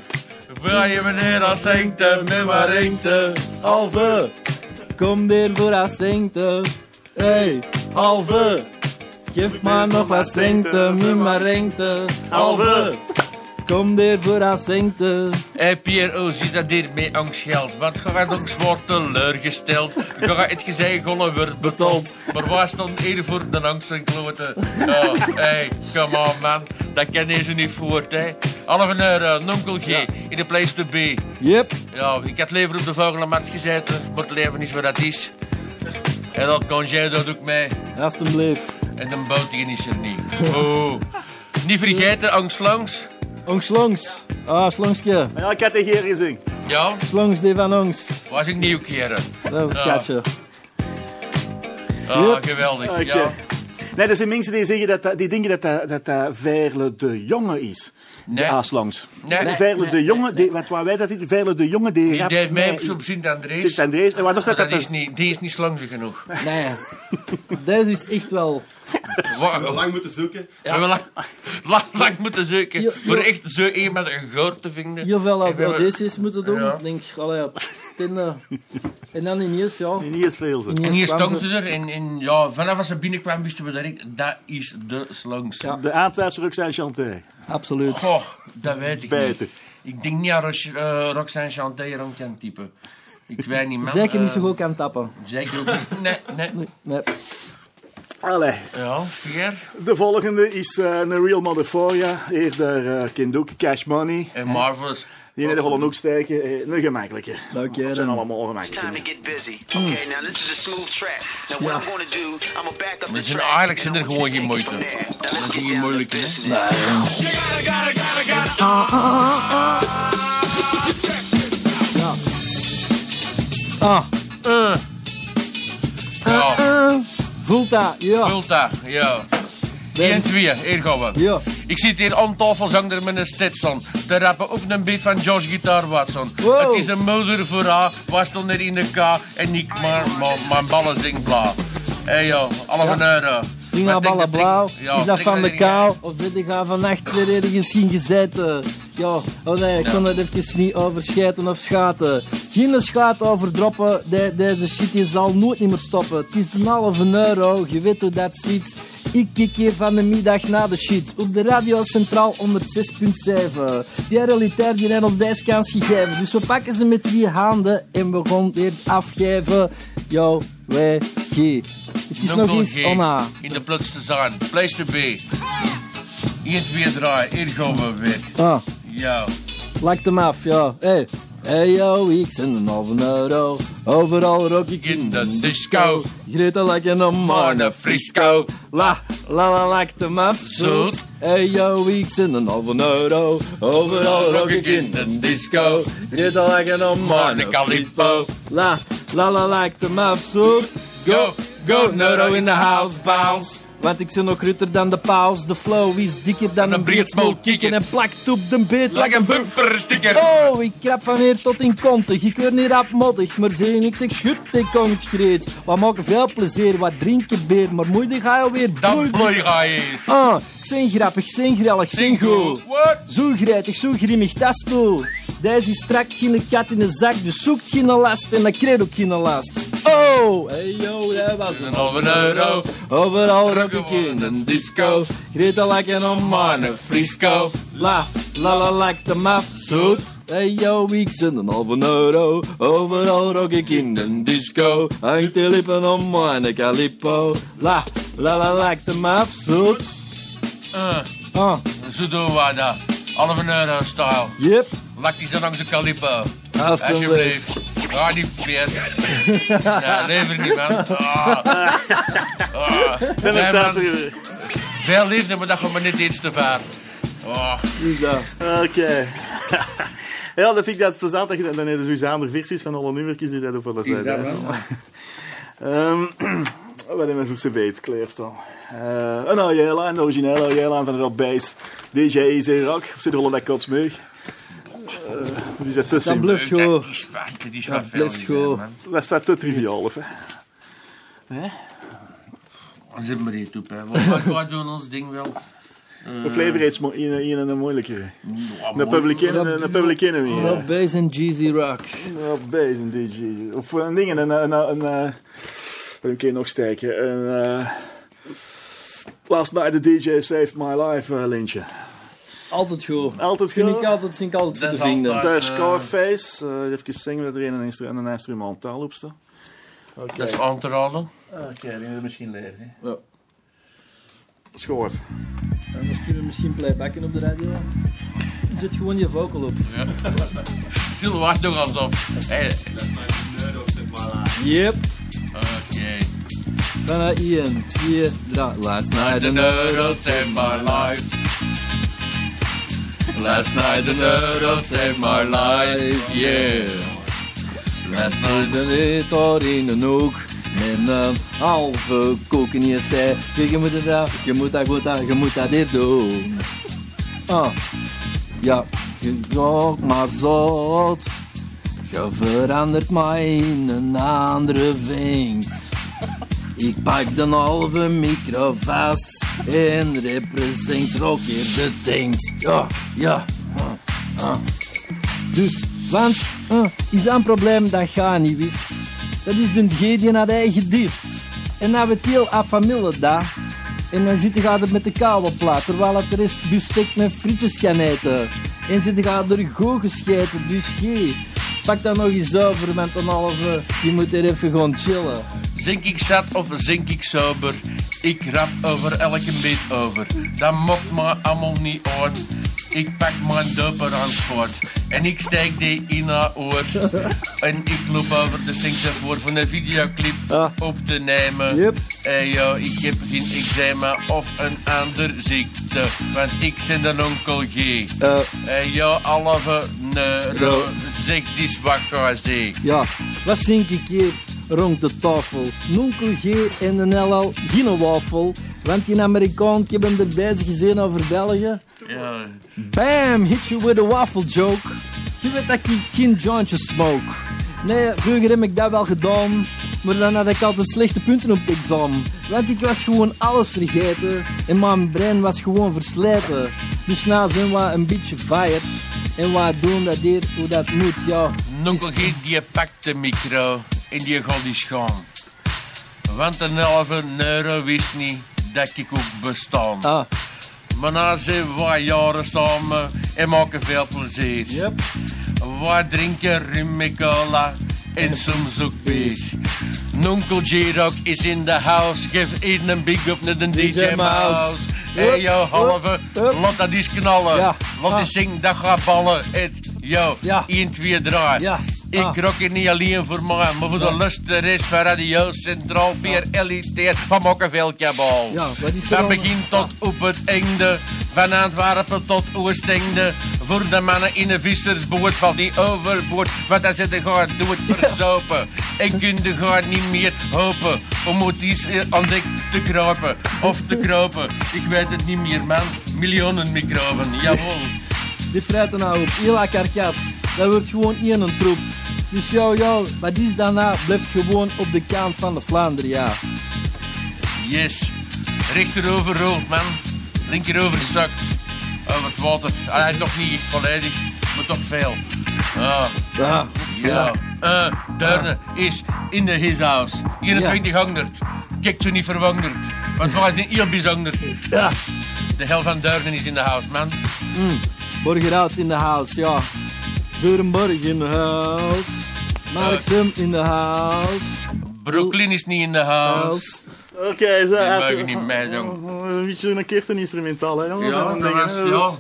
Speaker 13: Wil je meneer als zengte met mijn?
Speaker 16: Halve, kom hier voor haar centen. Hey, halve, geef maar nog wat met mijn rengte. Halve, kom hier voor haar centen.
Speaker 13: Hé Pierre, hoe zit dat hier met angstgeld? Want je gaat ook zwaar teleurgesteld. Je gaat het gezegd gollen wordt betaald. Maar waar stond eerder voor de angst en kloten? Oh, hey, come on man. Dat ken je ze niet voort, hè. Half een euro, nonkel G, in de place to be.
Speaker 16: Yep.
Speaker 13: Ja, ik had liever op de vogelmat gezeten, maar het leven is wat dat is. En dat congé dat ook mee.
Speaker 16: Alsjeblieft.
Speaker 13: En de boot die is er niet. Oh. Niet vergeten, angst langs.
Speaker 16: Angst langs. Ah, slangske.
Speaker 3: Ja, ik had het hier gezien.
Speaker 13: Ja,
Speaker 16: Slangs die van ons.
Speaker 13: was ik nieuw keren.
Speaker 16: Dat is een schatje.
Speaker 13: Ah,
Speaker 16: Yep.
Speaker 13: geweldig. Ja.
Speaker 3: Nee, er zijn mensen die, zeggen dat, dat- die denken dat dat, dat, dat Verle de Jonge is.
Speaker 13: Nee.
Speaker 3: De Aaslangs.
Speaker 13: Nee. Nee,
Speaker 3: Verle
Speaker 16: nee,
Speaker 3: de Jonge, die, wat wij dat niet? Verle de Jonge, die
Speaker 13: Die
Speaker 3: rapt
Speaker 13: mee
Speaker 3: mee-
Speaker 13: op Sint-Andrees.
Speaker 3: Sint-Andrees. En wat dacht
Speaker 13: Maar
Speaker 3: dat
Speaker 13: dat
Speaker 3: dat
Speaker 13: is niet, die is niet slangzig genoeg.
Speaker 16: Nee. [LAUGHS] Deze is echt wel...
Speaker 14: Wel lang moeten zoeken.
Speaker 13: We hebben lang, lang, lang moeten zoeken
Speaker 16: Jo-
Speaker 13: voor echt zo iemand een goor te vinden.
Speaker 16: Heel veel
Speaker 13: En we
Speaker 16: audities moeten doen.
Speaker 13: Ja.
Speaker 16: Ik denk, allee, ja. ten, eh, en dan ineens, ja.
Speaker 3: Niet eens veel ze.
Speaker 13: En hier
Speaker 16: kwam
Speaker 13: stond ze er en, en ja, vanaf als ze binnenkwam wisten we direct, dat is de slangs.
Speaker 3: De Antwerpse Roxanne Chanté.
Speaker 16: Absoluut.
Speaker 13: Goh, dat weet ik
Speaker 3: Beter.
Speaker 13: niet. Ik denk niet aan Roche- eh, Roxanne Chanté rond kan typen. Ik weet niet, man.
Speaker 16: Zeker niet
Speaker 13: eh,
Speaker 16: zo goed kan tappen.
Speaker 13: Zeker ook niet. Nee, nee.
Speaker 16: Nee.
Speaker 3: Allee.
Speaker 13: Ja, Pierre.
Speaker 3: De volgende is eh, een Real Motherforia. Eerder uh, Kindoek, Cash Money.
Speaker 13: En Marvelous.
Speaker 3: Die in de volle hoek steken. Eh, een gemakkelijke.
Speaker 16: Oké,
Speaker 3: Dat zijn
Speaker 16: dan.
Speaker 3: allemaal gemakkelijke.
Speaker 18: Time to get busy. Okay, now this is a smooth track. Now what I'm gonna do, I'm gonna back up the
Speaker 13: zijn
Speaker 18: track.
Speaker 13: eigenlijk zijn er gewoon geen moeite. Dat is geen moeilijk, hè?
Speaker 16: Ah.
Speaker 13: Eh. Ja,
Speaker 16: Eh, Voelt dat? Ja.
Speaker 13: vult dat. Ja. 1, 2, hier gaan we.
Speaker 16: Ja.
Speaker 13: Ik zit hier aan tafel, zang er met een Stetson. Te rappen op een beat van George Guitar Watson.
Speaker 16: Wow.
Speaker 13: Het is een moeder voor haar, was stond er in de K en ik maar, mijn ballen zing bla. Hé joh, alle een euro.
Speaker 16: Ballen
Speaker 13: je,
Speaker 16: blauw.
Speaker 13: ja,
Speaker 16: is dat van de kou? Of weet ik vannacht er ergens gezeten? Ja, oh nee, ik kon het even niet overschijten of schaten. Geen schaat overdroppen, de, deze shit zal nooit niet meer stoppen. Het is een halve euro, je weet hoe dat zit. Ik kijk hier van de middag na de shit. Op de radio Centraal 106.7. Die realitair die hebben ons deze kans gegeven. Dus we pakken ze met drie handen en we gaan weer afgeven. Yo, wij, G. Het is nog eens Anna.
Speaker 13: In de plots te zijn. Place to be. 1, 2, 3, hier gaan we weer.
Speaker 16: Ah.
Speaker 13: Ja.
Speaker 16: Lak hem af, ja. Hey. Hey yo, ik zend een halve euro. Overal rook ik
Speaker 13: In de disco.
Speaker 16: Greta lekker een man.
Speaker 13: Frisco.
Speaker 16: La, la, la, lak hem af.
Speaker 13: Zoet.
Speaker 16: Hey yo, ik zend een halve euro. Overal rook ik in de disco. Greta lekker een man.
Speaker 13: Calippo.
Speaker 16: La, la, la, like hem af. Zoet.
Speaker 13: Go, go,
Speaker 16: Euro in the house, bounce. Want ik zit nog rutter dan de paus. De flow is dikker dan een breedsmol kikken. En plakt op de beet
Speaker 13: Like een bumpersticker.
Speaker 16: Oh, ik krap van hier tot in kontig. Ik word niet rap mottig, maar zie ik zeg schut ik concreet. We maken veel plezier, wat drinken beer, maar moeilijk ga je weer
Speaker 13: Dan bloei ga je.
Speaker 16: Ah, ik zijn grappig, zijn grellig, zijn goed. Zo grijtig, zo grimmig, dat is toe. Deze is strak, geen kat in de zak, dus zoekt geen last en dat krijgt ook geen last. Oh, hey yo, dat was een halve euro. Overal rock ik in een disco. Greta lekker om een frisco. La, la la like de maf, zoet. Hey yo, ik zend een halve euro. Overal rock ik in een disco. Hangt de lippen om een calippo. La, la la like de maf, zoet.
Speaker 13: Uh,
Speaker 16: Ah,
Speaker 13: zo doen we dat. Half een euro style.
Speaker 16: yep.
Speaker 13: Lak die zo langs een calippo.
Speaker 16: Alsjeblieft.
Speaker 13: Ga die pees. [LAUGHS] Ja, lever niet, man. Ah. Ah. [LAUGHS]
Speaker 3: Ben
Speaker 13: Nee, man.
Speaker 3: dat
Speaker 13: Veel liefde, maar dat gaat me niet iets te ver. Oh.
Speaker 3: Oké. [LAUGHS] Ja, dat vind ik dat plezant dat je dan dan heb je sowieso andere versies van alle nummertjes die dat
Speaker 13: Is dat
Speaker 3: zijde
Speaker 13: wel?
Speaker 3: Ehm [CLEARS THROAT] Wat hebben we voor weet klaarstaan? Eh een Ayala, een originele Ayala van Rob Bass. DJ Easy Rock, zit er al lekker? Eh, die zit tussen.
Speaker 16: Dat blijft goed.
Speaker 13: Die is wat- die is
Speaker 16: Dat
Speaker 13: wat veel
Speaker 16: blijft
Speaker 13: man.
Speaker 3: Dat staat te triviaal, of hè? Hè?
Speaker 13: Dan zit maar hier toe, hè. We wij doen ons ding wel. Eh,
Speaker 3: Of lever iets in een moeilijkere.
Speaker 13: ja,
Speaker 3: Een public een, een public enemy.
Speaker 16: Rob Bass en Jeezy Rock.
Speaker 3: Rob Bass en DJ. Of een ding, een... een, een, een, een een keer nog steken. Een... eh, Last night the DJ saved my life, eh, lintje.
Speaker 16: Altijd goed.
Speaker 3: Altijd
Speaker 16: Vind
Speaker 3: goed.
Speaker 16: ik altijd, vind ik altijd
Speaker 13: is
Speaker 16: te vinden.
Speaker 13: altijd-
Speaker 3: De Scarface. eh even zingen dat er een, en een instrumentaal op staat. Oké.
Speaker 13: Dat is aan te raden.
Speaker 3: Oké, die moet je misschien leren.
Speaker 16: Ja.
Speaker 3: Schorf.
Speaker 16: Anders kunnen we misschien playbacken op de radio. Zet gewoon je vocal op.
Speaker 13: Ja. Veel wacht nog alsof. Hey.
Speaker 16: Yep.
Speaker 13: Oké.
Speaker 16: Vanuit 1, 2, 3. Last night
Speaker 13: The euro saved my life. Last night the euro saved my life, yeah. Last night
Speaker 16: daar in een hoek. Met een halve koek in je zei. Kijk, je moet dat, je moet dat, je moet dat hier doen. Ah, ja, je gaat maar zot. Je verandert mij in een andere vindt. Ik pak de halve micro vast en represent rock hier bedenkt. Ja, ja. ah, ah. Dus, want, eh, is een probleem dat je niet wist? Dat is de die naar eigen dist. En dan weet heel a familie dat. En dan zit je gaat met de kabelplaat, terwijl het de rest bestek met frietjes kan eten. En zit je gaat er goed gescheten, dus G. Pak dat nog eens over, want een halve, je moet er even gewoon chillen.
Speaker 13: Zink ik zat of zink ik sober? Ik rap over elke beat over. Dat mocht me allemaal niet uit. Ik pak mijn doper aan sport. En ik steek die in haar oor. [LAUGHS] En ik loop over de voor van een videoclip op te nemen. En yo, ik heb geen eczema of een andere ziekte. Want ik ben een onkel G. En yo, halve neuro, zeg die
Speaker 16: Ja, wat zink ik hier rond de tafel? Nonkel G en de LL geen wafel. Want die Amerikaan, ik heb hem erbij gezien over België.
Speaker 13: Ja.
Speaker 16: Bam, hit you with a waffle joke. Je weet dat ik geen jointjes smoke. Nee, vroeger heb ik dat wel gedaan. Maar dan had ik altijd slechte punten op het examen. Want ik was gewoon alles vergeten. En mijn brein was gewoon versleten. Dus nou zijn we een beetje fire. En we doen dat hier hoe dat moet, ja.
Speaker 13: Nonkel G die pakt de micro en die gaat die schoon. Want een halve euro wist niet dat ik ook bestaan.
Speaker 16: Ah.
Speaker 13: Maar na zijn we jaren samen en maken veel plezier.
Speaker 16: Yep.
Speaker 13: We drinken rum met cola en soms ook bier. Nonkel G-Rock is in the house. Geef iedereen een big up naar de DJ,
Speaker 16: DJ
Speaker 13: Mouse. Hey yo, halve, laat dat eens knallen.
Speaker 16: Ja.
Speaker 13: Laat
Speaker 16: Ah.
Speaker 13: zingen, dat gaat ballen. Het, yo,
Speaker 16: Ja.
Speaker 13: 1, 2, 3.
Speaker 16: Ja.
Speaker 13: Ik
Speaker 16: Ah.
Speaker 13: rock het niet alleen voor mij, maar voor de luisteraars van Radio Centraal, Peer Elitair, van Mokkenveld Kabal.
Speaker 16: Ja, is
Speaker 13: Van begin tot op het einde, van Antwerpen tot Oostende. Voor de mannen in een vissersboot valt niet overboord, want dan zit de gaat, doe het verzopen. En kun je gaat niet meer hopen om uit iets eh, aan dek te kruipen of te kropen. Ik weet het niet meer, man. Miljoenen microben, jawel. [LAUGHS]
Speaker 16: Die fruiten nou op, heel haar karkas. Dat wordt gewoon één een troep. Dus jou, jou, wat is daarna? Blijft gewoon op de kant van de Vlaanderen, ja.
Speaker 13: Yes. Rechterover rolt, man. Linkerover zakt. Over het water. Ah, toch niet volledig, maar toch veel. Ah.
Speaker 16: Ja.
Speaker 13: Ja. Eh, Deurne is in de his house. 2100. Kijk zo niet verwonderd. Want was niet heel bijzonder.
Speaker 16: Ja.
Speaker 13: De hel van Deurne is in de house, man.
Speaker 16: Mm. Borgerhout in the house, ja. Zurenborg in the house. Marksem in the house.
Speaker 13: Brooklyn is niet in de house.
Speaker 3: Oké, zo.
Speaker 13: Die mogen niet meedoen.
Speaker 3: Een beetje een kirteninstrumental, hè? jongen?
Speaker 13: Ja, dat was-
Speaker 3: ik,
Speaker 13: ja.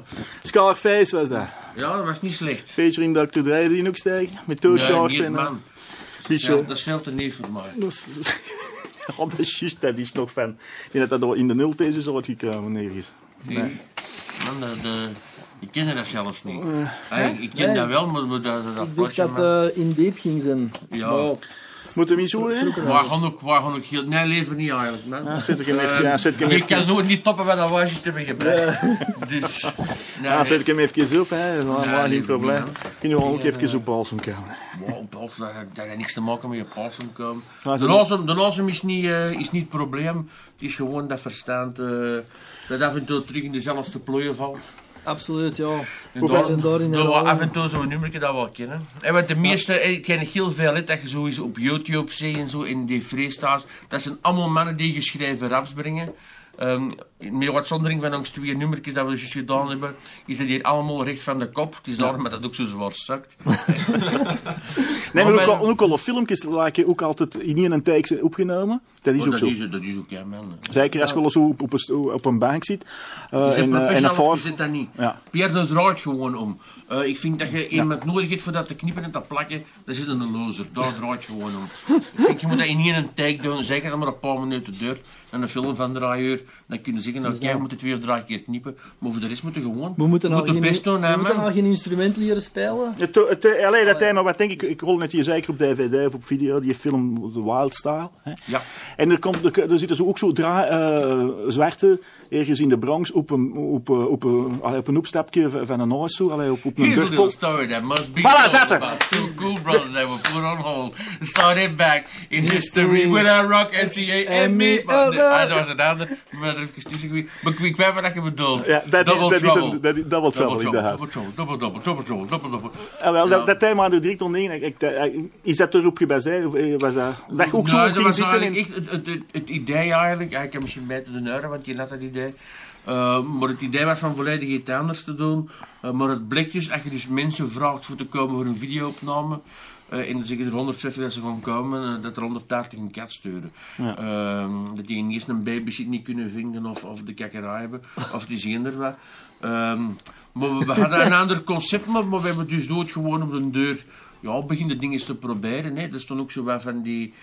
Speaker 3: Scarface was dat.
Speaker 13: Ja, dat was niet slecht.
Speaker 3: Featuring Dr. Dre, die ook steken. Met Toe
Speaker 13: Nee,
Speaker 3: Short
Speaker 13: niet,
Speaker 3: en... eh,
Speaker 13: man.
Speaker 3: Beetje-
Speaker 13: dat is veel te nieuw voor mij.
Speaker 3: Dat is, [LAUGHS] ja, dat is juist, dat is nog van... Ik denk dat dat in de nulthese is uitgekomen, nergens.
Speaker 13: Nee.
Speaker 3: Nee.
Speaker 13: Man, de, de, ik ken dat zelfs niet.
Speaker 3: Eh,
Speaker 13: Hey, ik ken
Speaker 16: Nee.
Speaker 13: dat wel, maar dat, dat
Speaker 16: Ik dacht
Speaker 13: platje,
Speaker 16: dat
Speaker 13: man.
Speaker 16: het in diep ging zijn.
Speaker 13: Ja.
Speaker 16: Maar
Speaker 3: Moet hem niet zo, hè?
Speaker 13: Waar gaan ook, waar gaan ook heel... Nee, liever niet eigenlijk, man.
Speaker 3: Ja, zet ik hem even- ja, zet ik hem
Speaker 13: Je
Speaker 3: even-
Speaker 13: kan zo niet toppen wat dat was, je te hebben gebracht. [LAUGHS] Dus... Nee,
Speaker 3: Ja, zet ik hem even op, hè. Dat is
Speaker 13: Nee, liever
Speaker 3: probleem.
Speaker 13: niet,
Speaker 3: Kun je gewoon ook even op Balsum komen.
Speaker 13: Wow, Pols, dat, heeft niks te maken met je palsem komen. De lozem, de lozem is, niet, eh, is niet het probleem. Het is gewoon dat verstand eh, dat af en toe terug in dezelfde plooien valt.
Speaker 16: Absoluut, ja.
Speaker 13: En
Speaker 16: Hoe
Speaker 13: daar,
Speaker 16: ver en daarin
Speaker 13: daar we
Speaker 16: herhalen.
Speaker 13: af en toe zo'n nummertje dat wel kennen. En want de meeste, eh, ik ken heel veel, hè, dat je sowieso op YouTube ziet en zo, in die freestyles, dat zijn allemaal mannen die geschreven raps brengen. Ehm, met wat zondering van ons twee nummertjes dat we dus gedaan hebben, is dat hier allemaal recht van de kop. Het is daarom dat het ook zo zwaar zakt. [LAUGHS]
Speaker 3: Nee, maar ook, al, ook al filmpjes lijken ook altijd in een take opgenomen. Dat is
Speaker 13: Oh,
Speaker 3: ook
Speaker 13: dat
Speaker 3: zo.
Speaker 13: Is, dat is ook, ja, man.
Speaker 3: Zeker als je wel zo op, op, een, op een bank zit.
Speaker 13: Je
Speaker 3: en, eh, en een vijf.
Speaker 13: zit dat niet.
Speaker 3: Ja.
Speaker 13: Pierre, dat draait gewoon om. Eh, ik vind dat je iemand nodig hebt voor dat te knippen en te plakken. Dat is een lozer. Daar draait gewoon om. ik vind, je moet dat in één take doen. Zeker dat maar een paar minuten duurt. En een film van drie uur. Dan kun je zeggen, nou,
Speaker 16: Dus
Speaker 13: kijk, we moeten twee of drie keer knippen. Maar voor de rest moeten we gewoon...
Speaker 16: We moeten al
Speaker 13: moeten
Speaker 16: geen,
Speaker 13: best doen, hè,
Speaker 16: we moeten al geen instrument leren spelen.
Speaker 3: Het, het, eh, alleen dat thema, wat denk ik, ik rol net hier zeker op DVD of op video, die film The Wild Style. Hè.
Speaker 13: Ja.
Speaker 3: En er, komt, er, er zitten zo ook zo dra, eh, zwarte ergens in de Bronx op een, op, eh, op, een- allee, op een opstapje van een huis zo, allee, op, op een
Speaker 13: Here's a little story that must be
Speaker 3: Voilà,
Speaker 13: told
Speaker 3: dat,
Speaker 13: about two cool brothers that were put on hold. Started back in history with a rock MCA and me. De- ah, dat was een ander. Maar even tussen. Maar ik weet wat je bedoelt.
Speaker 3: Ja, dat is,
Speaker 13: Double
Speaker 3: dat is een, dat is double trouble, inderdaad.
Speaker 13: Double trouble, double double, double trouble, double double.
Speaker 3: Ah, wel, dat, dat thema er direct onder ik, ik, eh, Is dat erop gebaseerd? Of eh, was dat, ook zo
Speaker 13: Nou, dat was
Speaker 3: zitten?
Speaker 13: echt het, het, het, het idee eigenlijk. Ik heb misschien beter de neuren, want je had dat idee. Uh, maar het idee was van volledig iets anders te doen. Uh, maar het bleek dus, als je dus mensen vraagt voor te komen voor een videoopname. Uh, en dan zeggen er 107 dat ze gaan komen, uh, dat er 180 een kat sturen.
Speaker 3: Ja.
Speaker 13: Uh, dat die in eerst een babysit niet kunnen vinden of, of de kakkerij hebben, of die zien er wat. Um, maar we, we hadden een ander concept, maar, maar we hebben dus dood gewoon op de deur. Ja, begin de dingen te proberen. Hè. Er stond ook zo wat van die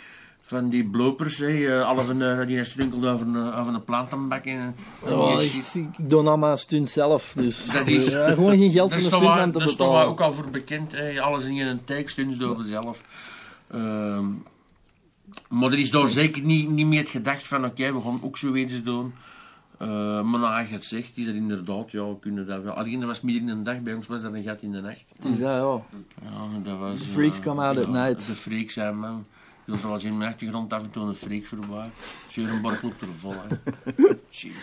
Speaker 13: van die blopers, hè, uh, alle van uh, die strunkelde over een, over een plantenbak en,
Speaker 16: Oh, ik, doe allemaal een stunt zelf, dus
Speaker 13: Dat is,
Speaker 16: ja, gewoon geen geld [LAUGHS]
Speaker 13: daar
Speaker 16: voor een
Speaker 13: staan we-
Speaker 16: stuntman te
Speaker 13: Daar staan
Speaker 16: betalen.
Speaker 13: ook al voor bekend. Hè. Alles in een take, stunts doen we zelf. Ehm, maar er is daar zeker niet, niet meer het gedacht van, oké, we gaan ook zoiets doen. Uh, maar nou, je het zegt, is dat inderdaad, ja, we kunnen dat wel. Alleen dat was midden in de dag, bij ons was dat een gat in de nacht.
Speaker 16: Is dat, ja.
Speaker 13: Ja, dat was...
Speaker 16: The freaks
Speaker 13: eh,
Speaker 16: come out at night.
Speaker 13: De freaks zijn, man. Er was in de achtergrond af en toe een freak voorbij. Seurenborg loopt er vol. [LAUGHS] Jezus.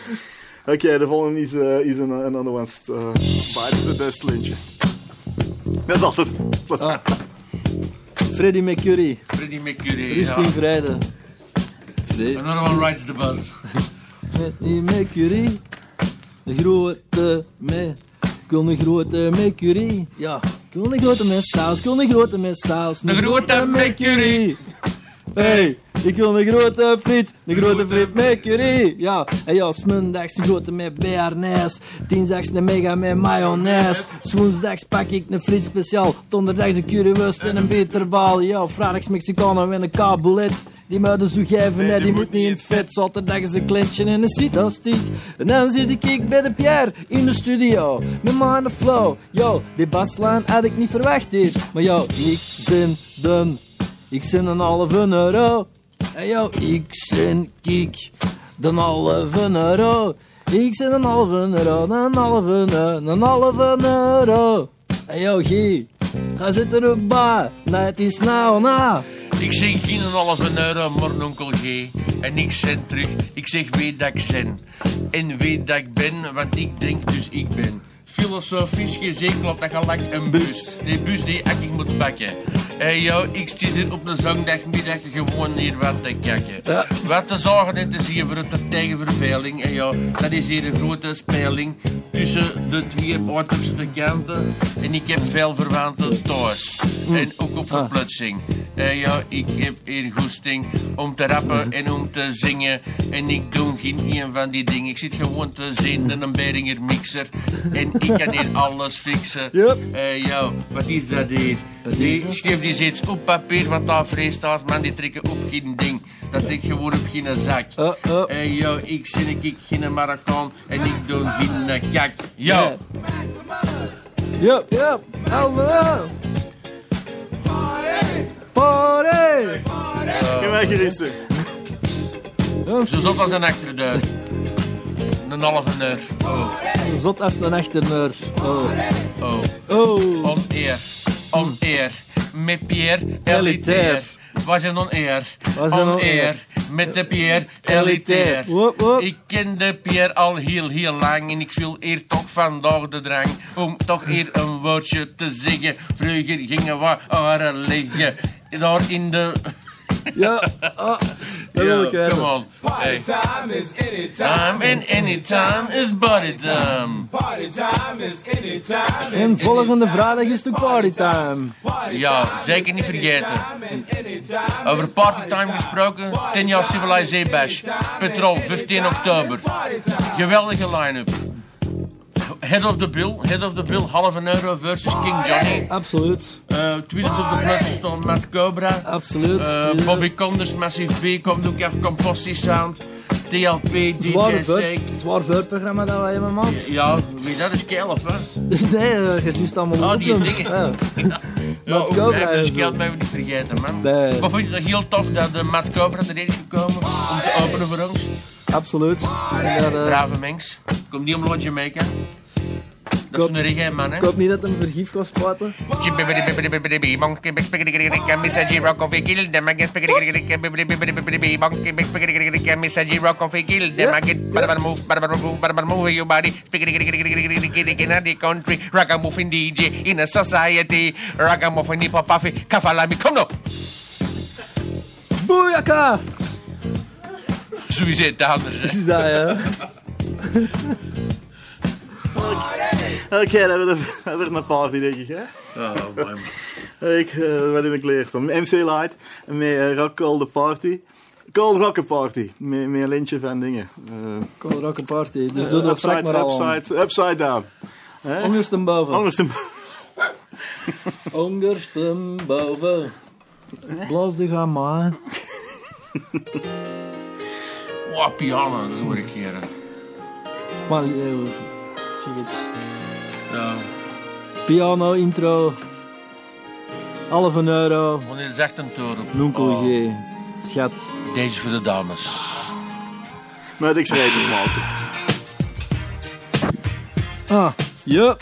Speaker 3: Oké, de volgende is, uh, is een, een ander one. Uh, Bite the Dust lintje. Net altijd.
Speaker 16: Ah. Freddie Mercury.
Speaker 13: Freddie Mercury,
Speaker 16: Rust
Speaker 13: ja.
Speaker 16: Fre-
Speaker 13: Another one rides the bus.
Speaker 16: Freddie Mercury. De grote me. Ik wil een grote Mercury. Ja. Ik wil een grote met saus. Ik wil een grote met saus.
Speaker 13: De grote
Speaker 16: Mercury. Hey, ik wil een grote friet, een grote friet met curry. Ja, en ja, smundags een grote met bearnaise. Dinsdags een mega met mayonaise. Woensdags pak ik een friet speciaal. Donderdags een currywurst en een bitterbal. Ja, vrijdags Mexicanen met een kabulet. Die muiden zo geven, nee, die moet niet in het vet. Zaterdag is een kletje en een sitastiek. En dan zit ik bij de Pierre in de studio. Met mijn flow. Yo, die baslijn had ik niet verwacht hier. Maar yo, ik zin de ik zin een halve euro. Hey yo, ik zin kiek. De halve euro. Ik zin een halve euro. Een halve euro. Een halve euro. Hey yo, Guy. Ga zit er ook bij. Nee, het is nou na.
Speaker 13: Ik zeg geen een halve euro, maar onkel G. En ik zend terug. Ik zeg weet dat ik zen. En weet dat ik ben, want ik denk dus ik ben. Filosofisch gezien klopt dat gelijk een bus. Die bus die ik moet pakken. Hey yo, ik zit hier op een zondagmiddag gewoon hier wat te kijken. Wat te zorgen en te zien voor het tegen verveling. Hey yo, dat is hier een grote speling tussen de twee uiterste kanten. En ik heb veel verwanten thuis. En ook op verplutsing. Hey yo, ik heb hier goesting om te rappen en om te zingen. En ik doe geen een van die dingen. Ik zit gewoon te zitten in een Beringer mixer. En ik kan hier alles fixen. Hey yo, wat is dat hier? Die schreef die zit op papier, want daar vreest als man, die trekken op geen ding. Dat trekt gewoon op geen zak. Hey yo, ik zin ik geen Marokkaan en ik doe geen kak. Yo!
Speaker 16: Yup, yup. Hallo. Party!
Speaker 3: Geef mij gerust.
Speaker 13: Zo zot als een achterdeur. Een halve uur. Oh.
Speaker 16: Zo zot als een achterneur. Oh.
Speaker 13: Oh.
Speaker 16: Oh.
Speaker 13: Oneer. Oneer. Met Pierre elitair. Was een oneer.
Speaker 16: Was een
Speaker 13: Oneer. Met de Pierre elitair.
Speaker 16: Wop, wop.
Speaker 13: Ik ken de Pierre al heel, heel lang. En ik voel eer toch vandaag de drang. Om toch hier een woordje te zeggen. Vroeger gingen we waren liggen. Daar in de...
Speaker 16: Ja, oh, [LAUGHS] dat wil ik.
Speaker 13: Come on. Hey.
Speaker 4: Time is anytime.
Speaker 13: Time and anytime is body time.
Speaker 4: Party time is anytime.
Speaker 16: En volgende vrijdag is het partytime.
Speaker 13: Ja, zeker niet vergeten. Over partytime gesproken, 10 jaar Civilization Bash. Petrol, 15 oktober. Geweldige line-up. Head of the bill, head of the bill, half een euro versus King Johnny.
Speaker 16: Absoluut.
Speaker 13: Uh, tweeders op de plaats stond Matt Cobra.
Speaker 16: Absoluut.
Speaker 13: Uh, Bobby Conders, Massive B, komt ook even Compostie Sound. TLP, DJ Sake.
Speaker 16: Zwaar voorprogramma dat wij hebben, man.
Speaker 13: Ja, wie dat is Kelf, hè?
Speaker 16: Dus [LAUGHS] nee, eh, je juist allemaal
Speaker 13: Oh, die dingen. [LAUGHS]
Speaker 16: Ja.
Speaker 13: Ja,
Speaker 16: Matt Cobra zo.
Speaker 13: geld bij we niet vergeten, man.
Speaker 16: Nee.
Speaker 13: Maar vond je het heel tof dat de Matt Cobra erin is gekomen om te openen voor ons?
Speaker 16: Absoluut. En dat, eh,
Speaker 13: Brave mens. Komt niet om Jamaica dat is een reggae man, hè?
Speaker 16: Ik hoop niet dat hem vergif
Speaker 13: was spaten.
Speaker 16: Boeiaka!
Speaker 13: Zo is het, de
Speaker 16: handen. Is dat, ja. [LAUGHS]
Speaker 3: Oké, dan hebben we er- hebben we er een party, denk ik. Hè?
Speaker 13: Oh, man.
Speaker 3: Ik, eh wat in de kleer staan. MC Light, met uh, Rock Call the Party. Call Rock Party, met, met een lintje van dingen. Uh,
Speaker 16: Call Rock Party. Dus doe de
Speaker 3: upside,
Speaker 16: maar al
Speaker 3: upside, upside down. Hè?
Speaker 16: Ondersteboven.
Speaker 3: Ondersteboven. [LAUGHS]
Speaker 16: Ondersteboven. Blaas de gaan maar.
Speaker 13: Oh, piano, dat hoor ik hier. hè.
Speaker 16: Piano, intro. Half een euro.
Speaker 13: Wanneer zegt een toren.
Speaker 16: Nonkel
Speaker 13: oh.
Speaker 16: G. Schat.
Speaker 13: Deze voor de dames.
Speaker 3: Met ik schrijf het maken.
Speaker 16: Ah, ja.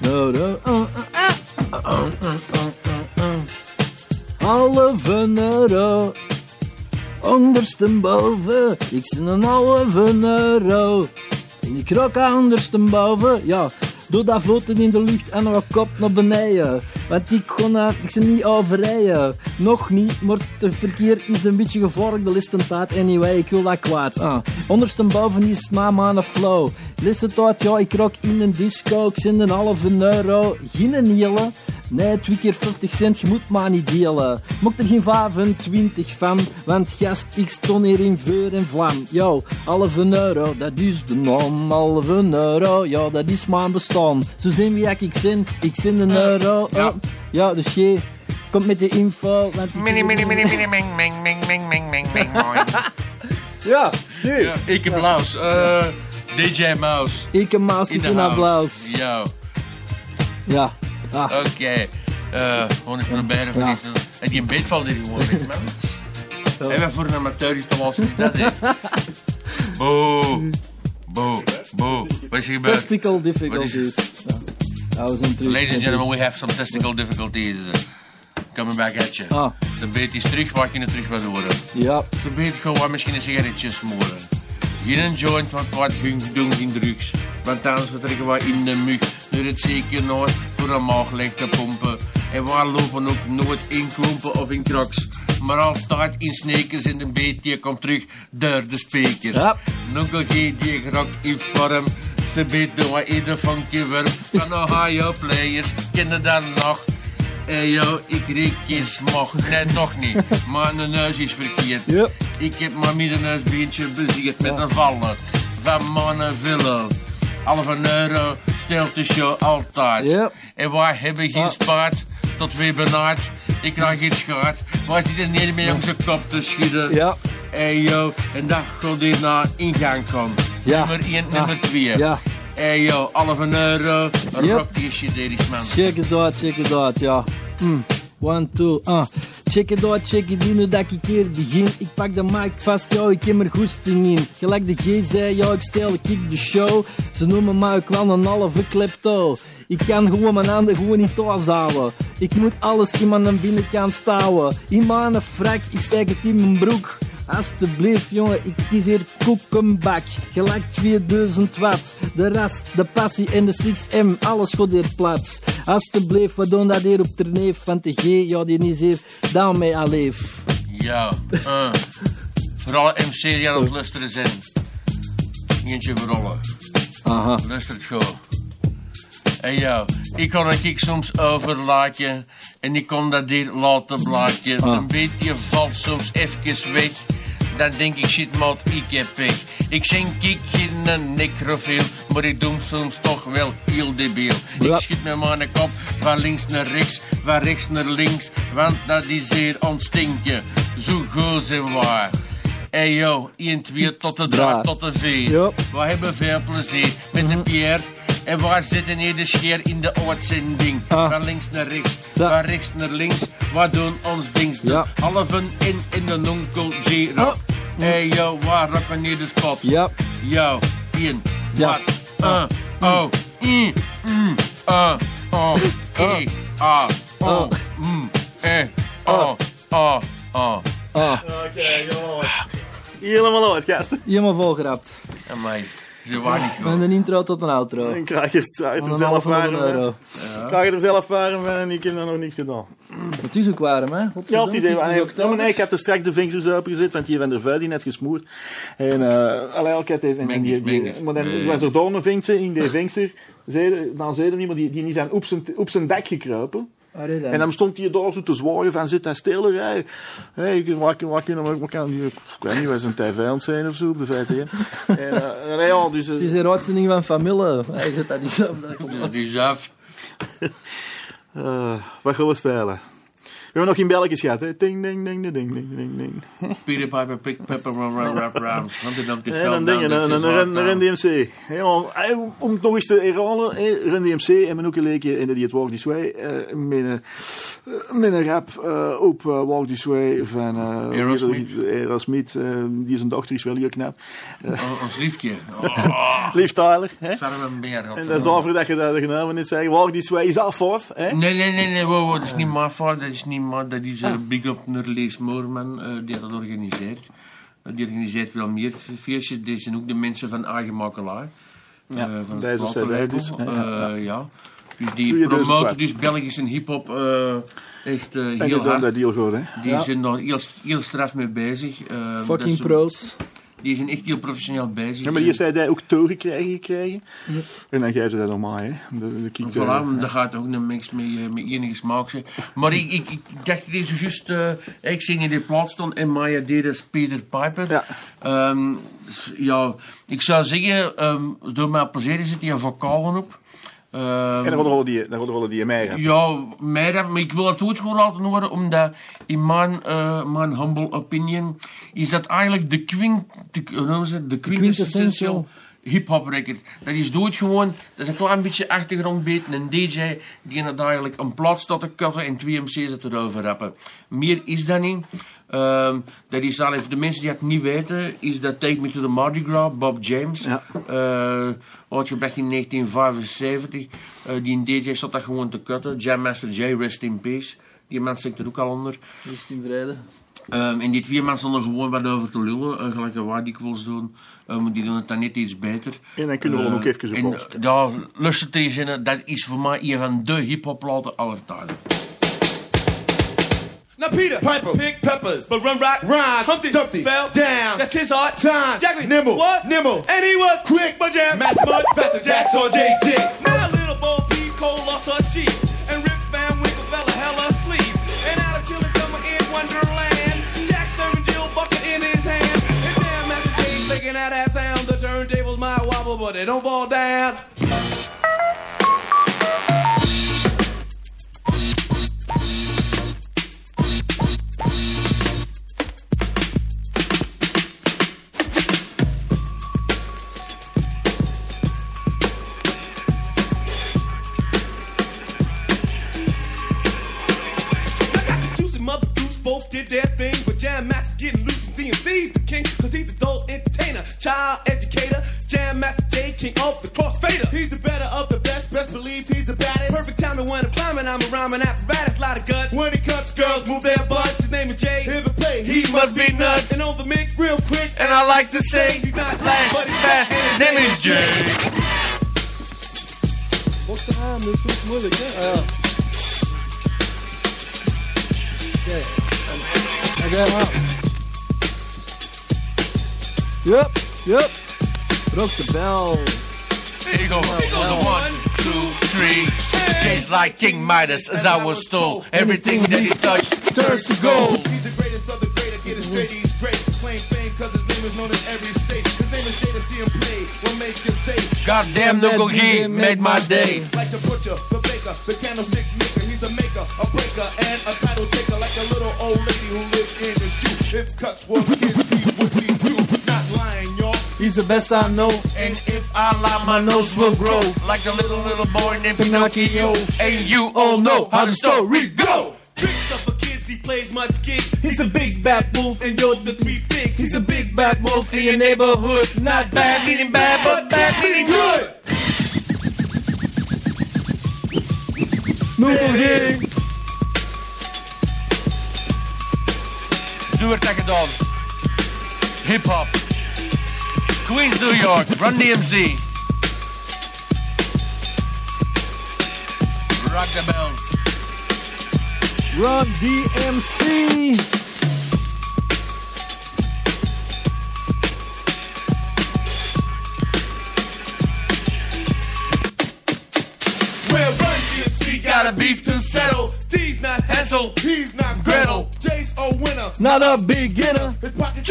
Speaker 16: No, no, onderste boven, Half een euro. Ondersteboven, ik zin een halve euro. En je krok anders boven, ja, doe dat voeten in de lucht en nog kop naar beneden. Want ik kon ik zit niet overrijden. Nog niet, maar het verkeer is een beetje gevorkt. De een tijd anyway, ik wil dat kwaad. Ah. Ondersteboven is na mijn flow. Listen tot, ja, ik rock in een disco. Ik zend een halve euro. Geen hele. Nee, twee keer 50 cent, je moet maar niet delen. Mocht er geen 25 van, want gast, ik stond hier in vuur en vlam. Yo, halve euro, dat is de norm. Halve euro, ja, dat is mijn bestaan. Zo zijn wie ik zin, ik zin een euro. Ja, oh, ja dus je komt met de info. Want ik-
Speaker 13: Mini, mini, mini, mini, ming, ming, ming, ming, ming, ming, ming, [LAUGHS] mooi.
Speaker 16: Ja,
Speaker 13: Ja, ik heb Laus. Eh, DJ Mouse.
Speaker 16: Ik heb Maus
Speaker 13: in house.
Speaker 16: applaus.
Speaker 13: Ja,
Speaker 16: Ja. Ah.
Speaker 13: oké. Eh, Gewoon eens proberen van [LAUGHS]
Speaker 16: Ja.
Speaker 13: iets. En die een beet valt hier gewoon niet, man. We voor een amateur is te los. Dat is. [LAUGHS] Boe. Boe. Boe. Wat is er gebeurd?
Speaker 16: Testicle difficulties. Ja.
Speaker 13: Ladies and gentlemen, we have some testicle difficulties. Coming back at you.
Speaker 16: Ah.
Speaker 13: De beet is terug, waar je het terug wil horen.
Speaker 16: Ja.
Speaker 13: Ze beet gewoon misschien een sigaretje smoren. Geen joint, want wat hun doen geen drugs. Want anders vertrekken we in de mug. Nu het zeker nooit voor een maagleg te pompen. En we lopen ook nooit in klompen of in kroks. Maar altijd in sneakers en een beetje komt terug door de spekers.
Speaker 16: Ja.
Speaker 13: Nonkel G die grokt in vorm. Ze beten wat in de funky worm. Van Ohio players, kennen dan nog. Hey yo, ik reek geen smog. Nee, nog niet. Maar mijn neus is verkeerd. Ik heb mijn middenneusbeentje bezierd met een vallen. Van mannen willen. Half een euro stelt de show altijd. En wij hebben geen spaard tot weer benard. Ik krijg schaart. Wij zitten neer met onze kop te schudden.
Speaker 16: Ja.
Speaker 13: Hey yo, en dat God dit naar ingang komt.
Speaker 16: Ja.
Speaker 13: Nummer 1,
Speaker 16: Ja.
Speaker 13: nummer 2.
Speaker 16: Ja.
Speaker 13: Hey yo, half een euro.
Speaker 16: Yep.
Speaker 13: Rock die shit, deze man.
Speaker 16: Check it out, check it out, ja. Mm. One, two, ah. Check it out, check it in, nu dat ik hier begin. Ik pak de mic vast, ja, ik heb er goesting in. Gelijk de G zei, ja, ik stel ik de show. Ze noemen mij ook wel een halve klepto. Ik kan gewoon mijn handen gewoon niet houden. Ik moet alles in mijn binnenkant stouwen. In mijn frak, ik steek het in mijn broek. Alsjeblieft, jongen, ik kies hier koekenbak. Gelijk 2000 watt. De ras, de passie en de 6M, alles gaat hier plat. Alsjeblieft, we doen dat hier op de neef. Want de G, ja, die is hier down mee.
Speaker 13: Ja, eh. Vooral MC die aan het luisteren zijn. Eentje verrollen.
Speaker 16: Aha.
Speaker 13: Luistert gewoon. En ja, ik kon dat ik soms overlaatje en ik kon dat hier laten blaadje.
Speaker 16: Ah.
Speaker 13: Een beetje valt soms even weg. Dan denk ik, shit maat, ik heb pech. Ik zijn ik geen necrofiel, maar ik doe soms toch wel heel debiel.
Speaker 16: Ja.
Speaker 13: Ik schiet met mijn kop van links naar rechts, van rechts naar links, want dat is hier ontstinkje. Zo goed zijn waar. Hey yo, 1, 2 tot de 3
Speaker 16: Draai.
Speaker 13: tot de 4.
Speaker 16: Ja.
Speaker 13: We hebben veel plezier met de Pierre. En waar zitten hier de scheer in de uitzending? Van links naar rechts, van rechts naar links. We doen ons dings. De halven in in de onkel G rock. Hey yo, waar rocken hier de spot?
Speaker 16: Ja.
Speaker 13: Yo, 1,
Speaker 16: Ja.
Speaker 13: wat, uh, oh, i, mm, uh, oh, e, a, oh, mm, eh, oh, oh, oh.
Speaker 16: Ah.
Speaker 3: Oké. Helemaal uit, gasten.
Speaker 16: Helemaal volgerapt.
Speaker 13: Amai, ze waren niet
Speaker 16: Van de intro tot een outro.
Speaker 3: Ik krijg het, krijg het
Speaker 16: Van
Speaker 3: er
Speaker 16: een
Speaker 3: zelf
Speaker 16: euro.
Speaker 3: Ik krijg het er zelf waren man, en ik heb dat nog niet gedaan.
Speaker 16: Het is ook warm, hè?
Speaker 3: Ja, het is even.
Speaker 16: het
Speaker 3: Nee,
Speaker 16: oktober.
Speaker 3: maar nee, ik had er straks de vingers opengezet, want die hebben er vuil die net gesmoerd. En uh, allee, ik had even. En die, die, maar dan
Speaker 13: Nee.
Speaker 3: was er door een vinkse in die vinkster. Zeiden- Dan zeiden iemand die, die zijn op zijn, op zijn dak gekruipen. En dan stond hij daar zo te zwaaien van zit en stil. Hey, hey, waar kan die, ik weet niet, wij zijn tv aan het zijn of zo op de VTM. en, uh, ja, dus, uh,
Speaker 16: Het is een uitzending van familie. Hij zit dat niet zo. dat komt
Speaker 13: af. [LAUGHS]
Speaker 3: wat gaan we spelen? We hebben nog geen belletjes gehad, hè? Ding, ding, ding, ding, ding, ding, ding.
Speaker 13: Peter Piper, Pick Pepper, Run, Run, Rap, Rams. Humpty Dumpty
Speaker 3: En
Speaker 13: fell
Speaker 3: dan
Speaker 13: down,
Speaker 3: dan een
Speaker 13: what
Speaker 3: Run DMC. Eh, om het nog eens te herhalen, Run DMC en mijn ook een leekje in die het Walk This Way. eh, Met een met een rap eh, op Walk This Way van eh,
Speaker 13: Aerosmith.
Speaker 3: Aerosmith, eh, die zijn dochter is wel heel knap.
Speaker 13: Ons liefje. [LAUGHS] Oh.
Speaker 3: Lief Tyler. Hè? En dat is daarvoor dat je dat genomen net zeggen. Walk This Way is af. Hè?
Speaker 13: Nee, nee, nee, nee, wow, wow, dat is niet mijn fout, dat is niet mijn, dat is eh, Big Up naar Lees Moorman, eh, die dat organiseert. Eh, die organiseert wel meer feestjes, deze zijn ook de mensen van Eigen Makelaar.
Speaker 3: Ja,
Speaker 13: eh, van
Speaker 3: deze zijn dus, ja,
Speaker 13: Eh,
Speaker 3: ja.
Speaker 13: Dus die
Speaker 3: 2000
Speaker 13: promoten dus Belgische hip-hop eh, echt heel hard.
Speaker 3: dat heel goed, hè?
Speaker 13: Die
Speaker 3: Ja.
Speaker 13: zijn daar heel, heel straf mee bezig. Dat
Speaker 16: Fucking pro's.
Speaker 13: Die zijn echt heel professioneel bezig.
Speaker 3: Ja, maar hier zei hij ook toegekregen gekregen. En dan geven ze dat normaal, hè? De, de
Speaker 13: Voilà, daar gaat ook een mix mee, eh, met enige smaak zijn. Maar ik, ik, ik dacht deze juist, eh, ik zie in die plaats staan en Maya deed is Peter Piper. Ja. ja, ik zou zeggen, ehm, door mijn plezier zit die vocalen op. Ehm,
Speaker 3: En dan rollen die, dan rollen die mij hebben.
Speaker 13: ja, mij maar ik wil het goed gewoon laten horen, omdat in mijn, eh, mijn humble opinion is dat eigenlijk de, quint, de, hoe noemen ze het? de quintessential hip-hop record. Dat is doodgewoon, dat is een klein beetje achtergrondbeat, een DJ die het eigenlijk een plaats staat te cover en twee MC's het erover rappen. Meer is dat niet. Ehm, dat is al even, de mensen die het niet weten, is dat Take Me to the Mardi Gras, Bob James. Eh, uitgebracht in 1975. Eh, die DJ zat dat gewoon te cutten. Jam Master J, rest in peace. Die man zit er ook al onder.
Speaker 16: Rust in vrede.
Speaker 13: Ehm, en die twee mensen stonden gewoon wat over te lullen, uh, gelijk wat dikwijls doen. Uh, maar die doen het dan net iets beter.
Speaker 3: En dan kunnen we
Speaker 13: Eh,
Speaker 3: ook even op
Speaker 13: en,
Speaker 3: ons
Speaker 13: Ja, luister te zinnen, dat is voor mij een van de hip-hop aller tijden.
Speaker 1: Now Peter, Piper, pick peppers, but run rock, rhyme, Humpty, Dumpty, fell down. That's his art. Time, Jackie, nimble, what? Nimble, and he was quick, but jam, mass mud, faster Jacks on Jay's dick. Now little Bo Peep Cole lost her sheep, and Rip Van Winkle fell a hell asleep. And out of chilling summer in Wonderland, Jack serving Jill bucket in his hand. And damn, at the stage making out that sound, the turntables might wobble, but they don't fall down. Both did their thing, but Jam Max is getting loose and DMC's the king, cause he's the adult entertainer, child educator, Jam Max J, king of the crossfader. He's the better of the best, best believe he's the baddest. Perfect timing when I'm climbing, I'm a rhyming apparatus, lot of guts. When he cuts, girls move their butts. His name is Jay. Hear the play, he, must be nuts. And on the mix, real quick, and I like to say, he's not fast, but he's fast, and his name is Jay.
Speaker 16: Boksen aan, dat is soms moeilijk, hè? Ja. Oké. Oké, maar. Yup, yup. The bell.
Speaker 13: Here you go. Here goes a one, two, three. Jay's like King Midas, as I was told. Everything that he touched turns to gold.
Speaker 6: He's the greatest of the great. I get it straight, he's great. Claim fame cause his name is known in every state. His name is Jay to see him play. Will make you say,
Speaker 13: Goddamn Knuckle Key made my day.
Speaker 6: Like the butcher, the baker, the candlestick maker. He's a maker, a breaker, and a title taker. Old lady who lived in shoe. If cuts were kids, he would be you. Not lying, y'all.
Speaker 16: He's the best I know.
Speaker 13: And if I lie, my nose will grow. Like a little, little boy named Pinocchio. And you all know how the story go.
Speaker 1: Tricks up for kids, he plays much kids. He's a big bad wolf, and you're the three pigs. He's a big bad wolf in your neighborhood. Not bad, meaning bad, but bad, meaning good.
Speaker 16: King.
Speaker 13: Stuart Tekkedon. Hip hop. Queens, New York. Run DMC. Rock the bells.
Speaker 16: Run DMC.
Speaker 1: Where Run DMC got a beef to settle. D's not Hansel,
Speaker 6: he's Not a
Speaker 16: beginner.
Speaker 6: His pocket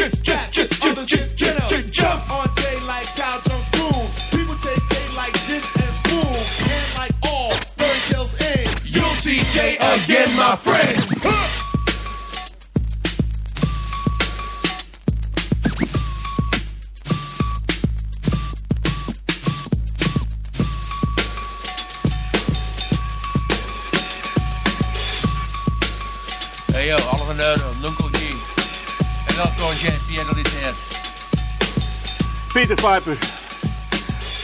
Speaker 6: on Jay like spoon. People chase Jay like dish and. And like all fairy tales end.
Speaker 1: You'll see Jay again, my friend.
Speaker 3: Peter Piper.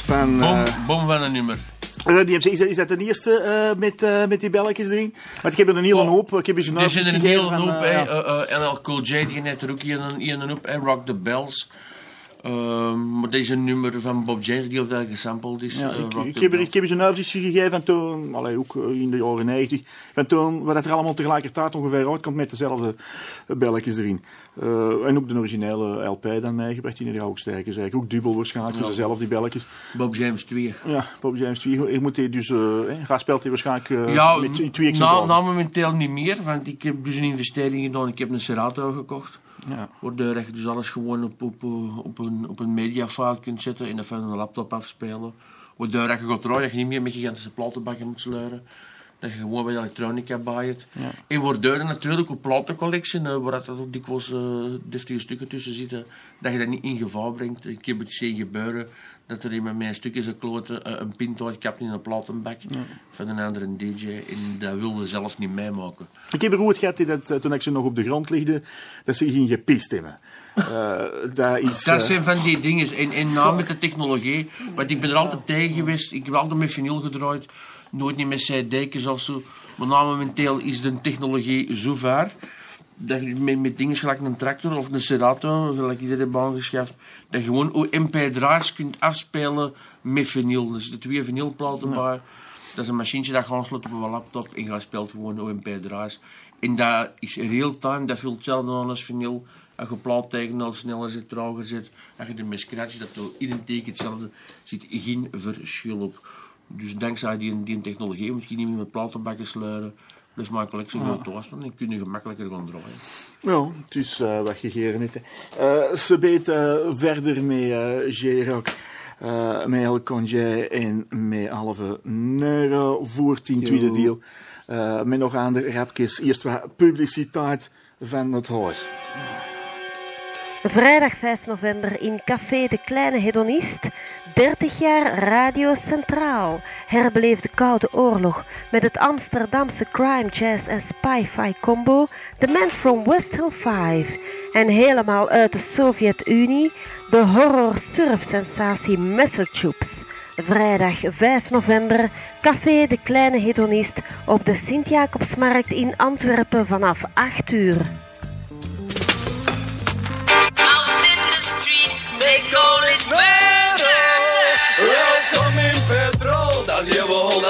Speaker 3: Van...
Speaker 13: Bom,
Speaker 3: eh,
Speaker 13: bom van een nummer.
Speaker 3: Run DMC, is, dat- is dat de eerste eh, met, eh, met die belletjes erin? Want ik heb er een hele hoop. Ik heb
Speaker 13: Er zit er een hele hoop,
Speaker 3: van, eh,
Speaker 13: eh, eh, LL Cool J, die net er ook hier een, hier een hoop, en Rock the Bells. Ehm, maar deze nummer van Bob James, die heel veel gesampled is.
Speaker 3: Ja,
Speaker 13: eh,
Speaker 3: ik, ik, heb er, ik heb eens een overzichtje gegeven van toen, allee, ook eh, in de jaren 90, van toen, waar dat er allemaal tegelijkertijd ongeveer uitkomt met dezelfde belletjes erin. Eh, en ook de originele LP dan meegebracht, die er ook sterker is. Eigenlijk ook dubbel waarschijnlijk,
Speaker 13: Ja.
Speaker 3: dus dezelfde die belletjes.
Speaker 13: Bob James 2.
Speaker 3: Ja, Bob James 2. Ik moet die dus, eh hij speelt waarschijnlijk
Speaker 13: ja,
Speaker 3: met twee
Speaker 13: na,
Speaker 3: exemplaren.
Speaker 13: na momenteel niet meer, want ik heb dus een investering gedaan. Ik heb een Serato gekocht.
Speaker 3: Ja.
Speaker 13: Waardoor je dus alles gewoon op, op, eh, op een, op een mediafile kunt zetten en dat van een laptop afspelen. Waardoor je gaat draaien, dat je niet meer met gigantische platenbakken moet sleuren. Dat je gewoon bij elektronica baait.
Speaker 3: Ja.
Speaker 13: En waardoor natuurlijk op platencollectie, eh, waar dat ook dikwijls eh deftige stukken tussen zitten, dat je dat niet in gevaar brengt. Ik heb het zien gebeuren dat er iemand met een stukje zijn kloten eh, een pint uitkapt in een platenbak
Speaker 3: Ja.
Speaker 13: van een andere DJ. En dat wilde zelfs niet meemaken.
Speaker 3: Ik heb er goed gehad dat, eh, toen ik ze nog op de grond ligde, dat ze ging gepist hebben. Eh, dat is...
Speaker 13: Dat zijn van die dingen. En, en na met de technologie. Want ik ben er altijd tegen geweest. Ik heb altijd met vinyl gedraaid. Nooit niet met cd's of zo. Maar na momenteel is de technologie zo ver. Dat je met, met dingen gelijk een tractor of een Serato, gelijk iedere baan geschaft, dat je gewoon ook MP3's kunt afspelen met vinyl. Dus de twee vinylplaten bij. Dat is een machientje dat je aansluit op een laptop en je speelt gewoon MP3's. En dat is real-time, dat vult hetzelfde aan als vinyl. Als je plaat tegen sneller zit, trager zit, als je ermee scratcht, dat doet identiek hetzelfde. zit geen verschil op. Dus dankzij die, die technologie moet je niet meer met platenbakken sleuren. Dus mijn collectie
Speaker 3: Ja.
Speaker 13: gaat thuis en dan kun je gemakkelijker gaan draaien.
Speaker 3: Ja, het is eh, wat gegeven heeft. hè. Eh, ze beet eh, verder met uh, J-Rock, eh, met El Congé en met halve euro voor tien tweede deel. Eh, met nog andere rapjes. Eerst wat publiciteit van het huis.
Speaker 19: Vrijdag 5 november in Café De Kleine Hedonist. 30 jaar Radio Centraal. Herbeleef de Koude Oorlog met het Amsterdamse crime, jazz en spy-fi combo The Man from West Hill 5. En helemaal uit de Sovjet-Unie de horror surf-sensatie Messertubes. Vrijdag 5 november, Café De Kleine Hedonist op de Sint-Jacobsmarkt in Antwerpen vanaf 8 uur.
Speaker 7: They call it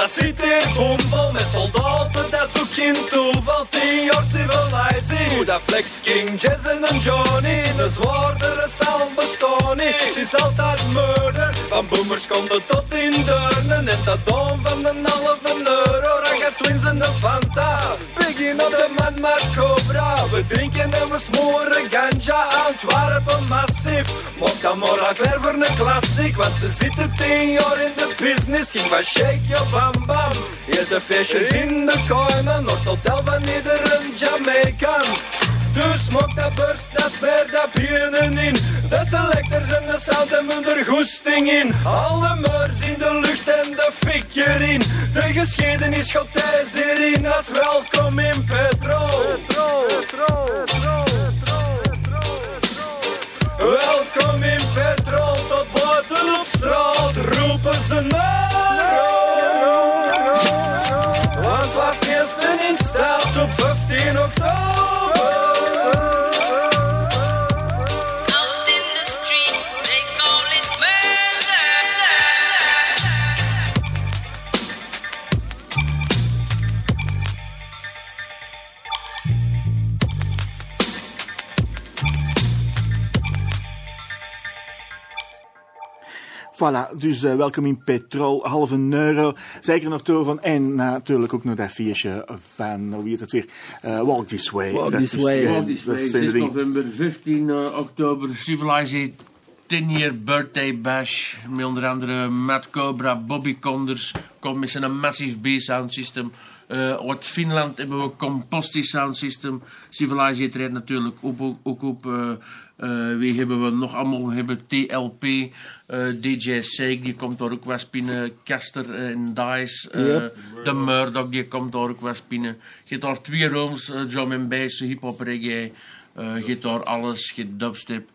Speaker 20: dat zit bomvol met soldaten, dat is ook geen toeval. Tien jaar civilizing, hoe dat Flex King, Jazz en Johnny, de zwaardere sound bestaan. Het is altijd murder, van boomers komt tot in Deurnen, en dat dom van een halve euro, Ragga Twins en de Fanta. Biggie op de man met Cobra, we drinken en we smoren ganja, Antwerpen massief. Mokka mora een klassiek, want ze zitten tien jaar in de business. Ging van shake je bam bam. Hier de feestjes in de koinen, Noord hotel van iedere Jamaican. Dus mok dat burst, dat beer, dat bieren in. De selectors en de sound hebben er goesting in. Alle meurs in de lucht en de fik erin. De geschiedenis gaat hierin. Als welkom in Petrol. Welkom in Petrol, tot buiten op straat roepen ze naar.
Speaker 3: Voilà, dus eh, welkom in Petrol, halve euro. Zeker nog toegaan. En natuurlijk ook nog dat viertje van, hoe heet het weer, Eh, Walk This Way.
Speaker 13: Walk This
Speaker 3: is,
Speaker 13: Way.
Speaker 3: eh,
Speaker 13: Walk This Way,
Speaker 3: zijn de
Speaker 13: 6
Speaker 3: dingen.
Speaker 13: november, 15 eh, oktober, Civilized 10 year birthday bash. Met onder andere Matt Cobra, Bobby Conders. Komt met zijn massive B-sound system. Eh, uit Finland hebben we Composti sound system. Civilized rijdt natuurlijk ook, ook, ook op. eh, eh, wie hebben we nog allemaal? We hebben TLP, DJ Seik, die komt daar ook wel spinnen. Caster en Dice,
Speaker 16: Yep.
Speaker 13: de Murdoch, die komt daar ook wel spinnen. Je hebt daar twee rooms, drum and bass, hip-hop, reggae. je hebt daar alles, je hebt dubstep.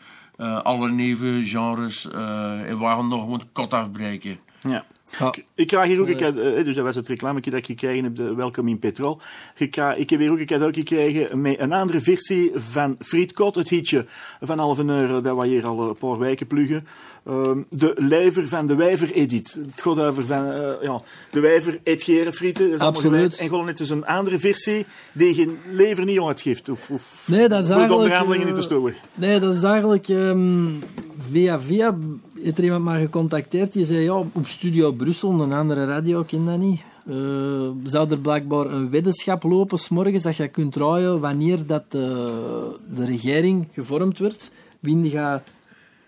Speaker 13: alle nieuwe genres. en we gaan nog gewoon kot afbreken.
Speaker 3: Ja. Ik, ik krijg hier ook een cadeau, eh, dus dat was het reclame dat ik gekregen heb, de Welkom in Petrol. Ik, krijg- ik heb hier ook een cadeau gekregen met een andere versie van Frietkot, het hitje van halve euro dat we hier al een paar weken pluggen. Ehm, de Lijver van de Wijver Edit. Het gaat over van, eh, ja, de Wijver eet geren frieten. Dat is
Speaker 16: Absoluut.
Speaker 3: En gewoon net dus een andere versie die geen lever niet uitgeeft. Of, of
Speaker 16: Nee, dat is
Speaker 3: voor de onderhandelingen niet te
Speaker 16: eh,
Speaker 3: storen.
Speaker 16: Nee, dat is eigenlijk... ehm, via via heeft er iemand maar gecontacteerd. Die zei, ja, op Studio Brussel, een andere radio, ik ken dat niet. eh, zou er blijkbaar een weddenschap lopen, s'morgens, dat je kunt draaien wanneer dat de, de regering gevormd wordt. Wie gaat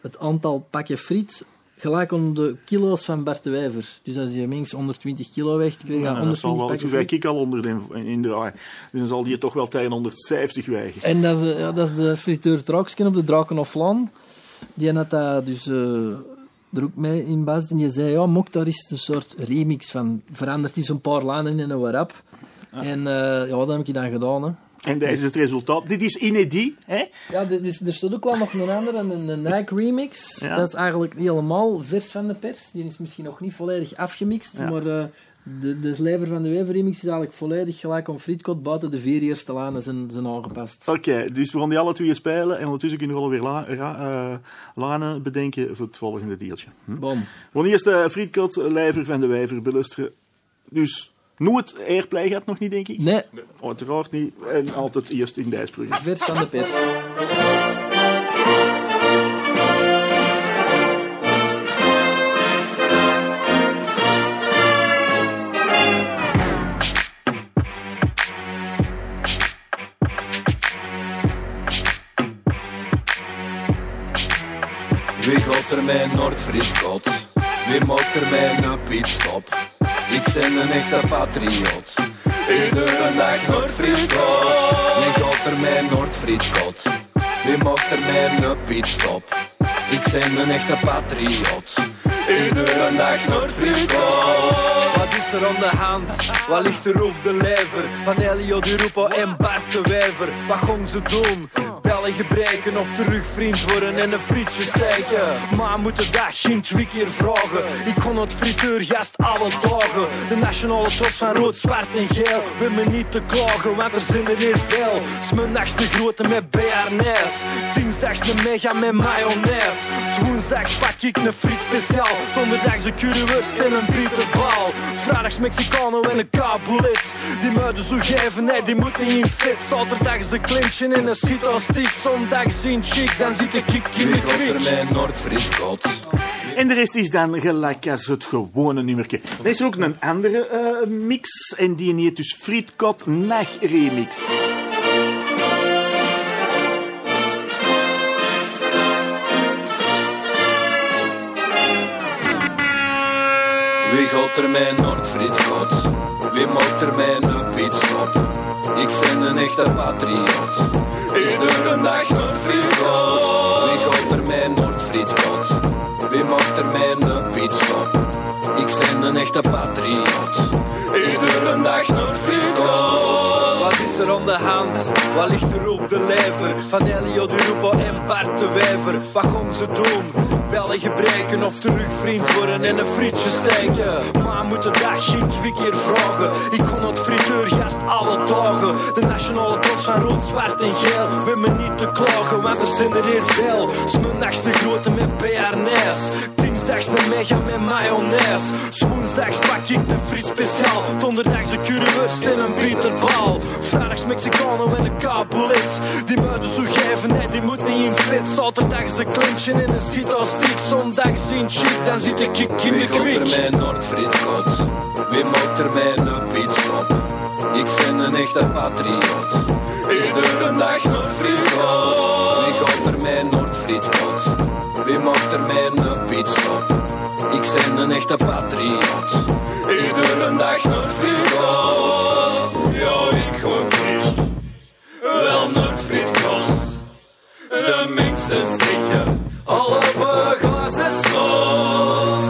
Speaker 16: het aantal pakken friet gelijk aan de kilo's van Bart de Wijver. Dus als die mens 120 kilo weegt, krijg je
Speaker 3: Ja, dat
Speaker 16: 120
Speaker 3: zal wel, ik al onder in, in de. Dus dan zal die toch wel tegen 150 wegen.
Speaker 16: En dat is, eh, ja, dat is de friteur Traksken op de Draken of. Die had dat dus eh, er ook mee in basis. En die zei, ja, Mok, daar is een soort remix van. Veranderd is een paar lijnen in een rap. En eh, ja, dat heb ik dan gedaan. Hè.
Speaker 3: En dat is het resultaat. Dit is inédit, hè?
Speaker 21: Ja, dus, er stond ook wel nog een andere, een, een Nike remix.
Speaker 3: Ja.
Speaker 21: Dat is eigenlijk helemaal vers van de pers. Die is misschien nog niet volledig afgemixt,
Speaker 3: Ja.
Speaker 21: maar eh, de, de Slijver van de Wever remix is eigenlijk volledig gelijk om Frietkot buiten de vier eerste lijnen zijn, zijn aangepast.
Speaker 3: Oké, dus we gaan die alle twee spelen. En ondertussen kunnen we alweer la, eh, lanen bedenken voor het volgende deeltje. Hm?
Speaker 21: Bom.
Speaker 3: We gaan eerst de Frietkot, Lijver van de Wijver beluisteren. Dus nooit airplay gaat nog niet, denk ik?
Speaker 21: Nee.
Speaker 3: Uiteraard niet. En altijd eerst in deze programma.
Speaker 21: Vers van de pers.
Speaker 22: Met Noord-Frieskot? Wie maakt er met een pitstop? Ik ben een echte patriot. Iedere dag Noord-Frieskot. Wie gaat er met Noord-Frieskot? Wie maakt er met een pitstop? Ik ben een echte patriot. Iedere dag Noord-Frieskot.
Speaker 16: Wat is er aan de hand? Wat ligt er op de lever? Van Elio Di Rupo en Bart de Wijver. Wat gaan ze doen? Bellen gebreken of terug vriend worden en een frietje steken. Maar moet de dag geen twee keer vragen. Ik kon het frituurgast alle dagen. De nationale trots van rood, zwart en geel. We me niet te klagen, want er zijn er hier veel. Smiddags de grote met bearnaise. Dinsdags de mega met mayonaise. Woensdags pak ik een frit speciaal. Donderdags de currywurst en een bietenbal. Vrijdags Mexicano en een kabelit. Die muiden zo geven, nee, die moet niet in fit. Zaterdags de clinchen en een cito stick. Zondags zien chic, dan zit ik in
Speaker 22: Wie
Speaker 16: de
Speaker 22: er
Speaker 16: kwik.
Speaker 22: met Noord-Frieskot?
Speaker 3: En de rest is dan gelijk als het gewone nummertje. Er is ook een andere eh, mix. En die heet dus Frietkot Nacht Remix.
Speaker 22: Wie gaat er met Noord-Frieskot? Wie maakt er met een pitstop? Ik ben een echte patriot. Iedere dag Noord-Frieskot. Wie gaat er met Noord-Frieskot? Wie maakt er een pitstop? Ik ben een echte patriot. Iedere dag Noord-Frieskot.
Speaker 16: Is er aan de hand? Wat ligt er op de lever? Van Elio Di Rupo en Bart de Wijver. Wat gaan ze doen? Bellen gebreken of terug vriend worden en een frietje steken. Maar moet de dag geen twee keer vragen. Ik kon het frituurgast alle dagen. De nationale trots van rood, zwart en geel. We me niet te klagen, want er zijn er hier veel. Smiddags de grote met bearnaise. Dinsdags de mega met mayonaise. Woensdags pak ik een friet speciaal. Donderdags de currywurst en een bieterbal. Vrijdags Mexicano en een kabelit. Die muiden zo geven, nee, die moet niet in fit. Zaterdags de clinchen en een cito stick. Zondags in chic, dan zit ik in de
Speaker 22: gaat er
Speaker 16: kwik.
Speaker 22: met Noord-Frieskot? Wie maakt er met een pitstop? Ik ben een echte patriot. Iedere dag Noord-Frieskot. Wie gaat er met Noord-Frieskot? Wie maakt er met een pitstop? Ik ben een echte patriot. Iedere dag Noord-Frieskot. De mensen zeggen
Speaker 16: Halve glazen slot.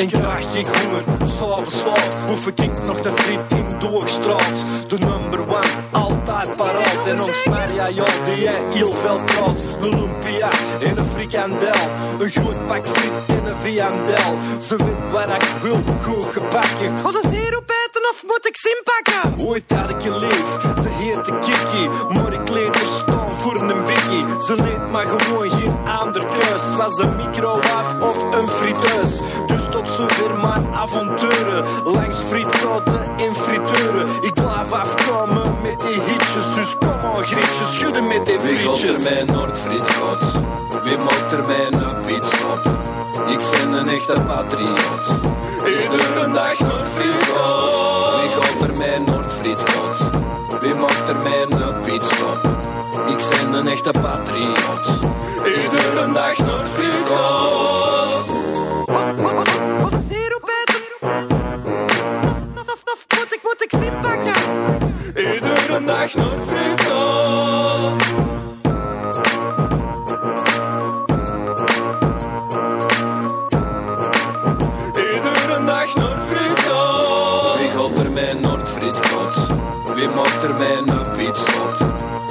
Speaker 16: En krijg ik honger, s'avonds slaat. Hoef ik nog de friet in doorgestraald. De number one, altijd paraat. En ons Maria, ja, die jij heel veel praat. Een lumpia en een frikandel. Een groot pak friet en een viandel. Ze weet wat ik wil, goed gebakken. Ga de zero eten of moet ik zin pakken? Ooit had ik je lief, ze heet de Kiki. Maar ik leed er staan voor een biggie. Ze leed maar gewoon geen ander keus. Het was een microwave of een friteus. Tot zover mijn avonturen. Langs frietkoten en friteuren. Ik blijf afkomen met die hitjes. Dus kom on grietjes, schudden met die
Speaker 22: Wie gaat er
Speaker 16: frietjes.
Speaker 22: met Noord-Frieskot? Wie maakt er een pitstop? Ik ben een echte patriot. Iedere dag Noord-Frieskot. Wie gaat er met Noord-Frieskot? Wie maakt er een pitstop? Ik ben een echte patriot. Iedere dag Noord-Frieskot. Iedere dag Noord-Frieskot. Wie gaat er met Noord-Frieskot? Wie maakt er mij een pitstop?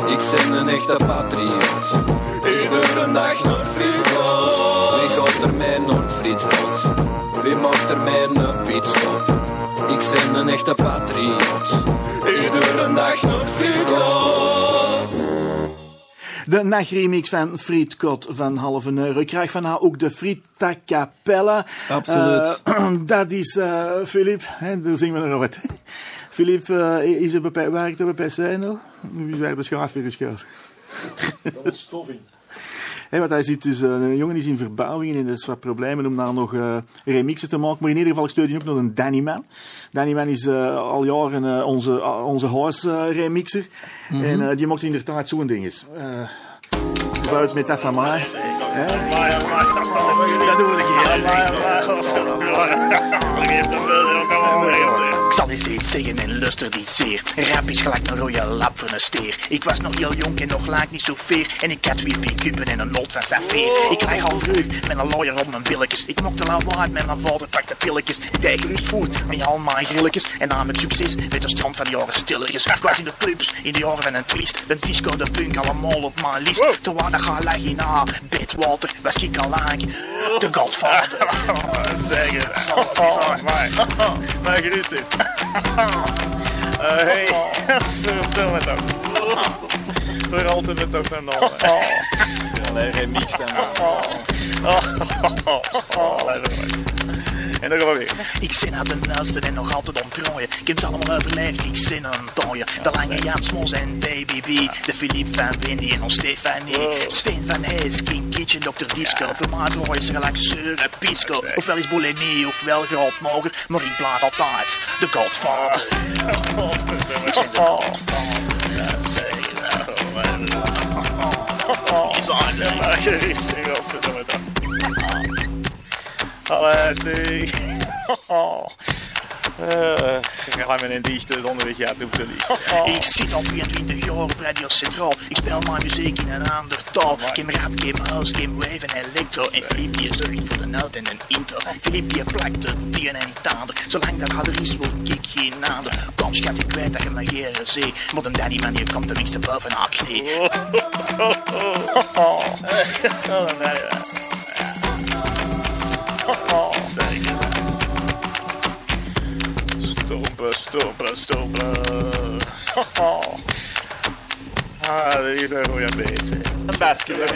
Speaker 22: Ik ben een echte patriot. Iedere dag. Wie gaat er mij Friedland? Wie maakt er mij een pitstop? Ik ben een echte patriot. Iedere dag naar Friedland.
Speaker 3: De nachtremix van Friet Kot van halve euro. Ik krijg van haar ook de Frita Capella.
Speaker 16: Absoluut.
Speaker 3: Eh, [CLEARS THROAT] dat is eh Filip, daar zingen we nog wat. [LAUGHS] Filip, eh, is er bij, werkt er bij zijn nog? Wie daar de schaaf weer geschaafd?
Speaker 5: Dat is stoffing.
Speaker 3: Hé, want hij zit dus, eh, een jongen is in verbouwing en dat is wat problemen om daar nog eh, remixen te maken. Maar in ieder geval, ik steun die ook nog een Danny Man. Danny Man is eh, al jaren eh, onze, uh, onze house eh, remixer.
Speaker 16: Mhm.
Speaker 3: En eh, die maakt inderdaad zo'n ding eens. Uh, Buiten met dat van mij. Dat doe [LAUGHS]
Speaker 23: Ik zal eens iets zeggen en luister die zeer. Rap is gelijk een rode lap voor een steer. Ik was nog heel jong en nog laag niet zo veer. En ik had weer piekuppen en een noot van safeer. Ik lag al vroeg met een lawyer op mijn billetjes. Ik mokte lawaai met mijn vader, pakte pilletjes. Ik deed gerust voet met al mijn grilletjes. En na met succes werd de strand van de jaren stilletjes. Ik was in de clubs, in de jaren van een twist. De disco, de punk, allemaal op mijn list. Terwijl dat ga lag in na Bedwater, was ik al lang de godvader.
Speaker 3: Zeg het. Zeg maar. Maar gerust dit. Hé, vertel me toch. We rolten het toch naar nul. Nee, geen mix [LAUGHS] dan. En dan gaan we weer.
Speaker 23: Ik zin aan de nuilste en nog altijd omtrooien. Ik heb ze allemaal overleefd, ik zin een tooien. De lange Jan Smos en Baby B. De Philippe van Windy en ons Stefanie. Sven van Hees, King Kitchen, Dr. Disco. Voor mij gooien ze gelijk zeuren, pisco. Ofwel is bulimie, ofwel grootmoger. Maar ik blijf altijd de godvader. [LAUGHS] Ik zit de
Speaker 3: Is aan de gerust, godverdomme toch. Allee, zie. Uh, ga met een dichte zonderweg ja, doe ze niet. [LAUGHS]
Speaker 23: Ik zit al 22 jaar op Radio Centraal. Ik speel mijn muziek in een ander taal. Kim rap, kim house, kim wave en electro. En die zorgt voor de noot en een intro. Die plakt de die en niet ander. Zolang dat harder is, wil ik geen nader. Kom schat, ik weet dat je me heren zee. Maar een daddy man, die komt er niks te boven haar knie. [LAUGHS] [LAUGHS]
Speaker 3: Stompen, stompen, stompen. [LAUGHS] Ah, dat is een goede beet. Een basket,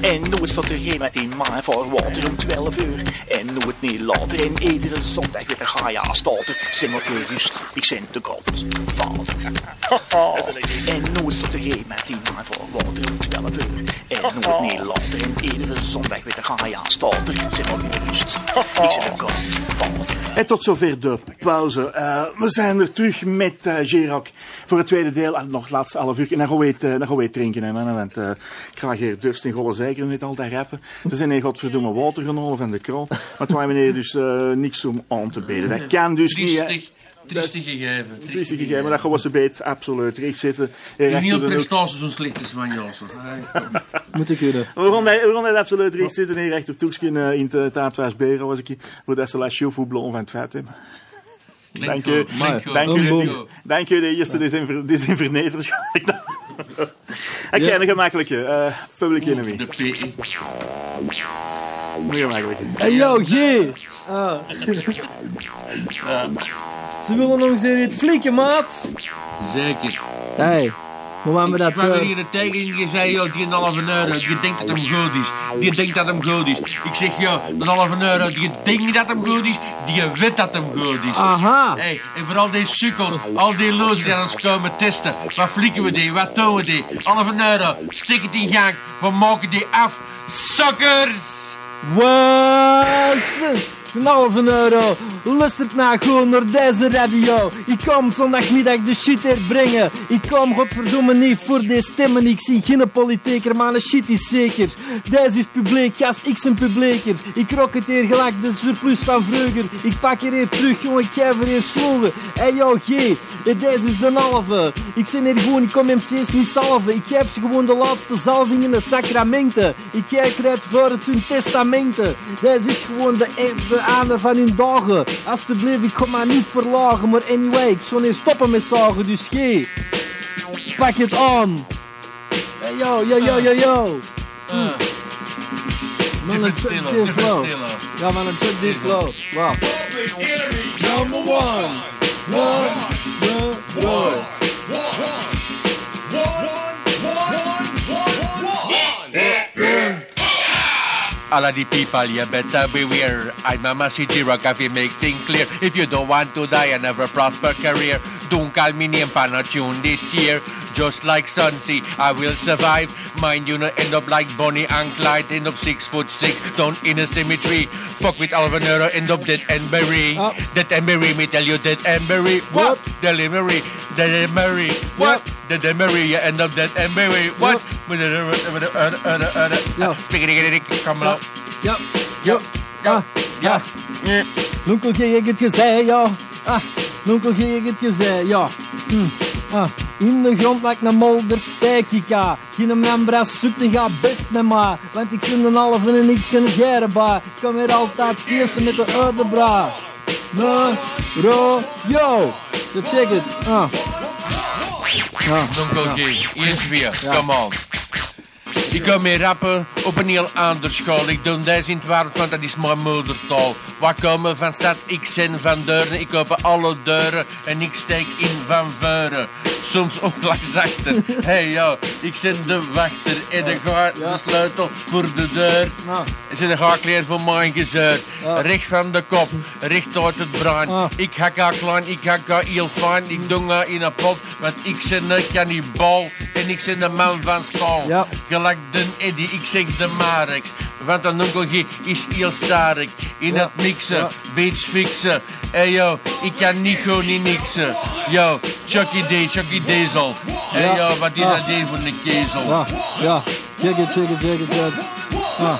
Speaker 23: En nu is dat er geen [LAUGHS] met die man voor water om 12 uur. En nu het niet [LAUGHS] later. En iedere zondag weer ga je aan stater. Zing maar gerust, ik zend de god, vader. En nu is dat er geen met die man voor water om 12 uur. En nu het niet later. En iedere zondag weer ga je aan stater. Zing maar gerust, ik zend de god.
Speaker 3: En tot zover de pauze. Uh, we zijn er terug met uh, voor het tweede deel. En nog het laatste half uur. En dan gaan we het, uh, dan gaan we het drinken, hè, mannen. Want uh, ik ga hier dorst in Golle zeker niet altijd rappen. Ze zijn een godverdomme water genomen van de kroon. Maar twee meneer dus uh, niks om aan te beden. Dat [LAUGHS] kan dus niet.
Speaker 13: Triestig gegeven.
Speaker 3: Triestig gegeven, maar dat gewoon ze beet absoluut recht zitten.
Speaker 13: En niet op prestatie zo'n slechte van Jansen. [LAUGHS]
Speaker 16: Moet ik kunnen.
Speaker 3: We gaan gaan daar absoluut recht zitten. Hier rechter toekskin uh, in het Taatwaars Beren was ik hier. Voor dat ze la chauffeur van het vet hebben. Dank u.
Speaker 13: Dank u.
Speaker 3: De eerste desinver- desinverneet waarschijnlijk. [LAUGHS] Oké,
Speaker 16: Ja.
Speaker 3: een gemakkelijke. Uh, public enemy.
Speaker 13: De PE.
Speaker 3: Een gemakkelijke.
Speaker 16: Hey yo, G! Ah. [LAUGHS] Ze willen nog eens in het flikken, maat.
Speaker 13: Zeker.
Speaker 16: Hey, hoe hebben we dat...
Speaker 13: Ik kwam
Speaker 16: eh,
Speaker 13: hier een tegen en je zei, joh, die een halve euro, die denkt dat hem goed is. Die denkt dat hem goed is. Ik zeg, joh, een halve euro, die denkt dat hem goed is, die weet dat hem goed is.
Speaker 16: Aha.
Speaker 13: Hey, en vooral die sukkels, al die losers die aan ons komen testen. Wat flikken we die, wat doen we die? Halve euro, stik het in gang, we maken die af. Suckers!
Speaker 16: Wat? Een halve euro. Luistert nou gewoon naar deze radio. Ik kom zondagmiddag de shit herbrengen. Ik kom godverdomme niet voor die stemmen. Ik zie geen politieker, maar een shit is zeker. Deze is publiek, gast, ik zijn publieker. Ik rok het hier gelijk de surplus van vroeger. Ik pak er hier terug, jongen, ik geef er hier sloegen. Hey yo, G, eh, deze is de halve. Ik zit hier gewoon, ik kom MC's niet salven. Ik geef ze gewoon de laatste zalvingen, de sacramenten. Ik kijk eruit voor het hun testamenten. Deze is gewoon de, e- de einde van hun dagen. Alsjeblieft, ik kom maar niet verlagen. Maar anyway, ik zal niet stoppen met zagen, dus G. Pak het aan. Hey, yo, yo, yo, yo, yo. Mm. Man,
Speaker 13: stilo, different
Speaker 16: flow.
Speaker 13: stilo.
Speaker 16: Ja, man, check this flow. Wow.
Speaker 24: Number one. One.
Speaker 16: One. One.
Speaker 13: All of the people, you better beware. I'm a message rock if you make things clear. If you don't want to die and have a prosper career, don't call me name pan a tune this year. Just like Sunsea, I will survive. Mind you, not end up like Bonnie and Clyde, end up six foot six, down in a cemetery. Fuck with Alvin Euro, end up dead and bury. Oh. Dead and bury, me tell you dead and bury. What? Bury, dead and bury. What? Dead and bury, you end up dead and bury. What? Uh, uh, uh, Speaking it come on.
Speaker 16: Ja, ja, ja, ja. Ik het gezegd, ja. Ah, ik het gezegd, ja. Hm. Ah, in de grond lijkt een molder steek ik aan. Geen membras zoekt en ga best met mij. Want ik zit een halve en ik zit een gereba. Ik kom hier altijd feesten met de oude bra. Me, ro, yo. So check it. Ah. Ja.
Speaker 13: Donkel G, 1, 2, come on. Ik kom mee rappen op een heel ander school. Ik doe deze in het waard, want dat is mijn moedertaal. Waar komen van stad? Ik zijn van deuren. Ik open alle deuren en ik steek in van veuren. Soms ook [LAUGHS] langs achter. Hey yo, ik ben de wachter en de, ga- de sleutel voor de deur. Ik zijn de gaakleer voor mijn gezeur. Recht van de kop, recht uit het brein. Ik hak haar klein, ik hak haar heel fijn. Ik doe haar in een pot, want ik ben een cannibal en ik ben de man van staal. Gelijk de Eddy, ik zeg de Marx. Want een onkel G is heel sterk. In het mixen, beats fixen. Hey yo, ik kan niet gewoon niet niksen. Yo, Chucky D, Chucky Diesel. Hey
Speaker 16: Ja.
Speaker 13: yo, wat is dat ding voor een kezel?
Speaker 16: Ja, ja. Check it, check it, check it. Ah.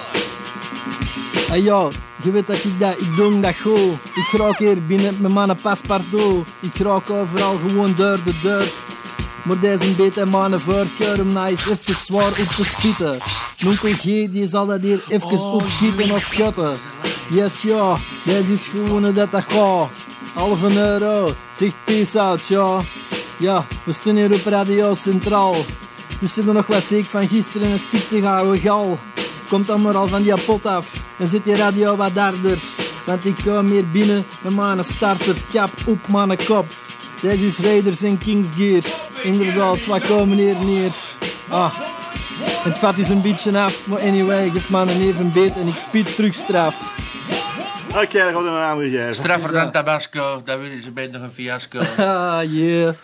Speaker 16: Hey yo, je weet dat ik dat, ik doe dat goed. Ik raak hier binnen met mijn paspartout. Ik raak overal gewoon door de deur. Maar deze beetje mijn voorkeur om nou eens even zwaar op te spitten. Nonkel G die zal dat hier even opschieten of kutten. Yes ja, deze is gewoon dat dat gaat. Half een euro, zegt peace out ja. Ja, we staan hier op Radio Centraal. Dus zit er nog wat zeker van gisteren een spikte gouden gal. Komt dan maar al van die pot af en zit die radio wat darders. Want ik kom hier binnen met mijn starterskap op mijn kop. Dit is Raiders en Kings Gear. Inderdaad, wat komen hier neer? Ah, het vat is een beetje af, maar anyway, geef me een even beet en ik spied terug straf.
Speaker 3: Oké, dan gaan we naar een andere geven.
Speaker 13: Straffer dan Tabasco, dat wil ze beter nog een fiasco. [LAUGHS]
Speaker 16: Ah, yeah.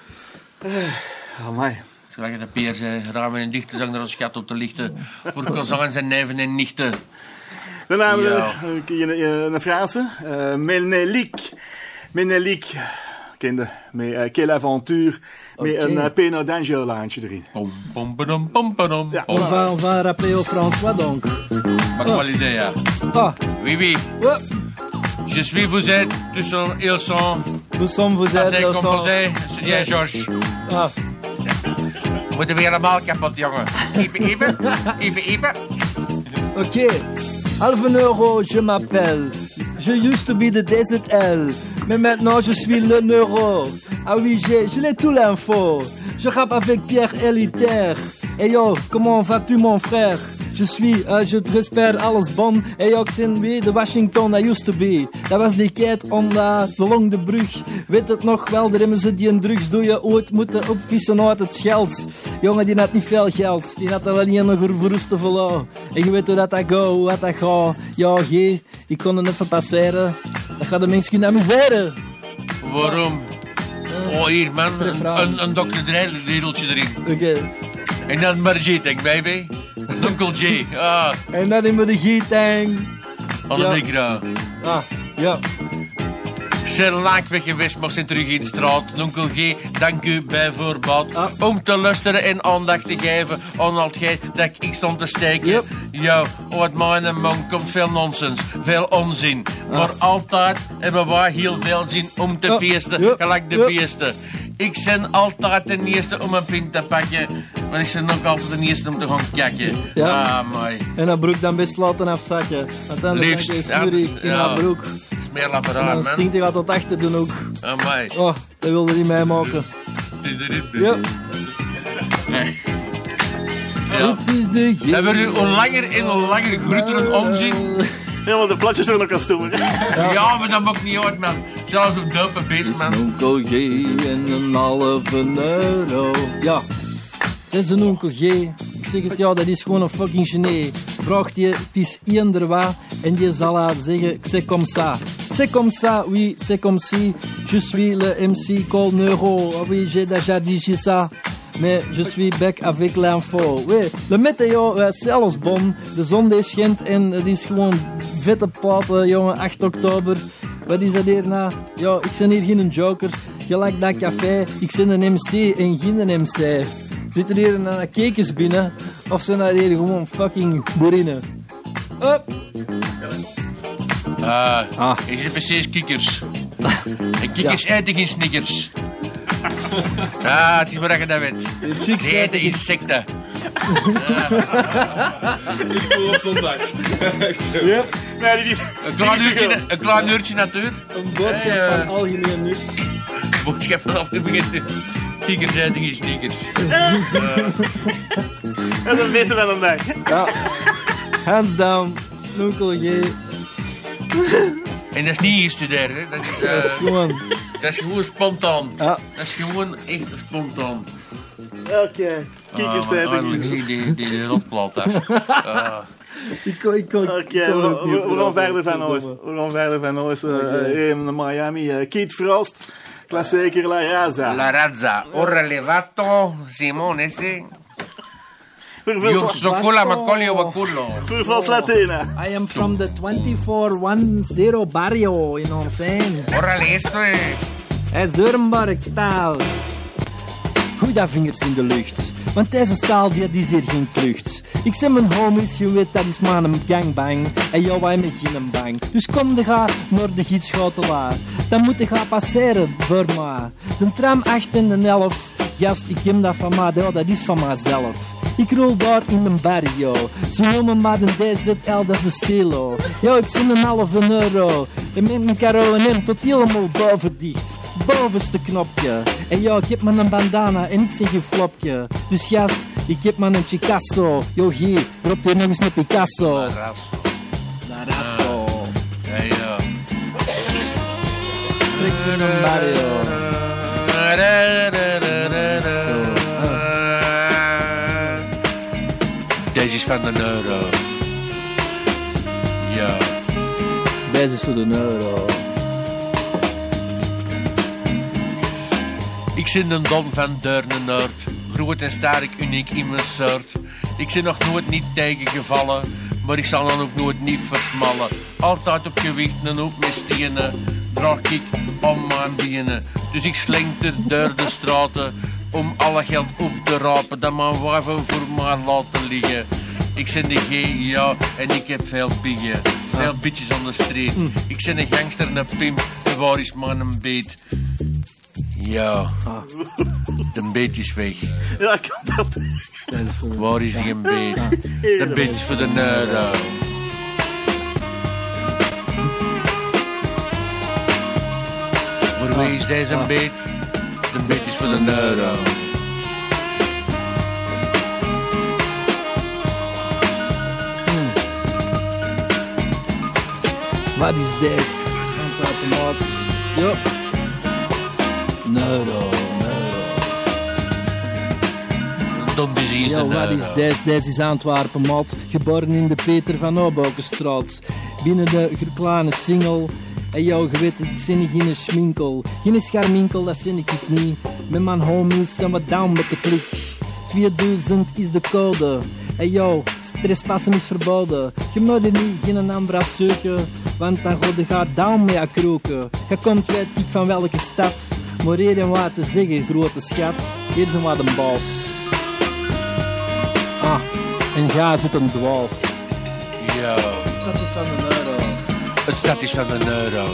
Speaker 3: Oh, mij.
Speaker 13: Zoals de Peer zei, ramen en dichten zang er als schat op te lichten. Voor kozijns en neven en nichten.
Speaker 3: Dan hebben we
Speaker 13: Ja.
Speaker 3: een, Franse. Uh, Melnelik. Melnelik. Kende. Met uh, Quelle Aventure. Met
Speaker 16: Oké.
Speaker 3: een uh, laantje erin. Ja.
Speaker 16: On va, on va rappeler au François donc.
Speaker 13: L'idée.
Speaker 16: Ah,
Speaker 13: Oui, oui. Je suis, vous êtes, tous sont, ils sont.
Speaker 16: nous sommes, vous êtes, nous sommes.
Speaker 13: composé, studie George.
Speaker 16: Ah,
Speaker 13: Moeten we helemaal kapot, jongen. Even, even, even, even.
Speaker 16: Ok. Half een euro, je m'appelle. Je used to be the Desert L. Mais maintenant je suis le neuro. Ah oui, j'ai, je l'ai tout l'info. Je rappe avec Pierre Elitaire. Hey yo, comment vas-tu mon frère? Je suis, uh, je respect alles bon. Hey ik ben weer de Washington I used to be. Dat was die keet onder de Long de Brug. Weet het nog wel, daar hebben ze die een drugs doe je ooit moeten opvissen uit het geld. Jongen, die had niet veel geld. Die had alleen nog een verroeste velo. En je weet hoe dat, dat gaat, hoe dat, dat gaat. Ja, ik kon het even passeren. Dat gaat de mensen kunnen amuseren.
Speaker 13: Waarom? Oh, hier, man. Een, een, een Dr. Erin.
Speaker 16: Oké.
Speaker 13: En dan Margitang, baby. [LAUGHS] Uncle J. Ah,
Speaker 16: En dan in de gietang.
Speaker 13: alle
Speaker 16: Ja. Ah, ja.
Speaker 13: Zijn laak weg geweest, maar zijn terug in de straat. Onkel G, dank u bij voorbaat. Om te luisteren en aandacht te geven al hetgeen dat ik stond te steken. Ja, uit mijn mond komt veel nonsens, veel onzin. Maar altijd hebben wij heel veel zin om te feesten,
Speaker 16: Ja.
Speaker 13: gelijk de
Speaker 16: Ja.
Speaker 13: beesten. Ik ben altijd de eerste om een pint te pakken. Maar ik ben nog altijd de eerste om te gaan kakken.
Speaker 16: Ja.
Speaker 13: Ah, mooi.
Speaker 16: En dat broek dan best laten afzakken. Want anders
Speaker 13: Liefst,
Speaker 16: dan je
Speaker 13: ja,
Speaker 16: in
Speaker 13: ja.
Speaker 16: haar broek.
Speaker 13: smeerlapperaar,
Speaker 16: En dan
Speaker 13: man.
Speaker 16: stinkt hij gaat tot achter doen ook.
Speaker 13: Amai.
Speaker 16: Oh, dat wilde hij mij maken. Ja.
Speaker 13: Ja.
Speaker 16: Het is de
Speaker 13: Dat wordt hoe langer en hoe langer groeteren omzien.
Speaker 3: Ja, maar de platjes zijn ook al stoer.
Speaker 13: Ja, maar dat maakt niet uit, man. Zelfs op dope beest, man.
Speaker 16: Onkel G en een halve euro. Ja, dat is een onkel G. Ik zeg het, ja, dat is gewoon een fucking genie. Vraagt je, het is eender wat, en die zal haar zeggen, c'est comme ça. C'est comme ça, oui, c'est comme si. Je suis le MC Col Neuro. Ah Oui, j'ai déjà dit ça. Mais je suis back avec l'info. Oui, le météo, uh, zelfs bon. De zon die schijnt en het is gewoon vette paten, jongen. 8 oktober. Wat is dat hier nou? Ja, ik ben hier geen joker. Gelijk dat café. Ik ben een MC en geen een MC. Zitten hier een kekens binnen? Of zijn dat hier gewoon fucking boerinnen? Up.
Speaker 13: Ah, ik heb precies kikkers. [LAUGHS] En kikkers eten geen snickers. [LAUGHS] Ja, het is maar dat je dat weet.
Speaker 16: chicks
Speaker 13: Die eten insecten.
Speaker 14: Ik voel op zondag.
Speaker 3: Ja. Nee, die is...
Speaker 13: Een klein uurtje, een klein uurtje natuur.
Speaker 16: Een boodschap
Speaker 13: Hey, eh,
Speaker 16: van algemeen nieuws.
Speaker 13: Boodschap van algemeen Kikkers eten geen snickers.
Speaker 3: Dat is het beste van de dag.
Speaker 16: Ja. Hands down. Onkel G.
Speaker 13: En dat is niet gestudeerd, hè. Dat is, eh,
Speaker 16: is gewoon...
Speaker 13: dat is gewoon spontaan.
Speaker 16: Ja.
Speaker 13: Dat is gewoon echt spontaan.
Speaker 3: Oké. Kikkers
Speaker 13: maar
Speaker 3: eten
Speaker 13: eindelijk
Speaker 3: niet.
Speaker 13: zie die, die, die rotplaat af. [LAUGHS] Ah.
Speaker 16: Ik kon, ik kon,
Speaker 3: Oké,
Speaker 16: ik kon
Speaker 3: we, gaan verder van huis. We gaan verder van eh,
Speaker 16: Oké.
Speaker 3: hier in Miami. eh, Kid Frost. Klassieker La Raza.
Speaker 13: La razza, ora levato, Simone, sì. Io
Speaker 3: veel
Speaker 13: socola macolio baculo.
Speaker 3: Voor Vals Latina.
Speaker 16: I am from the 2410 barrio in Onfijn.
Speaker 13: Orale, eso è...
Speaker 16: Hij Zurmbark staal. Goeie dat vingers in de lucht. Want deze staal die hier geen klucht. Ik zeg mijn homies, je weet dat is maar een gangbang. En jou wij met geen bang. Dus kom de ga naar de gietschotelaar. Dan moet je gaan passeren mij. De tram 8 en de 11. Gast, ik heb dat van mij, dat is van mijzelf. Ik rol daar in mijn barrio. Ze noemen maar de DZL, dat is een stilo. Yo, ik zin een halve euro. En met mijn caro en M tot helemaal boven dicht. Bovenste knopje. En yo, ik heb maar een bandana en ik zeg een flopje. Dus gast, ik heb maar een Chicasso. Yo, hier, drop hier nog eens een Picasso.
Speaker 13: La
Speaker 16: Rasso.
Speaker 13: Ja, ja.
Speaker 16: Trek van een barrio.
Speaker 13: Van de euro. Ja.
Speaker 16: Deze is voor de euro.
Speaker 13: Ik zit een don van Deurne-Noord. Groot en sterk, uniek in mijn soort. Ik ben nog nooit niet tegengevallen, maar ik zal dan ook nooit niet versmallen. Altijd op gewicht en ook met stenen, draag ik om mijn benen. Dus ik slengte door de straten om alle geld op te rapen dat mijn wijven voor mij laten liggen. Ik ben de G, ja, en ik heb veel piggen. Veel bitches on the street. Ik ben een gangster en een pimp, en waar is mijn beet? Ja, de beet is weg.
Speaker 3: Ja, ik kan dat.
Speaker 13: Waar is die een beet? De beet is voor de euro. Voor wie is deze een beet? De beet is voor de euro.
Speaker 16: Wat is deze? Automaat. Jo. Euro, euro.
Speaker 13: Dan is hier
Speaker 16: Ja,
Speaker 13: een
Speaker 16: wat is deze? Deze is Antwerpen, maat. Geboren in de Peter van Obokenstraat. Binnen de kleine single. En jou, je weet, ik ben geen schminkel. Geen scharminkel, dat ben ik niet. Met mijn homies zijn we down met de klik. 2000 is de code. En jou, stresspassen is verboden. Je moet er niet geen ambra zoeken. Want dan je gaat down met je kroken. Je komt weet ik van welke stad. Maar hier en wat te zeggen, grote schat. Hier zijn wat een baas. Ah, en ga zit een dwaas.
Speaker 13: Ja,
Speaker 16: Dat is van een euro.
Speaker 13: het stad is van de euro.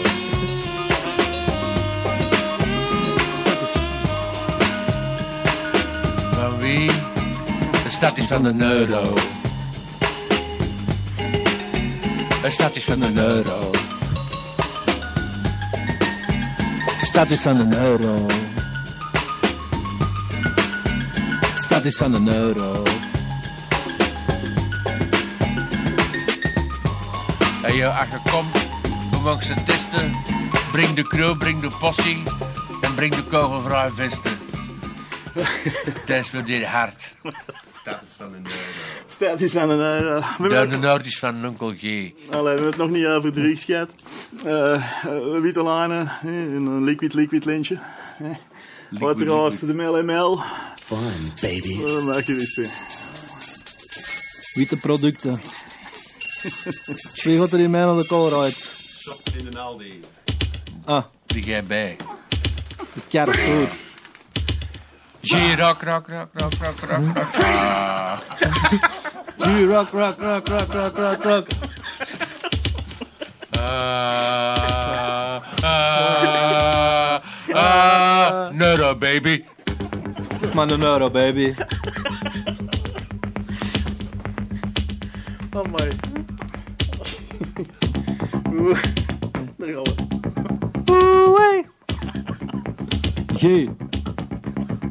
Speaker 13: Van wie? Stad is van de euro. Het stad is van de euro.
Speaker 16: Status van een euro. Status van een euro.
Speaker 13: En je, als je komt, we mogen ze testen. Breng de crew, breng de possie en breng de kogelvrije vesten. Dat [LAUGHS] is wel dit hard.
Speaker 14: Status van een euro.
Speaker 3: Status van een euro. We
Speaker 13: De
Speaker 3: hebben,
Speaker 13: noot is van Onkel G.
Speaker 3: Allee, we hebben het nog niet over drugs gehad. Eh, eh, witte lijnen, eh, een liquid liquid lintje. eh. Uiteraard de MLML.
Speaker 25: Fun, baby.
Speaker 3: Dat maakt je wist.
Speaker 16: Witte producten. Wie gaat er in mij naar de kool uit?
Speaker 14: Shop in een Aldi.
Speaker 16: Ah,
Speaker 13: Die jij bij.
Speaker 16: de Carrefour.
Speaker 13: G-rock, rock, rock, rock, rock, rock, rock. Ah.
Speaker 16: G-rock, rock, rock, rock, rock, rock, rock.
Speaker 13: Ah, ah, ah, Neuro, baby.
Speaker 16: Geef maar een euro, baby.
Speaker 3: Oh my. Oeh, Daar gaan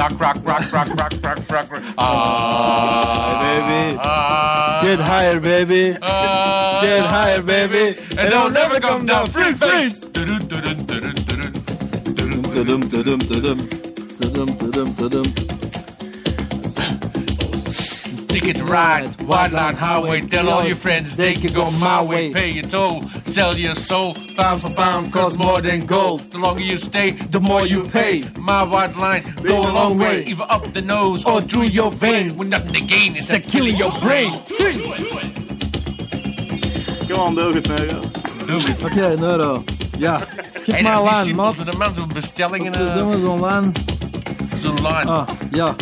Speaker 13: Rock, rock, rock, rock, rock, rock, rock, rock. Ah,
Speaker 16: baby.
Speaker 13: Ah,
Speaker 16: Get higher, baby.
Speaker 13: ah,
Speaker 16: Get higher, baby.
Speaker 13: And don't never come down. Free face. Ticket ride, wide line highway. Tell all your friends they can go my way. Pay your toll, sell your soul. Pound for pound, costs more than gold. The longer you stay, the more you pay. My wide line, go a long way. Either up the nose or through your vein. With nothing to gain, it's like killing your brain.
Speaker 3: Kom aan, doe het nou. ja.
Speaker 13: Doe het.
Speaker 16: Oké, een euro. Ja. Geef
Speaker 13: Hey,
Speaker 16: maar
Speaker 13: dat is simpel
Speaker 16: maat.
Speaker 13: voor de man, zo'n bestellingen.
Speaker 16: Wat
Speaker 13: eh,
Speaker 16: doen we zo'n lijn?
Speaker 13: Zo'n lijn.
Speaker 16: Ah, ja.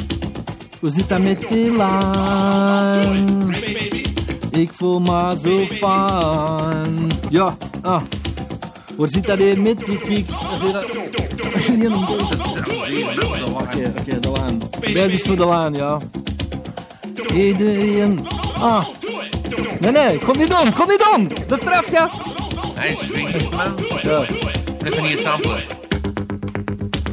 Speaker 16: Hoe zit dat met die lijn? Ik voel me zo fijn. Ja, ah. Waar zit dat hier met die een Oké, oké, de lijn. Deze is voor de lijn, ja. Iedereen. Ah. Nee, nee, kom niet om, kom niet om. De strafgast.
Speaker 13: Hij is vriendelijk, man.
Speaker 16: Ja.
Speaker 13: Even niet samplen.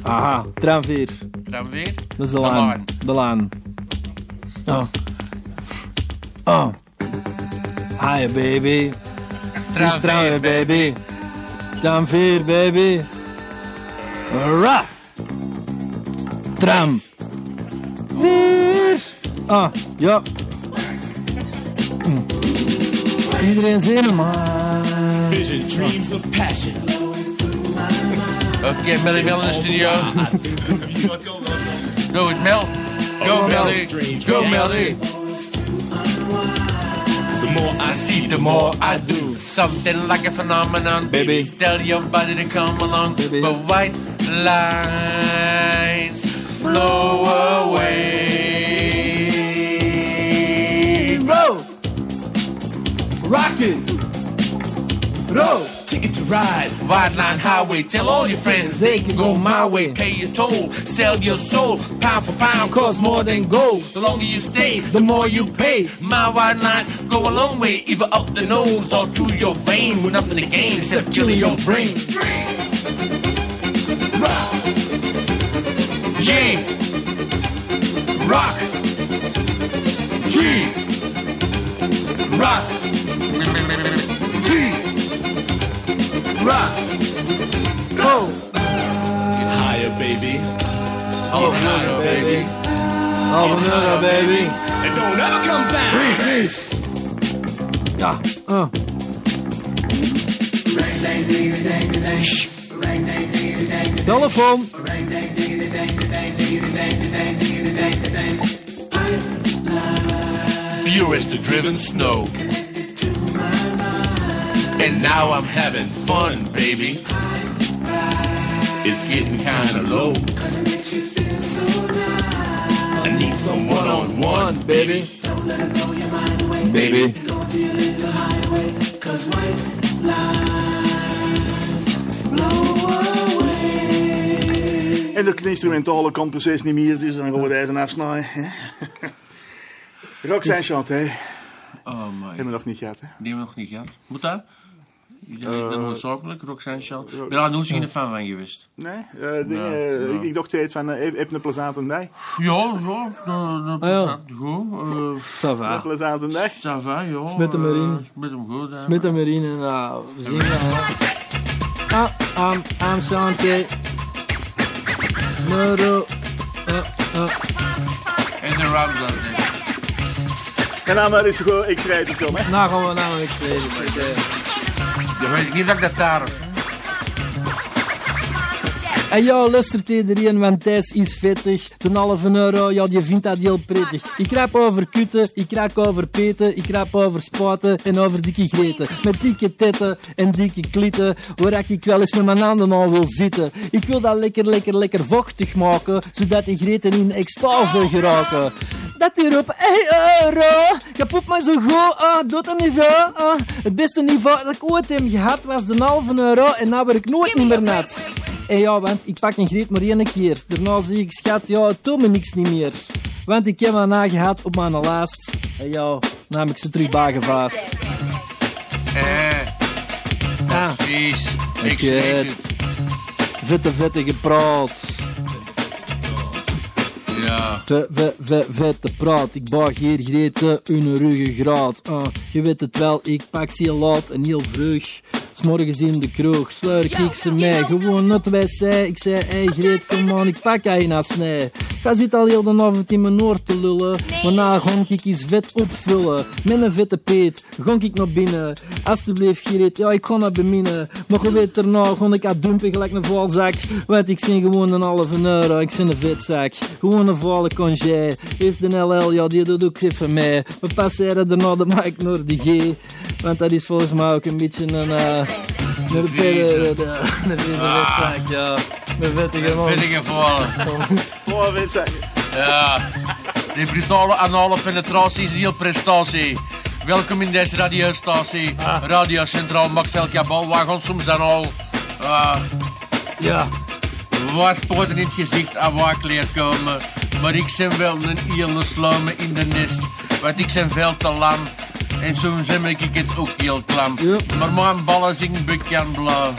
Speaker 16: Aha, tram 4.
Speaker 13: Dan weer.
Speaker 16: Dat is de lijn. De lijn. Oh. Oh. Hi, baby.
Speaker 13: Tram vier,
Speaker 16: baby. Tram 4, baby. Ra. Tram. 4. Ah, ja. Hm. Iedereen zin, maar.
Speaker 20: Vision, dreams of passion.
Speaker 13: Oké, Melly Mel in de studio. [LAUGHS] Go with Mel. Go Melly. Go Melly.
Speaker 20: The more I see,
Speaker 13: The more I do something like a phenomenon,
Speaker 16: Baby.
Speaker 13: Tell your body to come along.
Speaker 16: Baby.
Speaker 13: But white lines flow away.
Speaker 16: Roll. Rock it. Roll.
Speaker 20: Ticket to ride.
Speaker 13: White line highway, tell all your friends they can go my way. Pay your toll, sell your soul, pound for pound, costs more than gold. The longer you stay, the more you pay. My white line go a long way, either up the nose or through your vein, with nothing to gain except killing your brain. Rock, G, rock, G, rock, Rock. Go.
Speaker 20: Get higher, baby.
Speaker 13: Oh,
Speaker 20: Get higher, baby.
Speaker 16: Oh, vanilla, baby.
Speaker 20: And don't ever come down.
Speaker 16: Free face. Ja. Uh.
Speaker 20: Shh.
Speaker 16: Telefoon.
Speaker 13: pure as the driven snow. And now I'm having fun, baby. it's getting kinda low. I need some one-on-one, baby. Baby.
Speaker 3: En de instrumentale komt precies niet meer, dus dan gaan we deze afsnijden. [LAUGHS] Roxanne Chanté.
Speaker 13: Oh my.
Speaker 3: Hebben we nog niet gehad, hè?
Speaker 13: Die hebben we nog niet gehad. Moet dat? Is dat, is dat
Speaker 3: Eh,
Speaker 13: noodzakelijk, Roxanne? Ik ben daar nooit geen fan van geweest.
Speaker 3: Nee? eh, eh,
Speaker 13: nee.
Speaker 3: Ik, ik dacht steeds van, eh, heb heb een plezante dag.
Speaker 13: Ja, ja.
Speaker 16: Ah, ja.
Speaker 13: goed. eh,
Speaker 16: Ça va.
Speaker 3: Een plezante dag.
Speaker 13: Ça va, ja.
Speaker 16: Smet hem erin.
Speaker 13: eh, Smet hem goed, hè.
Speaker 16: Smet hem erin en nou, we zingen. Ah. Uh, uh.
Speaker 13: En de Ramsdale.
Speaker 3: En dan maar eens gewoon, ik schrijf het film, hè?
Speaker 16: Nou gaan we naar een tweede.
Speaker 13: Dan weet niet dat ik.
Speaker 16: En ja, luistert iedereen, want Thijs is vettig. De halve euro, ja, die vindt dat heel prettig. Ik rap over kutten, ik rap over peten, ik rap over spaten en over dikke greten. Met dikke tetten en dikke klitten, waar ik wel eens met mijn handen aan wil zitten. Ik wil dat lekker, lekker, lekker vochtig maken, zodat die greten in extase geraken. Dat hier op 1 euro. Je poept mij zo goed. Ah, doet een niveau. Ah, het beste niveau dat ik ooit heb gehad was de halve euro. En nou word ik nooit meer nat. En ja, want ik pak een greet maar één keer. Daarna zie ik, schat, ja, het doet me niks niet meer. Want ik heb haar nagehad op mijn laatst. En ja, heb ik ze terug bijgevaast.
Speaker 13: Eh, dat is vies.
Speaker 16: Weet.
Speaker 13: het.
Speaker 16: Vette, vette gepraat.
Speaker 13: Ja.
Speaker 16: Ve, ve, ve, vette praat. Ik baag hier greten een ruggengraat. Ah, je weet het wel, ik pak ze heel laat en heel vroeg. S'morgens in de kroeg, slurk ik ze mee. Gewoon net wij zei, ik zei, hey Greet, kom aan, ik pak hij naar snij. Ik zit al heel de avond in mijn oor te lullen. Waarna gonk ik eens vet opvullen. Met een vette peet, gonk ik naar binnen. Alsjeblieft Greet, ja ik ga naar beminnen. Maar je weet erna, gon ik haar dumpen gelijk een valzak. Want ik zin gewoon een halve euro, ik zin een vetzak. Gewoon een volle congé. Eerst de LL, ja die doet ook even mee. We passeren daarna de mic naar de G. Want dat is volgens mij ook een beetje een... eh een Een vieze [LAUGHS]
Speaker 13: Ah.
Speaker 16: vetzak, ja. Een vettige man.
Speaker 13: Vettige.
Speaker 3: Oh, weet je.
Speaker 13: Ja. Die brutale anale penetratie is een heel prestatie. Welkom in deze radiostatie. Radio Centraal maakt elk jaar balwagons soms en al. Ah.
Speaker 16: Ja.
Speaker 13: Waar spoten in het gezicht en waar kleer komen. Maar ik ben wel een hele sluime in de nest. Want ik ben veel te lam. En soms heb ik het ook heel klam. Maar mijn ballen zijn bekend blauw.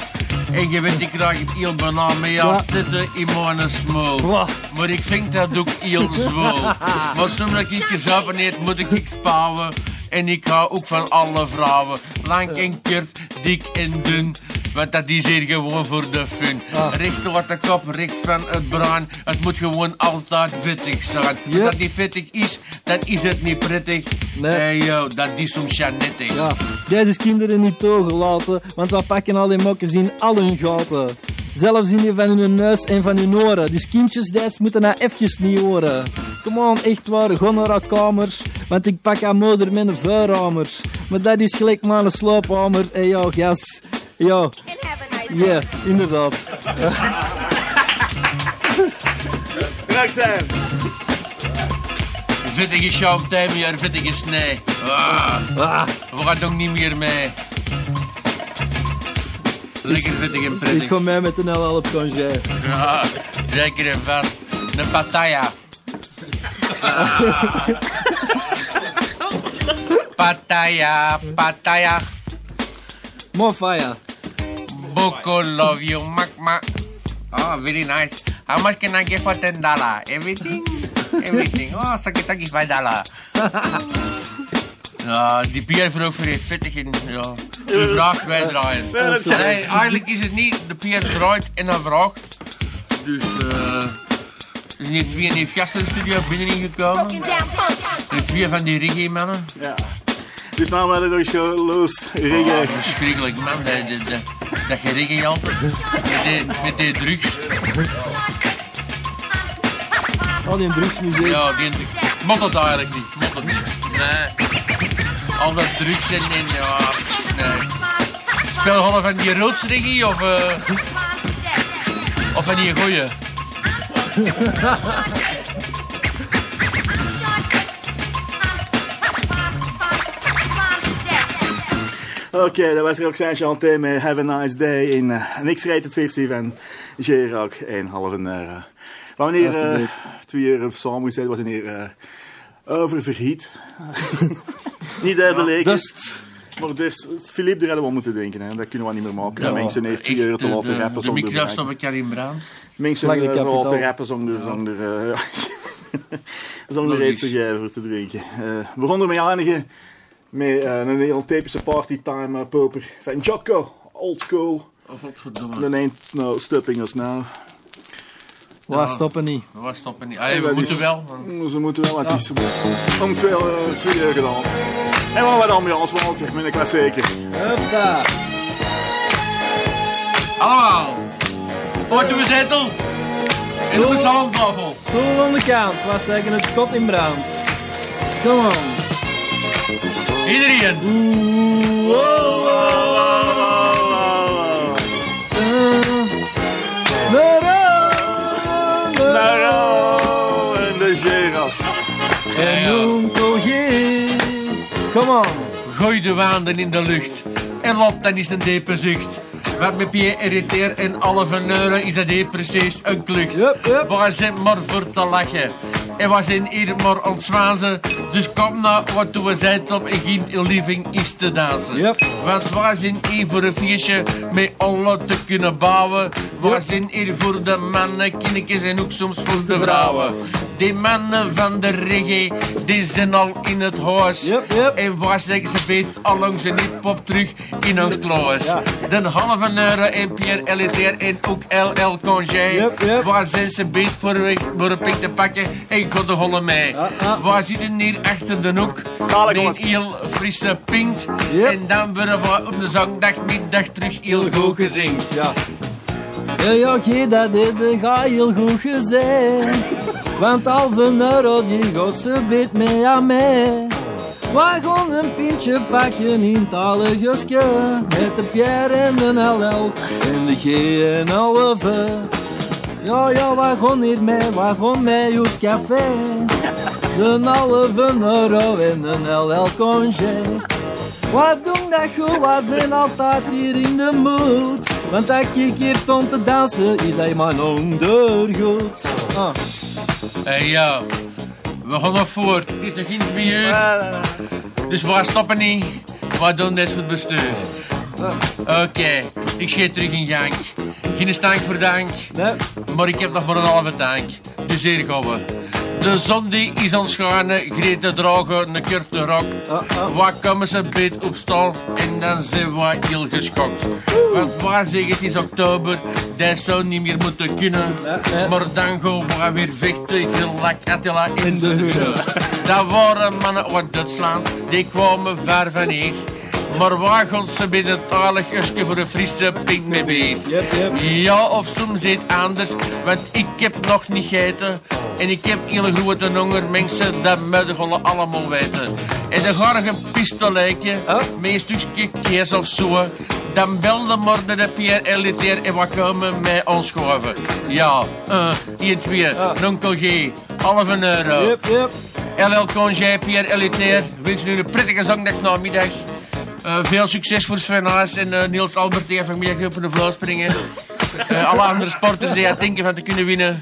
Speaker 13: En je weet, ik krijg het heel bijna mee
Speaker 16: Ja.
Speaker 13: ja. zitten in mijn smoel. Maar ik vind dat ook heel zwoel. [LAUGHS] maar soms dat ik gezopen eet, moet ik iets spouwen. En ik hou ook van alle vrouwen. Lang en kort, dik en dun. Want dat is hier gewoon voor de fun. Recht door de kop, recht van het brein. Het moet gewoon altijd vettig zijn. Als dat niet vettig is, dan is het niet prettig. Nee. yo, dat is soms ja nettig.
Speaker 16: Ja, deze kinderen niet toegelaten, want we pakken al die mokken in al hun gaten. Zelfs in die van hun neus en van hun oren. Dus kindjes, deze moeten nou eventjes niet horen. Kom on, echt waar, ga naar haar kamer. Want ik pak haar moeder met een vuurhamer. Maar dat is gelijk maar een sloophamer. En hey, ja, gast. Ja. Ja, inderdaad.
Speaker 3: Roxanne.
Speaker 13: Vettige champagne, vettige snij. Ah, we gaan toch niet meer mee. Lekker vettig en
Speaker 16: Ik kom mee met een LL op congé.
Speaker 13: Ja, zeker en vast. Een pataya. [LAUGHS] pataya, pataya.
Speaker 16: More fire.
Speaker 13: Boko love you, makma. Oh, very nice. How much can I get for ten dollar? Everything? [LAUGHS] Everything. Oh, sakit sakit five dollar. Ja, die PR voor heeft vettig in. Ja. De vraag wij draaien.
Speaker 3: Ja, dat is-
Speaker 13: Nee, eigenlijk is het niet. De PR draait en dan vraagt. Dus, eh. er zijn hier twee in de studio binnenin gekomen. De twee van die reggae-mannen.
Speaker 3: Ja. Dus nou nog eens gewoon los. Reggae.
Speaker 13: Oh, verschrikkelijk, man. Dat, dat, je reggae altijd. Met die, met die drugs.
Speaker 16: Al die drugsmuziek.
Speaker 13: Ja, die Mag dat eigenlijk niet. Mag dat niet. Nee. Al dat drugs en, en ja, nee. Speel gewoon van die rootsreggie of... eh Of van die goeie.
Speaker 3: Oké, dat was Roxanne Chanté met Have a Nice Day in eh, een X-rated versie van J-Rock en halve uur. Wanneer uh, twee uur samen gezet was, wanneer uh, oververhit. [LAUGHS] niet derde leek.
Speaker 16: Dust.
Speaker 3: Maar dus, Philippe, daar hadden we moeten denken. Hè. Dat kunnen we niet meer maken.
Speaker 13: Ja.
Speaker 3: Mensen heeft twee
Speaker 13: Ik-
Speaker 3: uur te
Speaker 13: de-
Speaker 3: laten
Speaker 13: de-
Speaker 3: rappen
Speaker 13: De
Speaker 3: zonder
Speaker 13: micro
Speaker 3: bereik.
Speaker 13: stop ik in brand.
Speaker 3: Mensen
Speaker 16: de
Speaker 3: uh, te laten rappen zonder, zonder, uh, [LAUGHS] zonder iets te geven voor te drinken. Uh, we begonnen met eindigen met uh, een heel typische partytime uh, poper van Jocko, old school.
Speaker 13: Oh, godverdomme.
Speaker 3: Dan ain't no stopping us now.
Speaker 16: Waar stoppen niet?
Speaker 13: We stoppen niet. Ja, we moeten
Speaker 3: is-
Speaker 13: wel.
Speaker 3: Ze moeten wel, het is om twee, uh, twee uur gedaan. En we gaan wat ambiance maken met een klassieker.
Speaker 16: Hupsa.
Speaker 13: Allemaal. Ooit doen we zetel. En op een salantafel.
Speaker 16: Stoel aan de kant, wat zeggen het kot in brand. Come on.
Speaker 13: Iedereen.
Speaker 16: Oeh, oh, oh, oh. Uh, Nero.
Speaker 3: Naro en de Gerard.
Speaker 16: En Onkel. Come on.
Speaker 13: Gooi de waanden in de lucht. En laat dan eens een diepe zucht. Wat met Pierre irriteer en alle veneuren is dat hier precies een klucht. We zijn maar voor te lachen. En we zijn hier maar aan het zwazen. Dus kom nou, wat doen we zijn op en geen living is te dansen. Want we zijn hier voor een feestje met alle te kunnen bouwen. We zijn hier voor de mannen, kindjes en ook soms voor de vrouwen. Die mannen van de reggae, die zijn al in het huis. En waar zeggen ze beet allang ze niet pop terug in ons kloos. De halve euro en Pierre Elitaire en ook LL Congé. Waar zijn ze beet voor, voor een pik te pakken en god de holle mee. Waar zitten hier achter de hoek? Met een heel frisse pint. En dan worden we op de zangdagmiddag terug heel goed gezingt.
Speaker 16: Ja. Ja, ja, dat dit de ga heel goed gezegd. Want halve euro die ze beet mee aan mij. We gaan een pintje pakken in het allegeske. Met de Pierre en de LL en de G en. Ja, ja, we gaan niet mee, we gaan mee het café. De halve euro en de LL congé. Wat doen dat goed, we zijn altijd hier in de mood. Want dat ik hier stond te dansen, is hij mijn ondergoed. Ah.
Speaker 13: Hey ja, we gaan nog voort. Het is nog geen twee uur. Dus we stoppen niet. We doen dit voor het bestuur. Oké, ik scheet terug in gang. Geen stank voor dank. Maar ik heb nog maar een halve tank. Dus hier gaan we. De zon die is ontschanen, Greta dragen een kurte rok. Waar komen ze beet op stal en dan zijn we heel geschokt. Want waar zeg het is oktober, dat zou niet meer moeten kunnen. Maar dan gaan we weer vechten, gelijk Attila in de hune. Dat waren mannen uit Duitsland, die kwamen ver van hier. Maar waar gaan ze binnen talig usje voor een frisse pink mee beet? Ja, of soms iets anders, want ik heb nog niet gegeten. En ik heb heel grote honger, mensen, dat moeten we allemaal weten. En dan ga ik een met een stukje kees of zo. Dan belde maar naar de Pierre Elitaire en wat komen mij aanschuiven. Ja, eh, 1, 2, Nonkel G, halve euro. LL Congé, Pierre Elitaire, wens u een prettige zondagnamiddag. Eh, veel succes voor Sven Haas en eh, Niels Albert die vanmiddag op de vloer springen. Eh, alle andere sporters die aan denken van te kunnen winnen.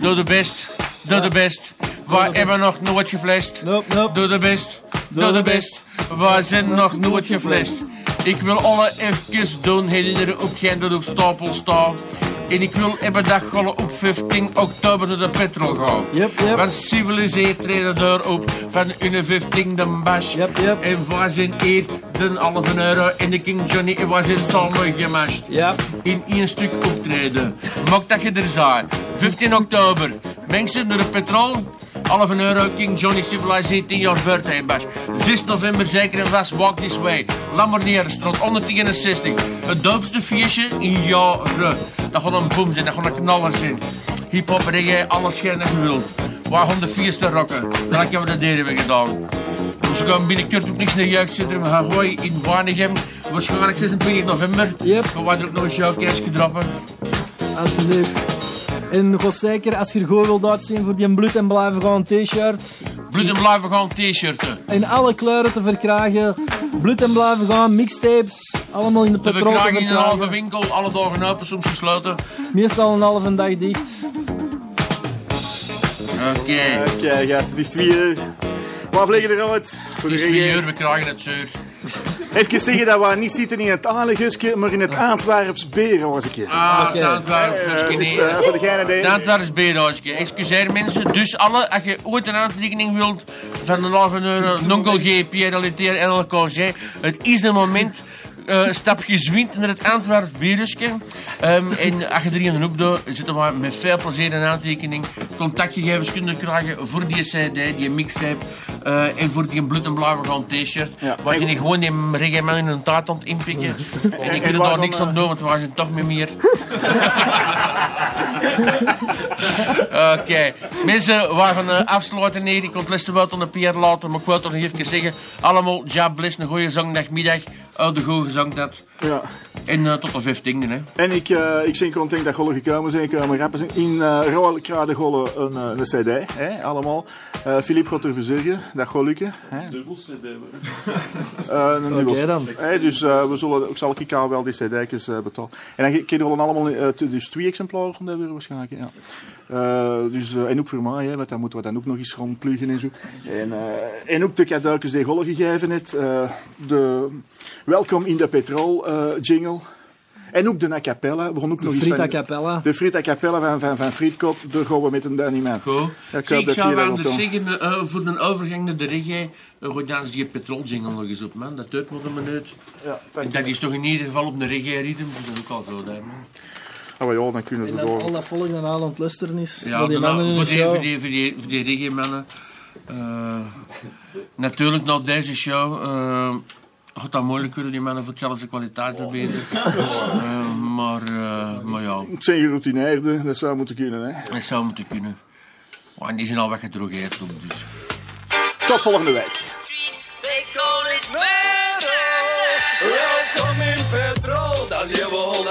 Speaker 13: Doe de best. Doe de best. We hebben nog nooit geflest. Doe de best. Doe de best. We zijn nog nooit geflest. Ik wil alle even doen herinneren op geen dat op stapel staan. En ik wil hebben dat gewoon op 15 oktober naar de petrol gaan. Want civiliseerd treden daar op van hun 15 de bash. En waar zijn hier de halve euro en de King Johnny en waar zijn samen gemashed. In één stuk optreden. Maak dat je er zijn. 15 oktober. Mensen naar de petrol. Halve euro King Johnny Civilized 10 jaar birthday bash. 6 november zeker en vast Walk This Way. Lammerneerstraat 161. Het doopste feestje in jaren. Dat gaat een boom zijn, dat gaat een knaller zijn. Hip-hop, reggae, alles schijn dat je wilt. Waar gaan de feesten rocken? Dat hebben we dat deden we gedaan. Dus we gaan binnenkort ook niks naar jeugdcentrum gaan gooien in Waregem. Waarschijnlijk 26 november. We gaan er ook nog een showcase droppen.
Speaker 26: Alsjeblieft. En nog zeker, als je er gewoon wilt uitzien voor die bloed en blijven gaan t-shirt.
Speaker 13: Bloed en blijven gaan t-shirten.
Speaker 26: In alle kleuren te verkrijgen. Bloed en blijven gaan, mixtapes. Allemaal in de
Speaker 13: Te
Speaker 26: patroon te
Speaker 13: verkrijgen in een halve winkel, alle dagen open, soms gesloten.
Speaker 26: Meestal een halve dag dicht.
Speaker 13: Oké.
Speaker 3: Oké, gast, het is twee uur. Waar vliegen eruit?
Speaker 13: Het is twee uur, we krijgen het zeur.
Speaker 3: Even zeggen dat we niet zitten in het Alegusje, maar in het Antwerps Berenhorstje.
Speaker 13: Ah, het Antwerps Husky,
Speaker 3: dus,
Speaker 13: nee.
Speaker 3: eh, voor degene die...
Speaker 13: Het Antwerps Beerhuisje. Excuseer mensen. Dus alle, als je ooit een aantekening wilt van een halve euro, Nonkel G, Pierre Liteer en het is het moment. Eh, stap gezwind naar het Antwerps Bierhuisje. Ehm, en als je er een op doet, zitten we met veel plezier een aantekening. Contactgegevens kunnen krijgen voor die CD, die mixtape. eh, en voor die bloed en blauwe gaan t-shirt. Waar ze niet gewoon die reggae man in hun taart aan het inpikken. En
Speaker 3: en
Speaker 13: ik kunnen daar niks aan
Speaker 3: eh,
Speaker 13: doen, want we zijn toch met meer. [LAUGHS] Oké, mensen, we gaan afsluiten hier. Ik kon het woord aan de Pierre laten, maar ik wil toch nog even zeggen. Allemaal, ja, bless, een goede zangdagmiddag. Uit de goede gezangdag.
Speaker 3: Ja.
Speaker 13: En eh, tot de 15e, hè.
Speaker 3: En ik, eh ik ben content dat Golle gekomen zijn, komen rappen zijn. In uh, Royal Krade Golle een, eh, een cd, hè, allemaal. Eh Filip gaat er verzorgen, dat gaat lukken.
Speaker 14: Dubbel CD.
Speaker 3: Eh, een dubbel-
Speaker 26: Oké dan.
Speaker 3: Hè, dus eh, we zullen, ik zal elkaar wel die cd'tjes eh betalen. En dan kunnen we allemaal, eh, t- dus twee exemplaren van hebben we waarschijnlijk. Ja. Eh, dus, eh, en ook voor mij, hè, want dan moeten we dan ook nog eens rondpluggen en zo. En, eh, en ook de cadeautjes die Golle gegeven heeft. eh, de Welkom in de Petrol eh, jingle. En ook de a cappella. We gaan ook nog iets van-
Speaker 26: a cappella.
Speaker 3: De Friet a cappella van, van, van Frietkot. Daar gaan we met een Danny Man.
Speaker 13: Goed.
Speaker 3: Ik
Speaker 13: ik
Speaker 3: dat
Speaker 13: zou wel dus zeggen, eh, voor de overgang naar de reggae, uh, gooi dan die petroljingle nog eens op, man. Dat duurt nog een minuut.
Speaker 3: Ja,
Speaker 13: En dat is toch in ieder geval op een reggae-ritme, dus dat is ook al goed, hè, man.
Speaker 3: Oh maar ja, dan kunnen we
Speaker 26: En
Speaker 3: door.
Speaker 26: al dat volk dan aan het luisteren is.
Speaker 13: Ja,
Speaker 26: die
Speaker 13: voor,
Speaker 26: de
Speaker 13: die,
Speaker 26: show.
Speaker 13: voor, die, voor, die, voor die reggae-mannen. Eh, natuurlijk, na deze show... eh, gaat dat moeilijk worden, die mannen voor hetzelfde kwaliteit te bieden. Eh, maar, eh, maar ja,
Speaker 3: Het zijn geroutineerden, dat zou moeten kunnen. Hè.
Speaker 13: dat zou moeten kunnen. Oh, en die zijn al weggedrogeerd, dus...
Speaker 3: Tot volgende week.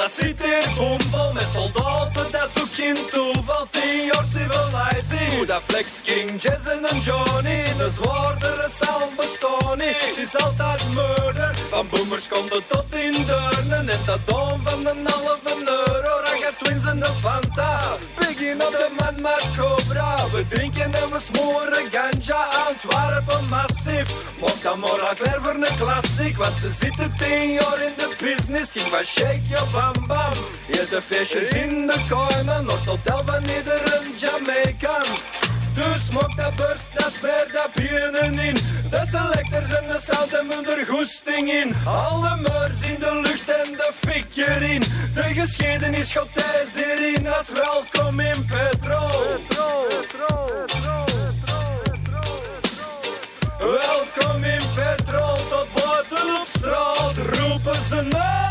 Speaker 16: Hier bomvol met soldaten, dat is ook geen toeval. Tien jaar civilizing, dat Flex King, Jazz en Johnny, de zwaardere sound bestaan. Het is altijd murder, van boomers komt het tot in Deurnen, en dat dom van een halve euro, Twins en de Fanta. Begin op de man met Cobra, we drinken en we smoren ganja, Antwerpen massief. Mokka mora klaar voor een klassiek, want ze zitten tien jaar in de business. Ging van shake je bam bam. Hier de feestjes in de koinen, nog tot elf van iedere Jamaican. Dus mok dat burst, dat sper, dat bieren in. De selectors en de sound hebben in. Alle meurs in de lucht en de fik erin. De geschiedenis gaat thuis hierin. Als welkom in Petrol. Welkom in Petrol, tot buiten op straat roepen ze naar.